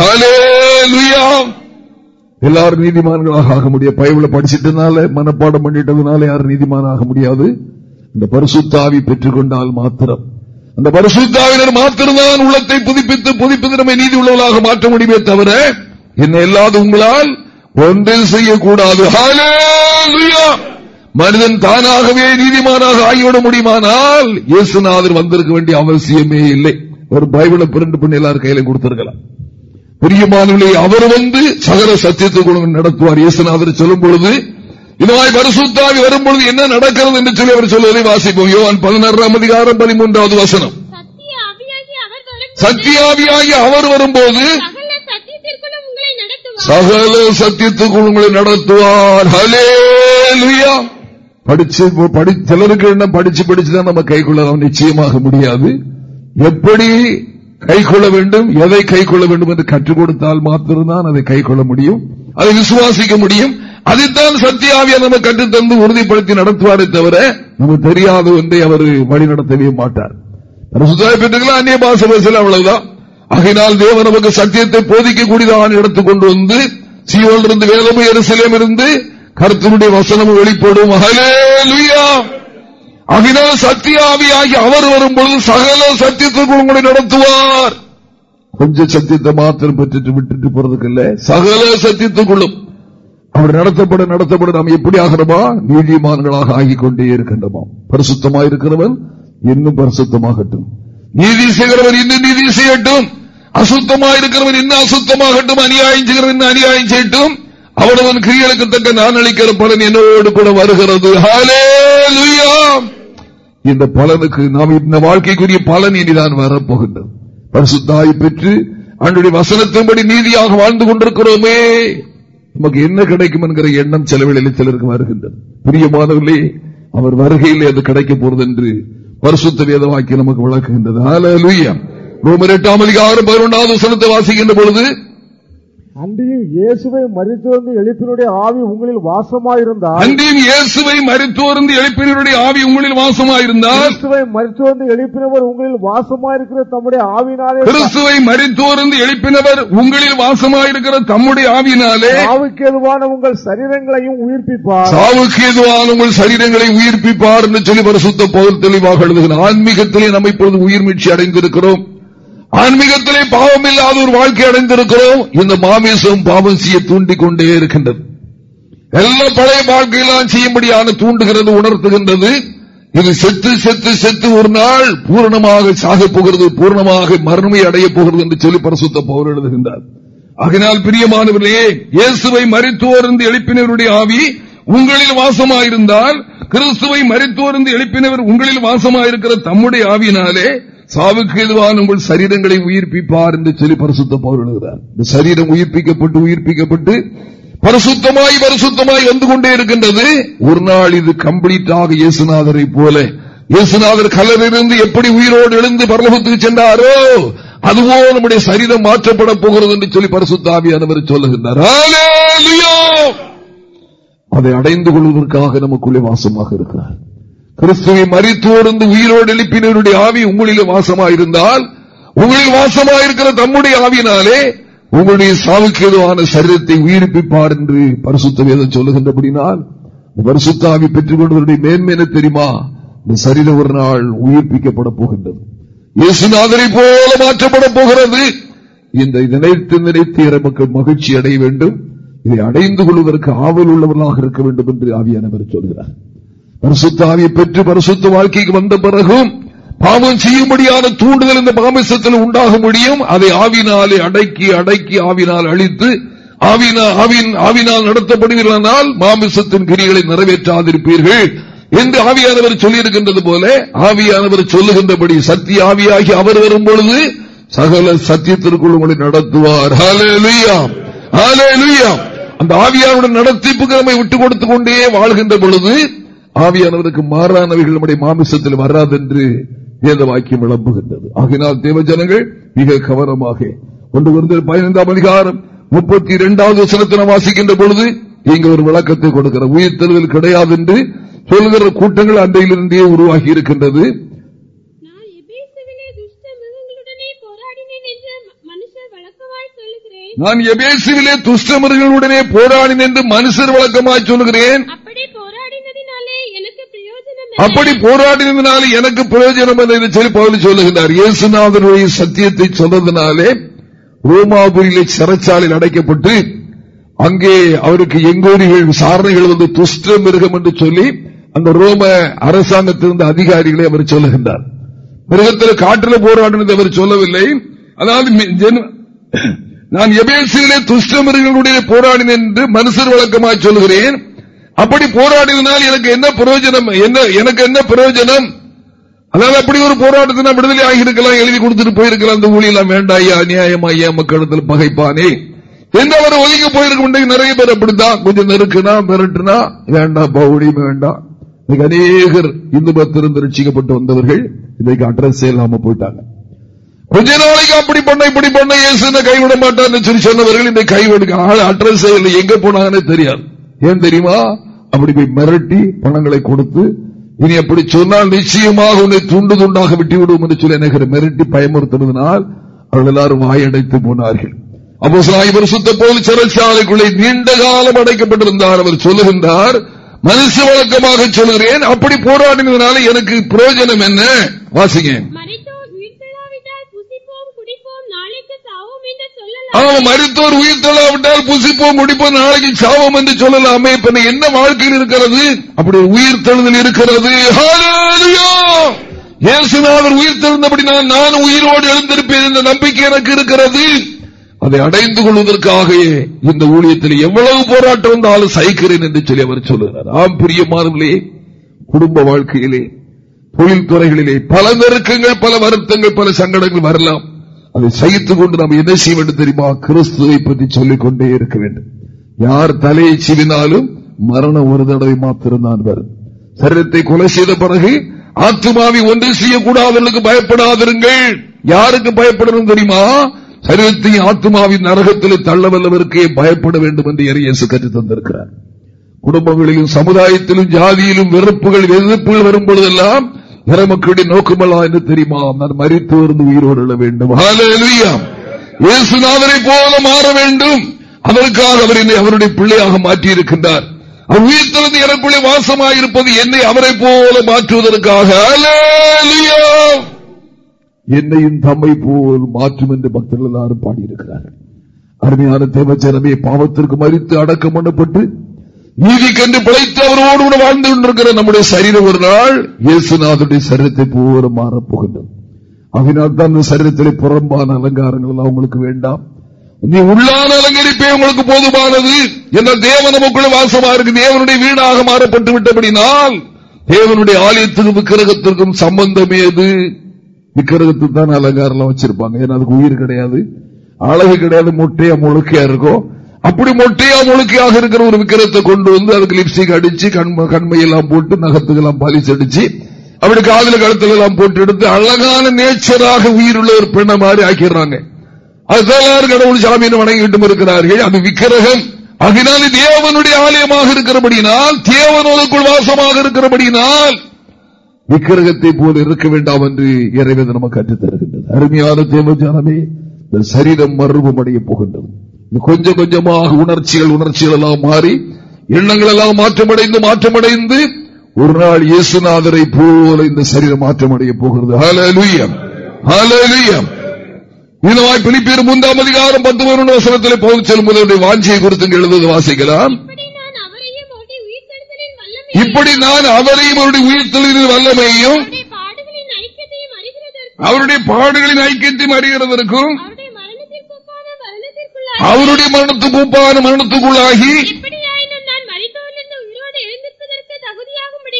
எல்லாரும் நீதிமான்களாக ஆக முடியும் பயவுல படிச்சிட்டதுனால மனப்பாடம் பண்ணிட்டதுனால யாரும் நீதிமானாக முடியாது. இந்த பரிசுத்தாவி பெற்றுக் கொண்டால் மாத்திரம். அந்த பரிசுத்தாவினர் மாத்திரம்தான் உள்ளத்தை புதுப்பித்து புதுப்பித்து நம்மை நீதி உள்ளவர்களாக மாற்ற முடியுமே தவிர என்ன இல்லாத உங்களால் ஒன்றில் செய்யக்கூடாது. மனிதன் தானாகவே நீதிமானாக ஆகிவிட முடியுமானால் இயேசுநாதர் வந்திருக்க வேண்டிய அவசியமே இல்லை. ஒரு பைபிளை பிரிண்ட் பண்ணி எல்லாரும் கையில கொடுத்திருக்கலாம். பிரியமானவர்களை அவர் வந்து சகர சத்தியத்தை நடத்துவார். இயேசுநாதர் சொல்லும் பொழுது இதுவாய் பரிசுத்தாவி வரும்பொழுது என்ன நடக்கிறது என்று சொல்லி அவர் சொல்வதை வாசிப்போம். யோவான் பதினாறாம் அதிகாரம் பதிமூன்றாவது வசனம். சத்தியாவியாகி அவர் வரும்போது சகல சத்தியத்துக்குள் உங்களை நடத்துவார். படிச்சு சிலருக்கு என்ன படிச்சு படிச்சுதான் நம்ம கை கொள்ளலாம் நிச்சயமாக முடியாது. எப்படி கை கொள்ள வேண்டும் எதை கை கொள்ள வேண்டும் என்று கற்றுக் கொடுத்தால் மாத்திரம்தான் அதை கை கொள்ள முடியும். அதை விசுவாசிக்க முடியும். அதைத்தான் சத்தியாவியா நம்ம கற்றுத்தந்து உறுதிப்படுத்தி நடத்துவாரே தவிர நமக்கு தெரியாத ஒன்றை அவர் வழி நடத்தவே மாட்டார் அந்நிய பாச பேசல அவ்வளவுதான். ஆகினால் தேவன் நமக்கு சத்தியத்தை போதிக்கக்கூடியதான் எடுத்து கொண்டு வந்து சீவன் இருந்து வேதமும் எரிசிலம் இருந்து கருத்தினுடைய வசனமும் வெளிப்படும் ஆகினால் சத்தியாவியாகி அவர் வரும்பொழுது சகல சத்தியத்திற்குள் கூட நடத்துவார். கொஞ்சம் சத்தியத்தை மாத்திரம் பெற்றுட்டு விட்டுட்டு போறதுக்கு இல்ல. சகல சத்தியத்துக்குள்ளும். அவர் நடத்தப்பட நடத்தப்பட நாம் எப்படி ஆகிறோமா? நீதிமான்களாக ஆகிக் கொண்டே இருக்கின்றோமா? பரிசுத்தமாக இருக்கிறவன் இன்னும் பரிசுத்தமாகட்டும். நீதி செய்கிறவன் இன்னும் நீதி செய்யட்டும். அசுத்தமாக இருக்கிறவன் இன்னும் அசுத்தமாகட்டும். அநியாயம் செய்கிறவன் இன்னும் அநியாயம் செய்யட்டும். அவனவன் கிரியலுக்கு தக்க நான் அளிக்கிற பலன் என்னோடு கூட வருகிறது. இந்த பலனுக்கு நாம் இந்த வாழ்க்கைக்குரிய பலன் இனிதான் வரப்போகின்றது. பரிசுத்தாய் பெற்று அன்றைய வசனத்தின்படி நீதியாக வாழ்ந்து கொண்டிருக்கிறோமே. நமக்கு என்ன கிடைக்கும் என்கிற எண்ணம் செலவில் சிலருக்கு வருகின்றது. பிரியமானவர்களே அவர் வருகையில் அது கிடைக்க போறது என்று வருஷத்து வேதவாக்கி நமக்கு விளக்குகின்றது. ரோமர் எட்டாம் அதிகாரம் பதினொன்றாவது வசனத்தை வாசிக்கின்ற பொழுது அன்றியும் இயேசுவை மறித்து வந்து எழுப்பினுடைய ஆவி உங்களில் வாசமாயிருந்தால் அன்றியும் இயேசுவை மறித்து வந்து எழுப்பினுடைய ஆவி உங்களில் வாசமாயிருந்தால் கிறிஸ்துவை மறித்து வந்து எழுப்பினவர் உங்களில் வாசமாயிருக்கிற தம்முடைய ஆவினாலே கிறிஸ்துவை மறித்து வந்து எழுப்பினவர் உங்களில் வாசமாயிருக்கிற தம்முடைய ஆவினாலே சாவுக்கு எதுவான உங்கள் சரீரங்களையும் உயிர்ப்பிப்பார். சாவுக்கு எதுவான உங்கள் சரீரங்களை உயிர்ப்பிப்பார் என்று சொல்லி பரிசுத்த பகுதி தெளிவாக எழுதுகிறார். ஆன்மீகத்திலே நம்ம இப்பொழுது உயிர் மீட்சி அடைந்திருக்கிறோம். ஆன்மீகத்திலே பாவம் இல்லாத ஒரு வாழ்க்கை அடைந்திருக்கிறோம். இந்த மாமிசம் பாவம் செய்ய தூண்டிக் கொண்டே இருக்கின்றது. எல்லா பழைய வாழ்க்கையெல்லாம் செய்யும்படியான தூண்டுகிறது உணர்த்துகின்றது. இது செத்து செத்து செத்து ஒரு நாள் பூரணமாக சாக போகிறது பூர்ணமாக மறுமை அடையப் போகிறது என்று சொல்லி பரிசுத்த பவர் எழுதுகின்றார். ஆகினால் பிரியமானவர்களே இயேசுவை மறித்தோர்ந்து எழுப்பினவருடைய ஆவி உங்களில் வாசமாயிருந்தால் கிறிஸ்துவை மறித்தோர்ந்து எழுப்பினவர் உங்களில் வாசமாயிருக்கிற தம்முடைய ஆவினாலே சாவுக்கு எதுவான உங்கள் சரீரங்களை உயிர்ப்பிப்பார் என்று சொல்லி பரிசுத்த பௌருகிறார் இந்த சரீரம் உயிர்ப்பிக்கப்பட்டு உயிர்ப்பிக்கப்பட்டு பரிசுத்தமாய் பரிசுத்தமாய் வந்து கொண்டே இருக்கின்றது. ஒரு நாள் இது கம்ப்ளீட்டாக இயேசுநாதரை போல. இயேசுநாதர் கலரிலிருந்து எப்படி உயிரோடு எழுந்து பரலோகத்துக்கு சென்றாரோ அதுவோ நம்முடைய சரீரம் மாற்றப்பட போகிறது என்று சொல்லி பரிசுத்தாவியானவர் சொல்லுகின்றார். அதை அடைந்து கொள்வதற்காக நமக்குள்ளே வாசமாக இருக்கிறார். கிறிஸ்துவை மறித்தோடு உயிரோடு எழுப்பினருடைய ஆவி உங்களிலும் வாசமாயிருந்தால் உங்களில் வாசமாயிருக்கிற தம்முடைய ஆவினாலே உங்களுடைய சாவுக்கு எதுவான சரீரத்தை உயிர்ப்பிப்பார் என்று பரிசுத்த வேதம் சொல்லுகின்றபடினால் பரிசுத்தாவி பெற்றுக் கொண்டவருடைய மேன்மேன தெரியுமா? இந்த சரீரம் ஒரு நாள் உயிர்ப்பிக்கப்பட போகின்றது. இயேசுநாதரை போல மாற்றப்பட போகிறது. இந்த நினைத்து நினைத்து மக்கள் மகிழ்ச்சி அடைய வேண்டும். இதை அடைந்து கொள்வதற்கு ஆவல் உள்ளவர்களாக இருக்க வேண்டும் என்று ஆவியானவர் சொல்கிறார். பரிசுத்தாவியை பெற்று பரிசுத்த வாழ்க்கைக்கு வந்த பிறகும் பாவம் செய்யும்படியான தூண்டுதல் இந்த மாமிசத்தில் உண்டாக முடியும். அதை ஆவினாலே அடக்கி அடக்கி ஆவினால் அழித்து ஆவினால் நடத்தப்படுவீர்களானால் மாமிசத்தின் கிரிகளை நிறைவேற்றாதிருப்பீர்கள். என்று ஆவியானவர் சொல்லியிருக்கின்றது போல ஆவியானவர் சொல்லுகின்றபடி சத்திய ஆவியாகி அவர் வரும் பொழுது சகல சத்தியத்திற்குள் உங்களை நடத்துவார். அந்த ஆவியாருடன் நடத்திப்புக்கு நம்மை விட்டுக் கொடுத்துக் கொண்டே வாழ்கின்ற பொழுது ஆவியானவருக்கு மாறானவைகள் நம்முடைய மாமிசத்தில் வராது என்று வேத வாக்கியம் விளம்புகின்றது. ஆகினால் தேவஜனங்கள் மிக கவனமாக ஒன்று வந்து பதினைந்தாம் அதிகாரம் முப்பத்தி இரண்டாவது வசனத்தின வாசிக்கின்ற பொழுது இங்க ஒரு விளக்கத்தை கொடுக்கிற உயிர் தெருவில் கிடையாது என்று சொல்கிற கூட்டங்கள் அன்றையிலிருந்தே உருவாகி இருக்கின்றது. நான் எபேசுவிலே துஷ்டமர்களுடனே போராடினேன் என்று மனுஷர் வழக்கமாய் சொல்கிறேன் அப்படி போராடினதுனாலே எனக்கு பிரயோஜனம் என்று சொல்லி பகுதி சொல்லுகிறார் இயேசுநாதனுடைய சத்தியத்தை சொன்னதுனாலே ரோமாபுரியிலே சிறைச்சாலையில் அடைக்கப்பட்டு அங்கே அவருக்கு எங்கோரிகள் விசாரணைகள் வந்து துஷ்ட மிருகம் என்று சொல்லி அந்த ரோம அரசாங்கத்திலிருந்த அதிகாரிகளை அவர் சொல்லுகின்றார். மிருகத்தில் காற்றில் போராடினது அவர் சொல்லவில்லை. அதாவது நான் எபேசியிலே துஷ்ட மிருகங்களுடைய போராடினேன் என்று மனுஷர் வழக்கமாக சொல்கிறேன் அப்படி போராடினால் எனக்கு என்ன பிரயோஜனம்? என்ன எனக்கு என்ன பிரயோஜனம்? அதாவது அப்படி ஒரு போராட்டத்தை விடுதலை ஆகியிருக்கலாம் எழுதி கொடுத்துட்டு போயிருக்கலாம். அந்த ஊழியெல்லாம் வேண்டாயா அநியாயமாயா மக்களிடத்தில் பகைப்பானே. எந்த ஒரு ஒதுங்கி போயிருக்க நிறைய பேர் அப்படித்தான். கொஞ்சம் நெருக்குனா மிரட்டுனா வேண்டாம் பவுடி வேண்டாம். அநேகர் இந்து பத்திருந்து ரட்சிக்கப்பட்டு வந்தவர்கள் இன்றைக்கு அட்ரஸ் இல்லாம போயிட்டாங்க. கொஞ்ச நாளைக்கு அப்படி பண்ண இப்படி பண்ண இயேசு கைவிட மாட்டான்னு சொல்லி சொன்னவர்கள் இந்த கைவிடுக்க அட்ரஸ் இல்லை எங்க போனாங்கன்னு தெரியாது. ஏன் தெரியுமா? அப்படி போய் மிரட்டி பணங்களை கொடுத்து இனி அப்படி சொன்னால் நிச்சயமாக உன்னை துண்டு துண்டாக விட்டு விடுவோம் என்று சொல்லி எனக்கு மிரட்டி பயமுறுத்தினால் அவர்கள் எல்லாரும் வாயடைத்து போனார்கள். அப்போ சாய்வர் சுத்த போல் சிறைச்சாலைக்குள்ளே நீண்ட காலம் அடைக்கப்பட்டிருந்தார். அவர் சொல்லுகின்றார் மனுஷ வழக்கமாக சொல்கிறேன் அப்படி போராடினதுனால எனக்கு பிரயோஜனம் என்ன? வாசிங்க. மருத்துவர் உயிர் தள்ளாவிட்டால் புசிப்போம் முடிப்போம் நாளைக்கு சாவம் என்று சொல்லலாமே. இப்ப என்ன வாழ்க்கையில் இருக்கிறது? அப்படி உயிர் தழுதல் இருக்கிறது. இயேசுநாதர் உயிர் தெழுந்தபடி நான் உயிரோடு எழுந்திருப்பேன் என்ற நம்பிக்கை எனக்கு இருக்கிறது. அதை அடைந்து கொள்வதற்காக இந்த ஊழியத்தில் எவ்வளவு போராட்டம் வந்தாலும் சைக்கிறேன் என்று சொல்லி அவர் சொல்லுகிறார். ஆம் பிரியமானவர்களே குடும்ப வாழ்க்கையிலே தொழில் துறைகளிலே பல நெருக்கங்கள் பல வருத்தங்கள் பல சங்கடங்கள் வரலாம். அதை சகித்துக் கொண்டு நாம் என்ன செய்ய வேண்டும் தெரியுமா? கிறிஸ்துவை பற்றி சொல்லிக்கொண்டே இருக்க வேண்டும். யார் தலையை சிவினாலும் மரணம் ஒரு தடவை மாத்திரம்தான் வரும். சரீரத்தை கொலை செய்த பிறகு ஆத்மாவை ஒன்று செய்யக்கூடாதவர்களுக்கு பயப்படாதிருங்கள். யாருக்கு பயப்படணும் தெரியுமா? சரீரத்தையும் ஆத்மாவின் நரகத்தில் தள்ள வல்லவருக்கே பயப்பட வேண்டும் என்று இயேசு கற்று தந்திருக்கிறார். குடும்பங்களிலும் சமுதாயத்திலும் ஜாதியிலும் வெறுப்புகள் எதிர்ப்புகள் வரும் பொழுதெல்லாம் மக்களுடைய நோக்கமல்லா என்று தெரியுமா? நான் மறித்து இருந்து உயிரோடு எழ வேண்டும். இயேசுநாதரை போல மாற வேண்டும். அதற்காக அவர் என்னை அவருடைய பிள்ளையாக மாற்றியிருக்கின்றார். அவர் உயிர்த்தெழுந்து எனக்குள்ளே வாசமாயிருப்பது என்னை அவரை போல மாற்றுவதற்காக. என்னையும் தம்மை போல் மாற்றும் என்று பக்தர்கள் எல்லாரும் பாடியிருக்கிறார்கள். அருமையான தேவச்சனமே பாவத்திற்கு மறித்து அடக்கம் பண்ணப்பட்டு நீதி பிழைத்து அவரோடு கூட வாழ்ந்து கொண்டிருக்கிற நம்முடைய சரீரம் ஒரு நாள் இயேசுநாதனுடைய சரீரத்தை பூர மாறப்போகின்றது அதனால் தான் இந்த சரீரத்தில் புறம்பான அலங்காரங்கள் எல்லாம் உங்களுக்கு வேண்டாம். நீ உள்ளான அலங்கரிப்பே உங்களுக்கு போதுமானது. என்ற தேவ நமக்குள்ள வாசமா இருக்கு. தேவனுடைய வீடாக மாறப்பட்டு விட்டபடினால் தேவனுடைய ஆலயத்திற்கும் விக்கிரகத்திற்கும் சம்பந்தமே அது. விக்கிரகத்துக்கு தான் அலங்காரம் வச்சிருப்பாங்க. ஏன்னா அதுக்கு உயிர் கிடையாது. அழகு கிடையாது. முட்டையா முழுக்கையா இருக்கும் அப்படி மொட்டையா முழுக்கையாக இருக்கிற ஒரு விக்கிரத்தை கொண்டு வந்து அதுக்கு லிப்ஸ்டிக் அடிச்சு கண்மையெல்லாம் போட்டு நகத்துக்கெல்லாம் பாலிச்சு அடிச்சு அப்படி காதல கழுத்துல எல்லாம் போட்டு எடுத்து அழகான நேச்சராக உயிருள்ள ஒரு பெண்ணை மாதிரி ஆக்கிடுறாங்க. அதுதான் கடவுள் சாமியின் வணங்கிட்டும் இருக்கிறார்கள். அது விக்கிரகம். அதனால தேவனுடைய ஆலயமாக இருக்கிறபடினால் தேவனோதுக்குள் வாசமாக இருக்கிறபடினால் விக்கிரகத்தை போல இருக்க வேண்டாம் என்று இறைவன் நமக்கு கற்றுத் தருகின்றது அருமையான தேவஜானமே சரீரம் மர்வம் அடைய போகின்றது கொஞ்சம் கொஞ்சமாக உணர்ச்சிகள் உணர்ச்சிகள் எல்லாம் மாறி எண்ணங்கள் எல்லாம் மாற்றமடைந்து மாற்றமடைந்து ஒரு நாள் இயேசுநாதரை போல இந்த சரீரம் மாற்றமடைய போகிறது. பிலிப்பியர் மூன்றாம் அதிகாரம் பத்து மூணு வசனத்தில் போக செல்லும் போது வாஞ்சியை குறித்து எழுதுவது வாசிக்கலாம். இப்படி நான் அவரையும் அவருடைய உயிர்த்தலின் வல்லமையும் அவருடைய பாடுகளின் ஐக்கியத்தையும் அறிகிறதற்கும் அவருடைய மரணத்துக்கு ஒப்பான மரணத்துக்குள்ளாகி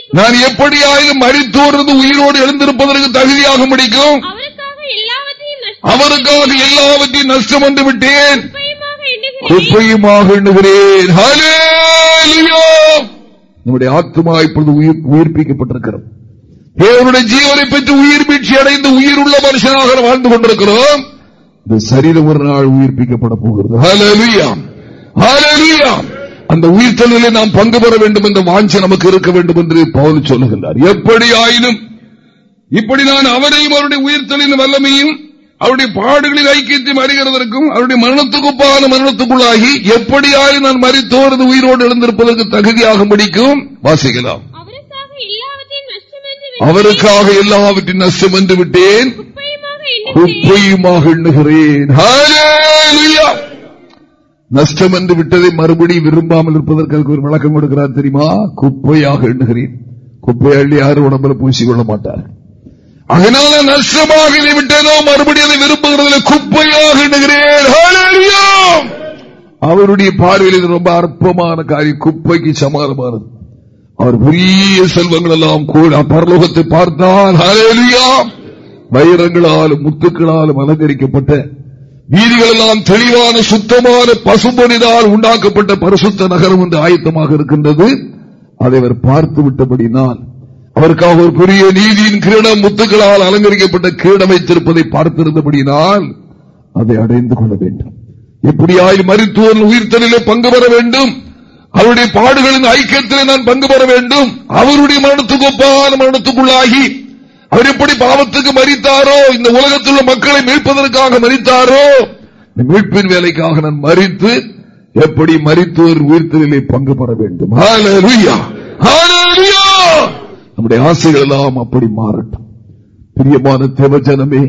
நான் எப்படி மறித்தோர்ந்து உயிரோடு எழுந்திருப்பதற்கு தகுதியாக முடிக்கும் அவருக்காக எல்லாவற்றையும் நஷ்டம் வந்து விட்டேன். குப்பையுமாக எண்ணுகிறேன். நம்முடைய ஆத்மா இப்பொழுது உயிர்ப்பிக்கப்பட்டிருக்கிறோம் தேவனுடைய ஜீவனை பெற்று உயிர் மீட்சி அடைந்து உயிர் உள்ள மனுஷனாக வாழ்ந்து கொண்டிருக்கிறோம். இந்த சரீரம் ஒரு நாள் உயிர்ப்பிக்கப்பட போகிறது. அந்த உயிர்த்தலிலே நாம் பங்கு பெற வேண்டும் என்ற வாஞ்சி நமக்கு இருக்க வேண்டும் என்று பவுல் சொல்லுகின்றார். எப்படி ஆயினும் இப்படி நான் அவரையும் அவருடைய உயிர்த்தலின் வல்லமையும் அவருடைய பாடுகளில் ஐக்கியத்தையும் அறிகிறதற்கும் அவருடைய மரணத்துக்கு ஒப்பான மரணத்துக்குள்ளாகி எப்படியாயும் நான் மறித்தோரது உயிரோடு எழுந்திருப்பதற்கு தகுதியாக முடிக்கும் வாசிக்கலாம். அவருக்காக எல்லாவற்றின் நஷ்டம் என்று விட்டேன். குப்பையுமாக எண்ணுகிறேன். நஷ்டம் என்று விட்டதை மறுபடியும் விரும்பாமல் இருப்பதற்கு ஒரு விளக்கம் கொடுக்கிறார் தெரியுமா? குப்பையாக எண்ணுகிறேன். குப்பை யாரும் உடம்புல பூசிக்கொள்ள மாட்டார். அதனால நஷ்டமாக விட்டதோ மறுபடியும் அதை விரும்புகிறதில் குப்பையாக எண்ணுகிறேன். அவருடைய பார்வையில் இது ரொம்ப அற்பமான காரியம். குப்பைக்கு சமானமானது அவர் பெரிய செல்வங்கள் எல்லாம் கூட பரலோகத்தை பார்த்தால் வைரங்களாலும் முத்துக்களாலும் அலங்கரிக்கப்பட்ட வீதிகளெல்லாம் தெளிவான சுத்தமான பசும்பொனிதால் உண்டாக்கப்பட்ட பரிசுத்த நகரம் என்று ஆயத்தமாக இருக்கின்றது. அதை அவர் பார்த்து விட்டபடினால் அவருக்காக ஒரு பெரிய நீதியின் கிரீடம் முத்துக்களால் அலங்கரிக்கப்பட்ட கிரீடம் வைத்திருப்பதை பார்த்திருந்தபடினால் அதை அடைந்து கொள்ள வேண்டும். எப்படியாய் மருத்துவன் உயிர்த்தலிலே பங்கு பெற வேண்டும். அவருடைய பாடுகளின் ஐக்கியத்திலே நான் பங்கு பெற வேண்டும். அவருடைய மரணத்துக்கு ஒப்பான மரணத்துக்குள்ளாகி அவர் எப்படி பாவத்துக்கு மறித்தாரோ இந்த உலகத்தில் உள்ள மக்களை மீட்பதற்காக மறித்தாரோ மீட்பின் வேலைக்காக நான் மறித்து எப்படி மறித்தோர் உயிர்த்தலிலே பங்கு பெற வேண்டும். நம்முடைய ஆசைகள் எல்லாம் அப்படி மாறட்டும். பிரியமான தேவஜனமே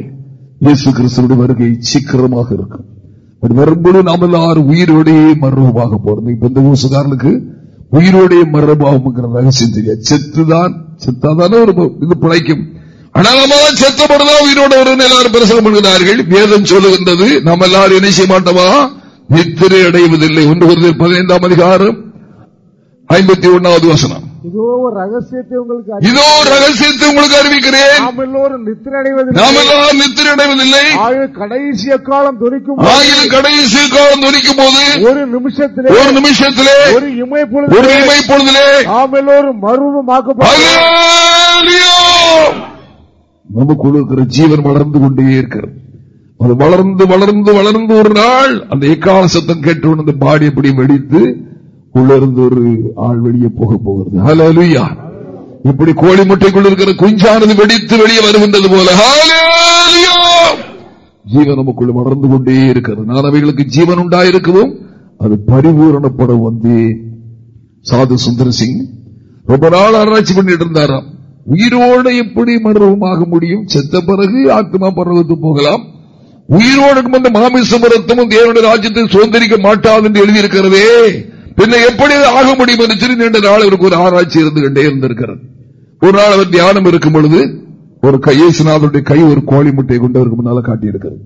இயேசு கிறிஸ்துடைய வருகை சீக்கிரமாக இருக்கும். வரும்போது நாம் எல்லாரும் உயிரோடையே மர்மமாக போறோம். இப்ப இந்த ஊசுகாரனுக்கு உயிரோடைய மர்மமாகும் ரகசியம் தெரியாது. செத்துதான் செத்தாதானே ஒரு இது பிழைக்கும். ஆனால் நம்ம செத்தப்படுதா உயிரோட ஒரு எல்லாரும் பிரசனம் பண்ணுகிறார்கள். வேதம் சொல்லுகின்றது நம்ம எல்லாரும் என்ன செய்ய மாட்டோமா? நித்திரை அடைவதில்லை. ஒன்று பதினைந்தாம் அதிகாரம் ஐம்பத்தி ஒன்னாவது வசனம். இதோ ரகசியத்தை உங்களுக்கு இதோ ரகசியத்தை உங்களுக்கு அறிவிக்கிறேன். நாம் எல்லோரும் நாம் நித்திரடைவதில்லை ஆயுள் கடைசிய காலம் துணிக்கும் ஆயுள் கடைசி காலம் துணிக்கும் போது ஒரு நிமிஷத்திலே ஒரு நிமிஷத்திலே ஒரு இமை பொழுது ஒரு இமை பொழுதிலே நாம் எல்லோரும் மருவமாக்கப்படும் நமக்கு இருக்கிற ஜீவன் வளர்ந்து கொண்டே இருக்கிறது. அது வளர்ந்து வளர்ந்து வளர்ந்து ஒரு நாள் அந்த எக்கால சத்தம் கேட்டு அந்த பாடி எப்படி வெடித்து உள்ளிருந்து ஒரு ஆள் வெளியே போக போகிறது. ஹலலுயா இப்படி கோழி முட்டைக்குள் இருக்கிற குஞ்சானது வெடித்து வெளியே வருகின்றது போல. ஜீவன் நமக்குள்ள வளர்ந்து கொண்டே இருக்கிறது. நான் அவைகளுக்கு ஜீவன் உண்டாயிருக்கவும் அது பரிபூரணப்பட வந்து. சாது சுந்தர சிங் ரொம்ப நாள் ஆராய்ச்சி பண்ணிட்டு இருந்தாராம். உயிரோடு எப்படி மர்வமாக முடியும்? செத்த பிறகு ஆத்மா பரவத்து போகலாம். உயிரோடு வந்த மாமிசமரத்தமும் தேவனுடைய ராஜ்யத்தை சுதந்திரிக்க மாட்டாது என்று எழுதியிருக்கிறதே. பின்ன எப்படி ஆக முடியும் என்று சொல்லி நீண்ட நாள் அவருக்கு ஒரு ஆராய்ச்சி இருந்து கொண்டே இருந்திருக்கிறது. ஒரு நாள் அவர் தியானம் இருக்கும் பொழுது ஒரு கையேசுநாதனுடைய கை ஒரு கோழி முட்டையை கொண்டு அவருக்கு முன்னால காட்டியிருக்கிறது.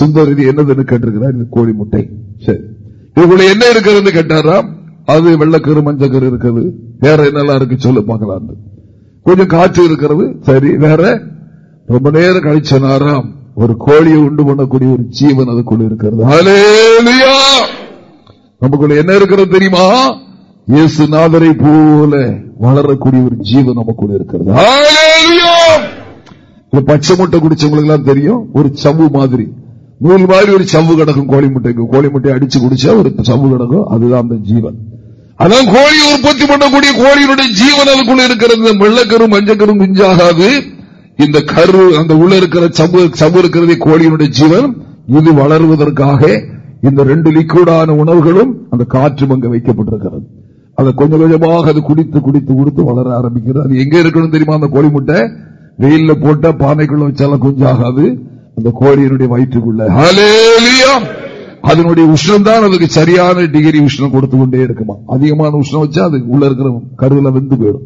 சுந்தர் இது என்னதுன்னு கேட்டிருக்கிறார்? இது கோழி முட்டை. சரி. இதுக்குள்ள என்ன இருக்கிறது கேட்டாராம் அது வெள்ளக்கரு மஞ்சக்கரு இருக்குது. வேற என்னெல்லாம் இருக்கு? சொல்லு பார்க்கலாம் கொஞ்சம் காற்று இருக்கிறது. சரி வேற? ரொம்ப நேரம் கழிச்சனாராம் ஒரு கோழியை உண்டு பண்ணக்கூடிய ஒரு ஜீவன் அதுக்குள்ள இருக்கிறது. நமக்குள்ள என்ன இருக்கிறது தெரியுமா? இயேசுநாதரை போல வளரக்கூடிய ஒரு ஜீவன் நமக்குள்ள இருக்கிறது. பச்சை முட்டை குடிச்சவங்களுக்கு எல்லாம் தெரியும் ஒரு சவ்வு மாதிரி. நூல் மாதிரி ஒரு சவ்வு கிடக்கும் கோழி முட்டைக்கு. கோழி முட்டையை அடிச்சு குடிச்சா ஒரு சவ்வு கிடக்கும். அதுதான் அந்த ஜீவன். அதான் கோழி உற்பத்தி பண்ணக்கூடிய கோழியினுடைய ஜீவன் அதுக்குள்ள இருக்கிறது. வெள்ளக்கரும் மஞ்சக்கரும் குஞ்சாகாது. இந்த கரு அந்த உள்ள இருக்கிற சவ்வு சவ்வு இருக்கிறதே கோழியினுடைய ஜீவன். இது வளருவதற்காக இந்த ரெண்டு லிக்விடான உணவுகளும் அந்த காற்று மங்க வைக்கப்பட்டிருக்கிறது. அதை கொஞ்சம் கொஞ்சமாக அது குடித்து குடித்து குடித்து வளர ஆரம்பிக்கிறது. அது எங்க இருக்கணும் தெரியுமா? அந்த கோழி முட்டை. வெயில்ல போட்ட பானைக்குள்ள வச்சாலும் குஞ்சாகாது. அந்த கோழியினுடைய வயிற்றுக்குள்ள. அதனுடைய உஷ்ணம் தான் அதுக்கு சரியான டிகிரி உஷ்ணம் கொடுத்து கொண்டே இருக்குமா? அதிகமான உஷ்ணம் வச்சா அது உள்ள இருக்கிற கருவில வெந்து போயிடும்.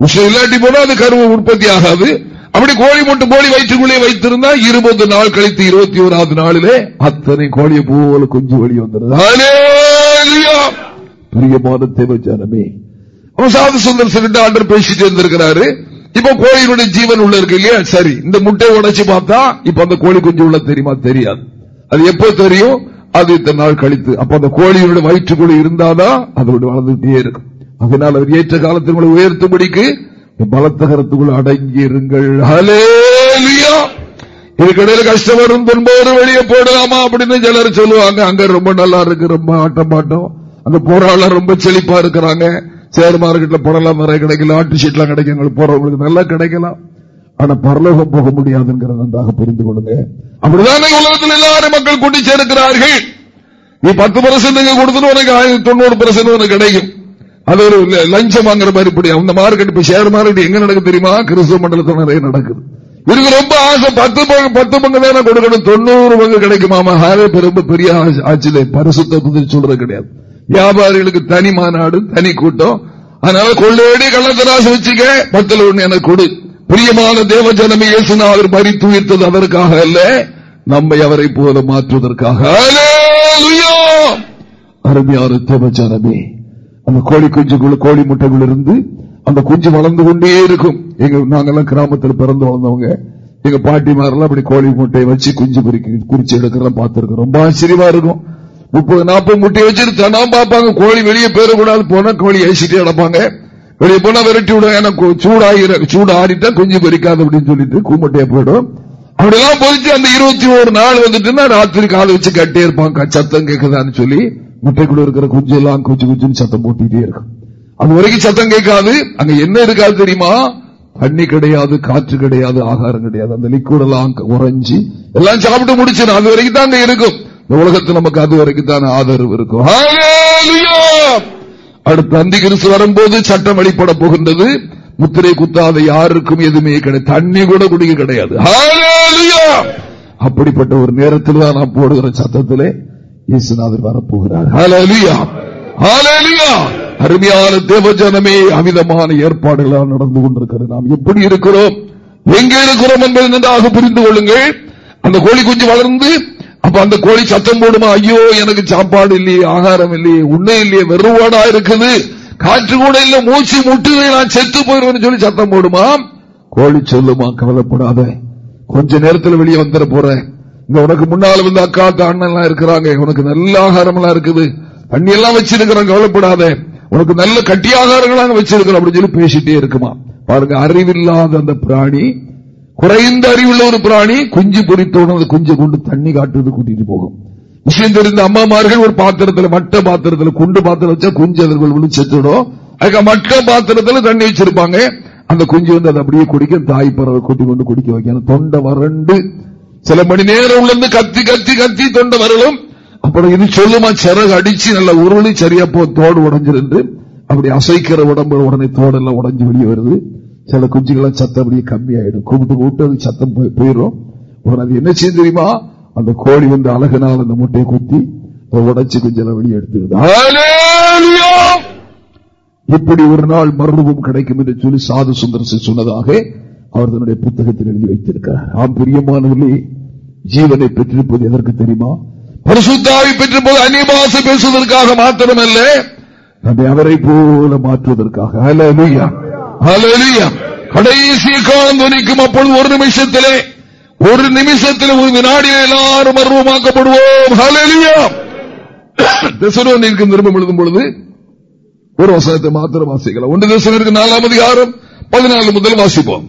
உஷ்ணம் இல்லாட்டி போனா அது கருவு உற்பத்தி ஆகாது. அப்படி கோழி மட்டும் கோழி வயிற்றுக்குள்ளே வைத்திருந்தா இருபது நாள் கழித்து இருபத்தி ஓராவது நாளிலே அத்தனை கோழியை போல கொஞ்சம் வெளியே வந்துருது பிரியமான தேவஜானமே சாது சுந்தர் சிறந்த ஆண்டர் பேசிட்டு இருந்திருக்கிறாரு இப்ப கோழியினுடைய ஜீவன் உள்ள இருக்கு இல்லையா? சரி இந்த முட்டை உடைச்சு பார்த்தா இப்ப அந்த கோழி குஞ்சு உள்ள தெரியுமா? தெரியாது. அது எப்போ தெரியும்? அது இத்தனை நாள் கழித்து. அப்ப அந்த கோழியினுடைய வயிற்றுக்குள்ள இருந்தாதான் அதோட வளர்ந்துட்டே இருக்கும். அதனால் அவர் ஏற்ற காலத்தில் உங்களை உயர்த்தும்படிக்கு பலத்தகரத்துக்குள்ள அடங்கி இருங்கள் ஹலேலியா இதுக்கடையில் கஷ்டம் வரும் துன்போடு வெளியே போடலாமா அப்படின்னு சிலர் சொல்லுவாங்க. அங்க ரொம்ப நல்லா இருக்கு ரொம்ப ஆட்டம் பாட்டம் அந்த போராளர் ரொம்ப செழிப்பா இருக்கிறாங்க. சேர் மார்க்கெட்ல பணம்லாம் நிறைய கிடைக்கல ஆட்டு ஷீட்லாம் கிடைக்கும். போறவங்களுக்கு நல்லா கிடைக்கலாம். ஆனா பரலோகம் போக முடியாதுங்கிறத நன்றாக புரிந்து கொள்ளுங்க. அப்படிதான் உலகத்தில் எல்லாரும் மக்கள் கூட்டி சேர்க்கிறார்கள். நீ பத்து பர்சன்ட் கொடுத்துட்டு உனக்கு ஆயிரத்தி தொண்ணூறு பர்சன்ட் உனக்கு கிடைக்கும். அது ஒரு லஞ்சம் வாங்குற மாதிரி இப்படி அந்த மார்க்கெட் இப்ப ஷேர் மார்க்கெட் எங்க நடக்குது தெரியுமா? கிறிஸ்துவ மண்டலத்தில் நிறைய நடக்குது. இதுக்கு ரொம்ப ஆசை பத்து பங்கு பத்து பங்கு தானே கொடுக்கணும். தொண்ணூறு பங்கு கிடைக்குமாமா ஹாரே ரொம்ப பெரிய ஆட்சியில பரிசுத்தி சொல்றது கிடையாது. வியாபாரிகளுக்கு தனி மாநாடு தனி கூட்டம். அதனால கொள்ளையடி கள்ளத்தராசு வச்சுக்க பத்துல ஒண்ணு எனக்கு கொடு. பிரியமான தேவ ஜனமே அவர் மறித்து உயிர்த்தது அதற்காக அல்ல நம்மை அவரை போல மாற்றுவதற்காக. அருமையான தேவ ஜனமே அந்த கோழி குஞ்சுக்குள்ள கோழி முட்டைகள் இருந்து அந்த குஞ்சு வளர்ந்து கொண்டே இருக்கும். எங்க நாங்கெல்லாம் கிராமத்தில் பிறந்து வளர்ந்தவங்க. எங்க பாட்டிமாரெல்லாம் அப்படி கோழி முட்டையை வச்சு குஞ்சு குறிச்சு எடுக்கிறதா பார்த்துருக்கோம். ரொம்ப ஆச்சரியமா இருக்கும். முப்பது நாற்பது முட்டையை வச்சுட்டு தனா பார்ப்பாங்க கோழி வெளியே பேரக்கூடாது போனா கோழி ஐசிட்டே நடப்பாங்க வெளியே போனா விரட்டி விடும். எனக்கு சூடாகிற சூடாடிட்டா குஞ்சு பொறிக்காது அப்படின்னு சொல்லிட்டு கூமட்டையா போயிடும். அப்படிலாம் பொறிச்சு அந்த இருபத்தி ஒரு நாள் வந்துட்டுன்னா ராத்திரி கால வச்சு கட்டே இருப்பாங்க சத்தம் கேட்குதான்னு சொல்லி முட்டைக்குள்ள இருக்கிற குஞ்சு எல்லாம் குஞ்சு குஞ்சுன்னு சத்தம் போட்டுக்கிட்டே இருக்கும். அது வரைக்கும் சத்தம் கேட்காது. அங்க என்ன இருக்காது தெரியுமா? தண்ணி கிடையாது காற்று கிடையாது ஆகாரம் கிடையாது. அந்த லிக்விட் எல்லாம் உறைஞ்சி எல்லாம் சாப்பிட்டு முடிச்சிடும். அது வரைக்கும் தான் அங்க இருக்கும். இந்த உலகத்தில் நமக்கு அது வரைக்கும் தான் ஆதரவு இருக்கும். அடுத்த அந்தி கிறிஸ்து வரும்போது சட்டம் வெளிப்பட போகின்றது. முத்திரை குத்தாத யாருக்கும் எதுவுமே கிடையாது தண்ணி கூட குடிக்க கிடையாது. அப்படிப்பட்ட ஒரு நேரத்தில் தான் நான் போடுகிற சத்தத்திலே இயேசுநாதர் வரப்போகிறார். அருமையான தேவஜனமே அமிதமான ஏற்பாடுகளால் நடந்து கொண்டிருக்கிறது. நாம் எப்படி இருக்கிறோம்? எங்கே இருக்கிறோம் என்பதை நன்றாக புரிந்து கொள்ளுங்கள். அந்த கோழி குஞ்சு வளர்ந்து அப்ப அந்த கோழி சத்தம் போடுமா? ஐயோ எனக்கு சாப்பாடு இல்லையே ஆகாரம் இல்லையே உண்மை இல்லையே வெறுவாடா இருக்குது. காற்று கூட இல்ல மூச்சு முட்டு நான் செத்து போயிருவேன் சொல்லி சத்தம் போடுமா? கோழி சொல்லுமா கவலைப்படாத. கொஞ்ச நேரத்தில் வெளியே வந்துட போறேன். இந்த உனக்கு முன்னால வந்து அக்கா அண்ணன் எல்லாம் இருக்கிறாங்க. உனக்கு நல்ல ஆகாரம் எல்லாம் இருக்குது. தண்ணி எல்லாம் வச்சிருக்கிறோம் கவலைப்படாத. உனக்கு நல்ல கட்டி ஆகாரங்களாக வச்சிருக்கிறோம் அப்படின்னு சொல்லி பேசிட்டே இருக்குமா? பாருங்க அறிவில்லாத அந்த பிராணி குறைந்த அறிவுள்ள ஒரு பிராணி குஞ்சு பொறித்தோடு அந்த குஞ்சு கொண்டு தண்ணி காட்டுறது கூட்டிட்டு போகும். விஷயம் தெரிந்த அம்மாமார்கள் ஒரு பாத்திரத்துல மட்ட பாத்திரத்துல குண்டு பாத்திரம் வச்சா குஞ்சு அதற்கு செத்துடும். அதுக்கு மட்ட பாத்திரத்துல தண்ணி வச்சிருப்பாங்க. அந்த குஞ்சு வந்து அதை அப்படியே குடிக்க தாய் பறவை கூட்டி கொண்டு குடிக்க வைக்கணும் தொண்டை வறண்டு சில மணி நேரம் உள்ள கத்தி கத்தி கத்தி தொண்டை வரலும். அப்புறம் இது சொல்லுமா சிறகு அடிச்சு நல்லா உருளி சரியா போ தோடு உடஞ்சிருந்து அப்படி அசைக்கிற உடம்பு உடனே தோடெல்லாம் உடஞ்சு வெளியே வருது. சில குஞ்சுகளாம் சத்தம் அப்படியே கம்மியாயிடும். கூப்பிட்டு கூப்பிட்டு அது சத்தம் போயிடும் அது என்ன செய்ய தெரியுமா? அந்த கோழி வந்து அழகனால் அந்த முட்டையை குத்தி உடச்சு குஞ்செல்லாம் வெளியே எடுத்து இப்படி ஒரு நாள் மருவம் கிடைக்கும் என்று சொல்லி சாது சுந்தரசு சொன்னதாக அவர் தன்னுடைய புத்தகத்தில் எழுதி வைத்திருக்கிறார். ஆம் பிரியமானவர்களே ஜீவனை பெற்றிருப்பது எதற்கு தெரியுமா? பரிசுத்தாவை பெற்றிருப்பது அந்நிய பேசுவதற்காக மாத்திரமல்ல நம்மை அவரை போல மாற்றுவதற்காக. கடைசி காலம் துணிக்கும் அப்பொழுது ஒரு நிமிஷத்திலே ஒரு நிமிஷத்தில் ஒரு வினாடியில் எல்லாரும் மர்வமாக்கப்படுவோம் திசைக்கு திரும்ப எழுதும் பொழுது ஒரு வசனத்தை மாத்திரம் வாசிக்கலாம். ஒன்று திசைக்கு நாலாம் அதிகாரம் பதினாலு முதல் வாசிப்போம்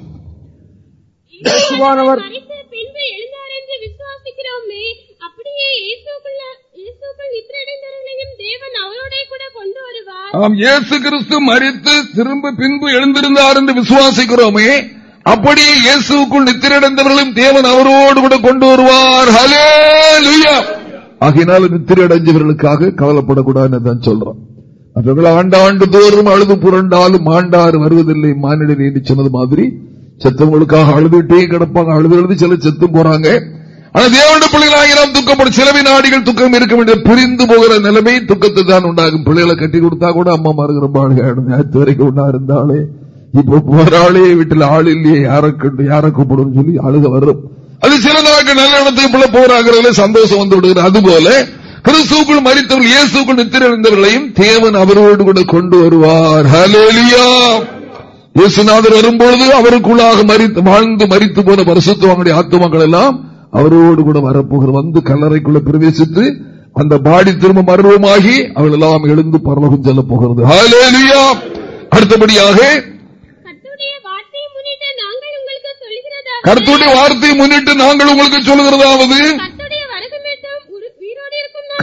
இயேசுவானவர் மரித்து பின்பு எழுந்தார் என்று விசுவாசிக்கிறோமே அப்படியே இயேசுக்குள்ள இயேசுக்குள் நித்திரடைந்தவர்களையும் தேவன் அவரோட கூட கொண்டு நாம் இயேசு கிறிஸ்து மரித்து திரும்ப பின்பு எழுந்திருந்தார் என்று விசுவாசிக்கிறோமே அப்படியே இயேசுக்குள் நித்திரடைந்தவர்களும் தேவன் அவரோடு கூட கொண்டு வருவார். ஹலே ஆகினாலும் நித்திரடைஞ்சவர்களுக்காக கவலைப்படக்கூடாதுன்னு சொல்றோம். அவர்கள் ஆண்டாண்டு தோறும் அழுது புரண்டாலும் ஆண்டாறு வருவதில்லை மானிடர் என்று சொன்னது மாதிரி செத்தவங்களுக்காக அழுதுட்டே கிடப்பாங்க. அழுது எழுதி சில செத்து போறாங்க. ஆனா தேவனுடைய பிள்ளைகளாக நாம் துக்கப்படும் சில வினாடிகள் துக்கம் இருக்க வேண்டிய பிரிந்து போகிற நிலைமை துக்கத்தை தான் உண்டாகும். பிள்ளைகளை கட்டி கொடுத்தா கூட அம்மா மாறுகிற பாடுகாடும் நேற்று வரைக்கும் ஒன்னா இருந்தாலே இப்ப போராளே வீட்டில் ஆள் இல்லையே யாரை கண்டு யாரை கூப்பிடும் சொல்லி அழுக வரும். அது சில நாட்கள் நல்ல இடத்துக்குள்ள பிள்ளை சந்தோஷம் வந்து விடுகிறது. அதுபோல கிறிஸ்துக்குள் மறித்தவர்கள் இயேசுக்குள் நித்திரந்தவர்களையும் தேவன் அவரோடு கூட கொண்டு வருவார். ஹலேலியா இயேசுநாதர் வரும்பொழுது அவருக்குள்ளாக மறித்து வாழ்ந்து மறித்து போன பரிசுத்துவங்களுடைய ஆத்துமங்கள் எல்லாம் அவரோடு கூட வரப்போகிற வந்து கல்லறைக்குள்ள பிரவேசித்து அந்த பாடி திரும்ப மர்வமாகி அவள் எல்லாம் எழுந்து பரலகம் செல்ல போகிறது. அடுத்தபடியாக கருத்துடைய வார்த்தையை முன்னிட்டு நாங்கள் உங்களுக்கு சொல்லுகிறதாவது.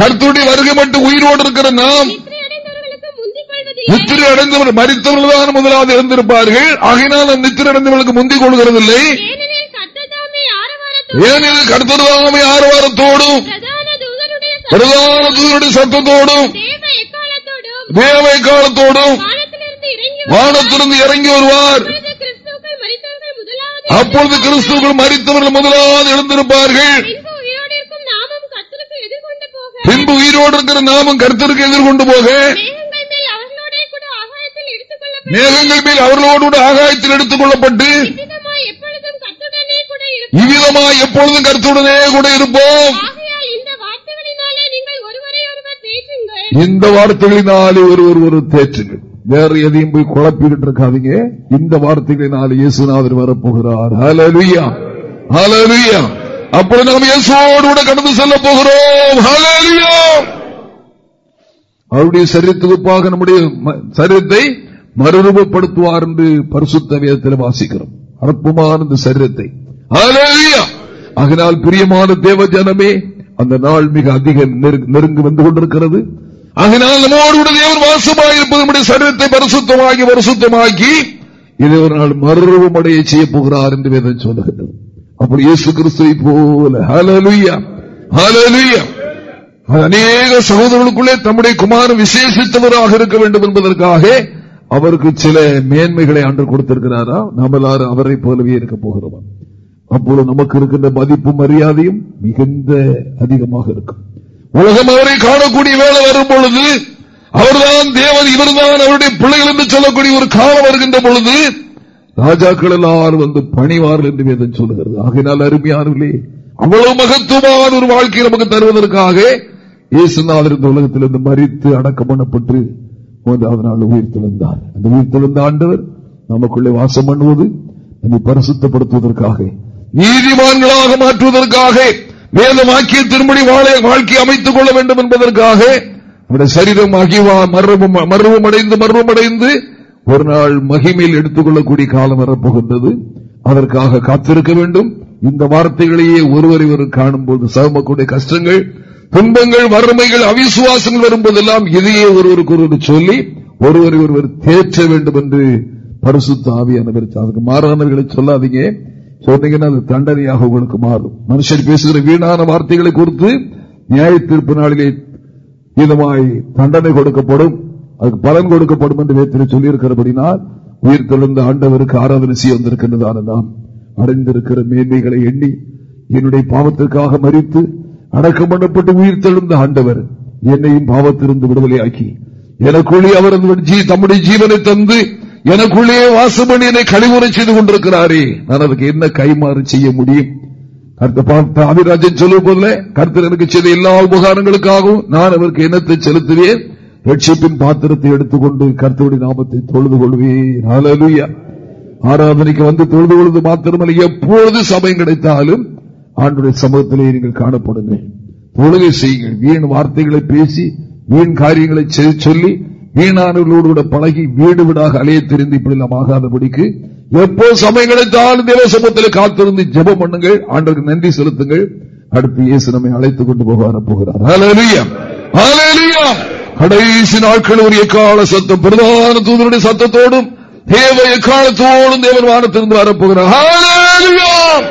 கருத்துடைய வருகை மட்டும் உயிரோடு இருக்கிற நாம். நித்திரை அடைந்தவர் மறித்தவர்கள் தான் முதலாவது இருந்திருப்பார்கள் ஆகினால் நித்திரை அடைந்தவர்களுக்கு முந்திக் கொள்கிறதில்லை. ஏனெனில் கர்த்தர்தாமே ஆரவாரத்தோடும் பிரதான தூதருடைய சத்தத்தோடும் தேவை காலத்தோடும் வானத்திலிருந்து இறங்கி வருவார். அப்பொழுது கிறிஸ்துவர்கள் மறித்தவர்கள் முதலாவது எழுந்திருப்பார்கள். பின்பு உயிரோடு இருக்கிற நாமும் கருத்தருக்கு எதிர்கொண்டு போக. மேகங்கள் மேல் அவர்களோடு கூட ஆகாயத்தில் எடுத்துக் கொள்ளப்பட்டு இவ்விதமா எப்பொழுதும் கருத்துடனே கூட இருப்போம். இந்த வார்த்தைகளினாலே ஒருவர் ஒரு தேற்றுங்கள் வேற எதையும் போய் குழப்பிக்கிட்டு இருக்காதீங்க. இந்த வார்த்தைகளினாலே இயேசுநாதர் வரப்போகிறார். ஹலலுயா ஹலலுயா அப்பொழுது நாம் இயேசுவோடு கூட கடந்து செல்ல போகிறோம். ஹலலுயா அவருடைய சரித்துவப்பாக நம்முடைய சரீரத்தை மறுரூபப்படுத்துவார் என்று பரிசுத்த வேதத்தில் வாசிக்கிறோம். அற்புமான இந்த சரீரத்தை. அதனால் பிரியமான தேவ ஜனமே அந்த நாள் மிக அதிக நெருங்கி வந்து கொண்டிருக்கிறது. அதனால் நம்மோடு தேவன் வாசமாக இருப்பது நம்முடைய சரீரத்தை பரிசுத்தமாக்கி பரிசுத்தமாக்கி இதை ஒரு நாள் மறுரூபம் அடைய செய்ய போகிறார் என்று வேதம் சொல்லுகிறது. அப்படி இயேசு கிறிஸ்துவை போல. ஹலலுயா ஹலலுயா அநேக சகோதரர்களுக்குள்ளே தம்முடைய குமாரன் விசேஷித்தவராக இருக்க வேண்டும் என்பதற்காக அவருக்கு சில மேன்மைகளை அன்று கொடுத்திருக்கிறாரா? நாம் எல்லாரும் அவரை போலவே இருக்க போகிறோம்? அப்பொழுது நமக்கு இருக்கின்ற மதிப்பு மரியாதையும் மிகுந்த அதிகமாக இருக்கும். உலகம் அவரை காணக்கூடிய வேலை வரும் பொழுது அவர்தான் தேவன் இவர்தான் அவருடைய பிள்ளைகள் என்று சொல்லக்கூடிய ஒரு காலம் வருகின்ற பொழுது ராஜாக்கள் எல்லாரும் வந்து பணிவார்கள் என்று வேதம் சொல்லுகிறது. ஆகையினால் அருமையானவர்களே அவ்வளவு மகத்துவமான ஒரு வாழ்க்கையை நமக்கு தருவதற்காக இயேசுநாதர் இந்த உலகத்திலிருந்து மறித்து அடக்கம் பண்ணப்பட்டு மூன்றாவது நாள் உயிர் தெழுந்தார் அந்த உயிர் தெழுந்த ஆண்டவர் நமக்குள்ளே வாசம் பண்ணுவது நம்மை பரிசுத்தப்படுத்துவதற்காக நீதிமான்களாக மாற்றுவதற்காக வேத திரும்படி வாழ்க்கை அமைத்துக் கொள்ள வேண்டும் என்பதற்காக நம்முடைய சரீரம் மர்வம் அடைந்து மர்வம் அடைந்து ஒரு நாள் மகிமையில் எடுத்துக் கொள்ளக்கூடிய காலம் வரப்போகின்றது. அதற்காக காத்திருக்க வேண்டும். இந்த வார்த்தைகளையே ஒருவர் ஒரு காணும் போது சகமக்கூடிய கஷ்டங்கள் துன்பங்கள் வறுமைகள் அவிசுவாசங்கள் வரும்போதெல்லாம் இதையே ஒருவருக்கு ஒருவர் சொல்லி ஒருவரை ஒருவர் தேற்ற வேண்டும் என்று பரிசுத்த ஆவியானவர் அதுக்கு மாறானவர்களை சொல்லாதீங்க. சொன்னீங்கன்னா அது தண்டனையாக உங்களுக்கு மாறும். மனுஷன் பேசுகிற வீணான வார்த்தைகளை குறித்து நியாய தீர்ப்பு நாளிலே இதமாய் தண்டனை கொடுக்கப்படும் அதுக்கு பலன் கொடுக்கப்படும் என்று வேத்தில் சொல்லியிருக்கிறபடினால் உயிர் தெழுந்த ஆண்டவருக்கு ஆராதனை செய்ய வந்திருக்கின்றதான நாம் அடைந்திருக்கிற மேன்மைகளை எண்ணி என்னுடைய பாவத்திற்காக மறித்து அடக்கம் பண்ணப்பட்டு உயிர் தெழுந்த ஆண்டவர் என்னையும் பாவத்திலிருந்து விடுதலையாக்கி எனக்குள்ளே அவர் தம்முடைய ஜீவனை தந்து எனக்குள்ளே வாசம் பண்ணி என்னை கழிவுரை செய்து கொண்டிருக்கிறாரே. நான் அதுக்கு என்ன கைமாறு செய்ய முடியும்? அபிராஜன் சொல்லும் போல கருத்து எனக்கு செய்த எல்லா உபகாரங்களுக்காகவும் நான் அவருக்கு என்னத்தை செலுத்துவேன். ரட்சிப்பின் பாத்திரத்தை எடுத்துக்கொண்டு கருத்துடைய நாமத்தை தொழுது கொள்வேன். ஆராதனைக்கு வந்து தொழுது கொள்வது மாத்திரமல்ல எப்பொழுது சமயம் கிடைத்தாலும் ஆண்டுடைய சமூகத்திலே நீங்கள் காணப்படுங்கள். தொழுகை செய்யுங்கள். வீண் வார்த்தைகளை பேசி வீண் காரியங்களை சொல்லி வீணானவர்களோடு கூட பழகி வீடு வீடாக அலைய தெரிந்து இப்படி நாம் ஆகாதபடிக்கு எப்போ சமயம் கிடைத்தாலும் தேவ காத்திருந்து ஜெபம் பண்ணுங்கள். ஆண்டுக்கு நன்றி செலுத்துங்கள். அடுத்து இயேசு நம்மை அழைத்துக் கொண்டு போக வரப்போகிறார் கடைசி நாட்கள் ஒரு எக்கால சத்தம் பிரதான தூதருடைய சத்தத்தோடும் தேவ எக்காலத்தோடும் தேவன் வானத்திலிருந்து வரப்போகிறார்.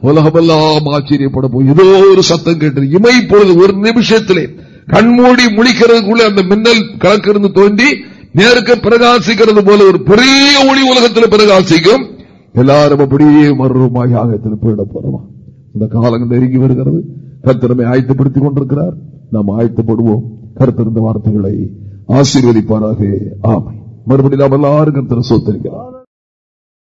உலகமெல்லாம் ஆச்சரியப்பட போய் ஏதோ ஒரு சத்தம் கேட்டது. இமை பொழுது ஒரு நிமிஷத்திலே கண்மூடி முழிக்கிறதுக்குள்ள அந்த மின்னல் கலக்கிருந்து தோண்டி நேருக்கு பிரகாசிக்கிறது போல ஒரு பெரிய ஒளி உலகத்தில் பிரகாசிக்கும். எல்லாரும் அப்படியே மறுமாய் ஆகத்தில் போயிட போறோம்? இந்த காலங்கள் நெருங்கி வருகிறது. கத்திரமை ஆயத்தப்படுத்திக் கொண்டிருக்கிறார். நாம் ஆயத்தப்படுவோம். கருத்திருந்த வார்த்தைகளை ஆசீர்வதிப்பாராக. ஆமை மறுபடியும் நாம் எல்லாருக்கும் கருத்தரை சோத்தரிக்கிறார்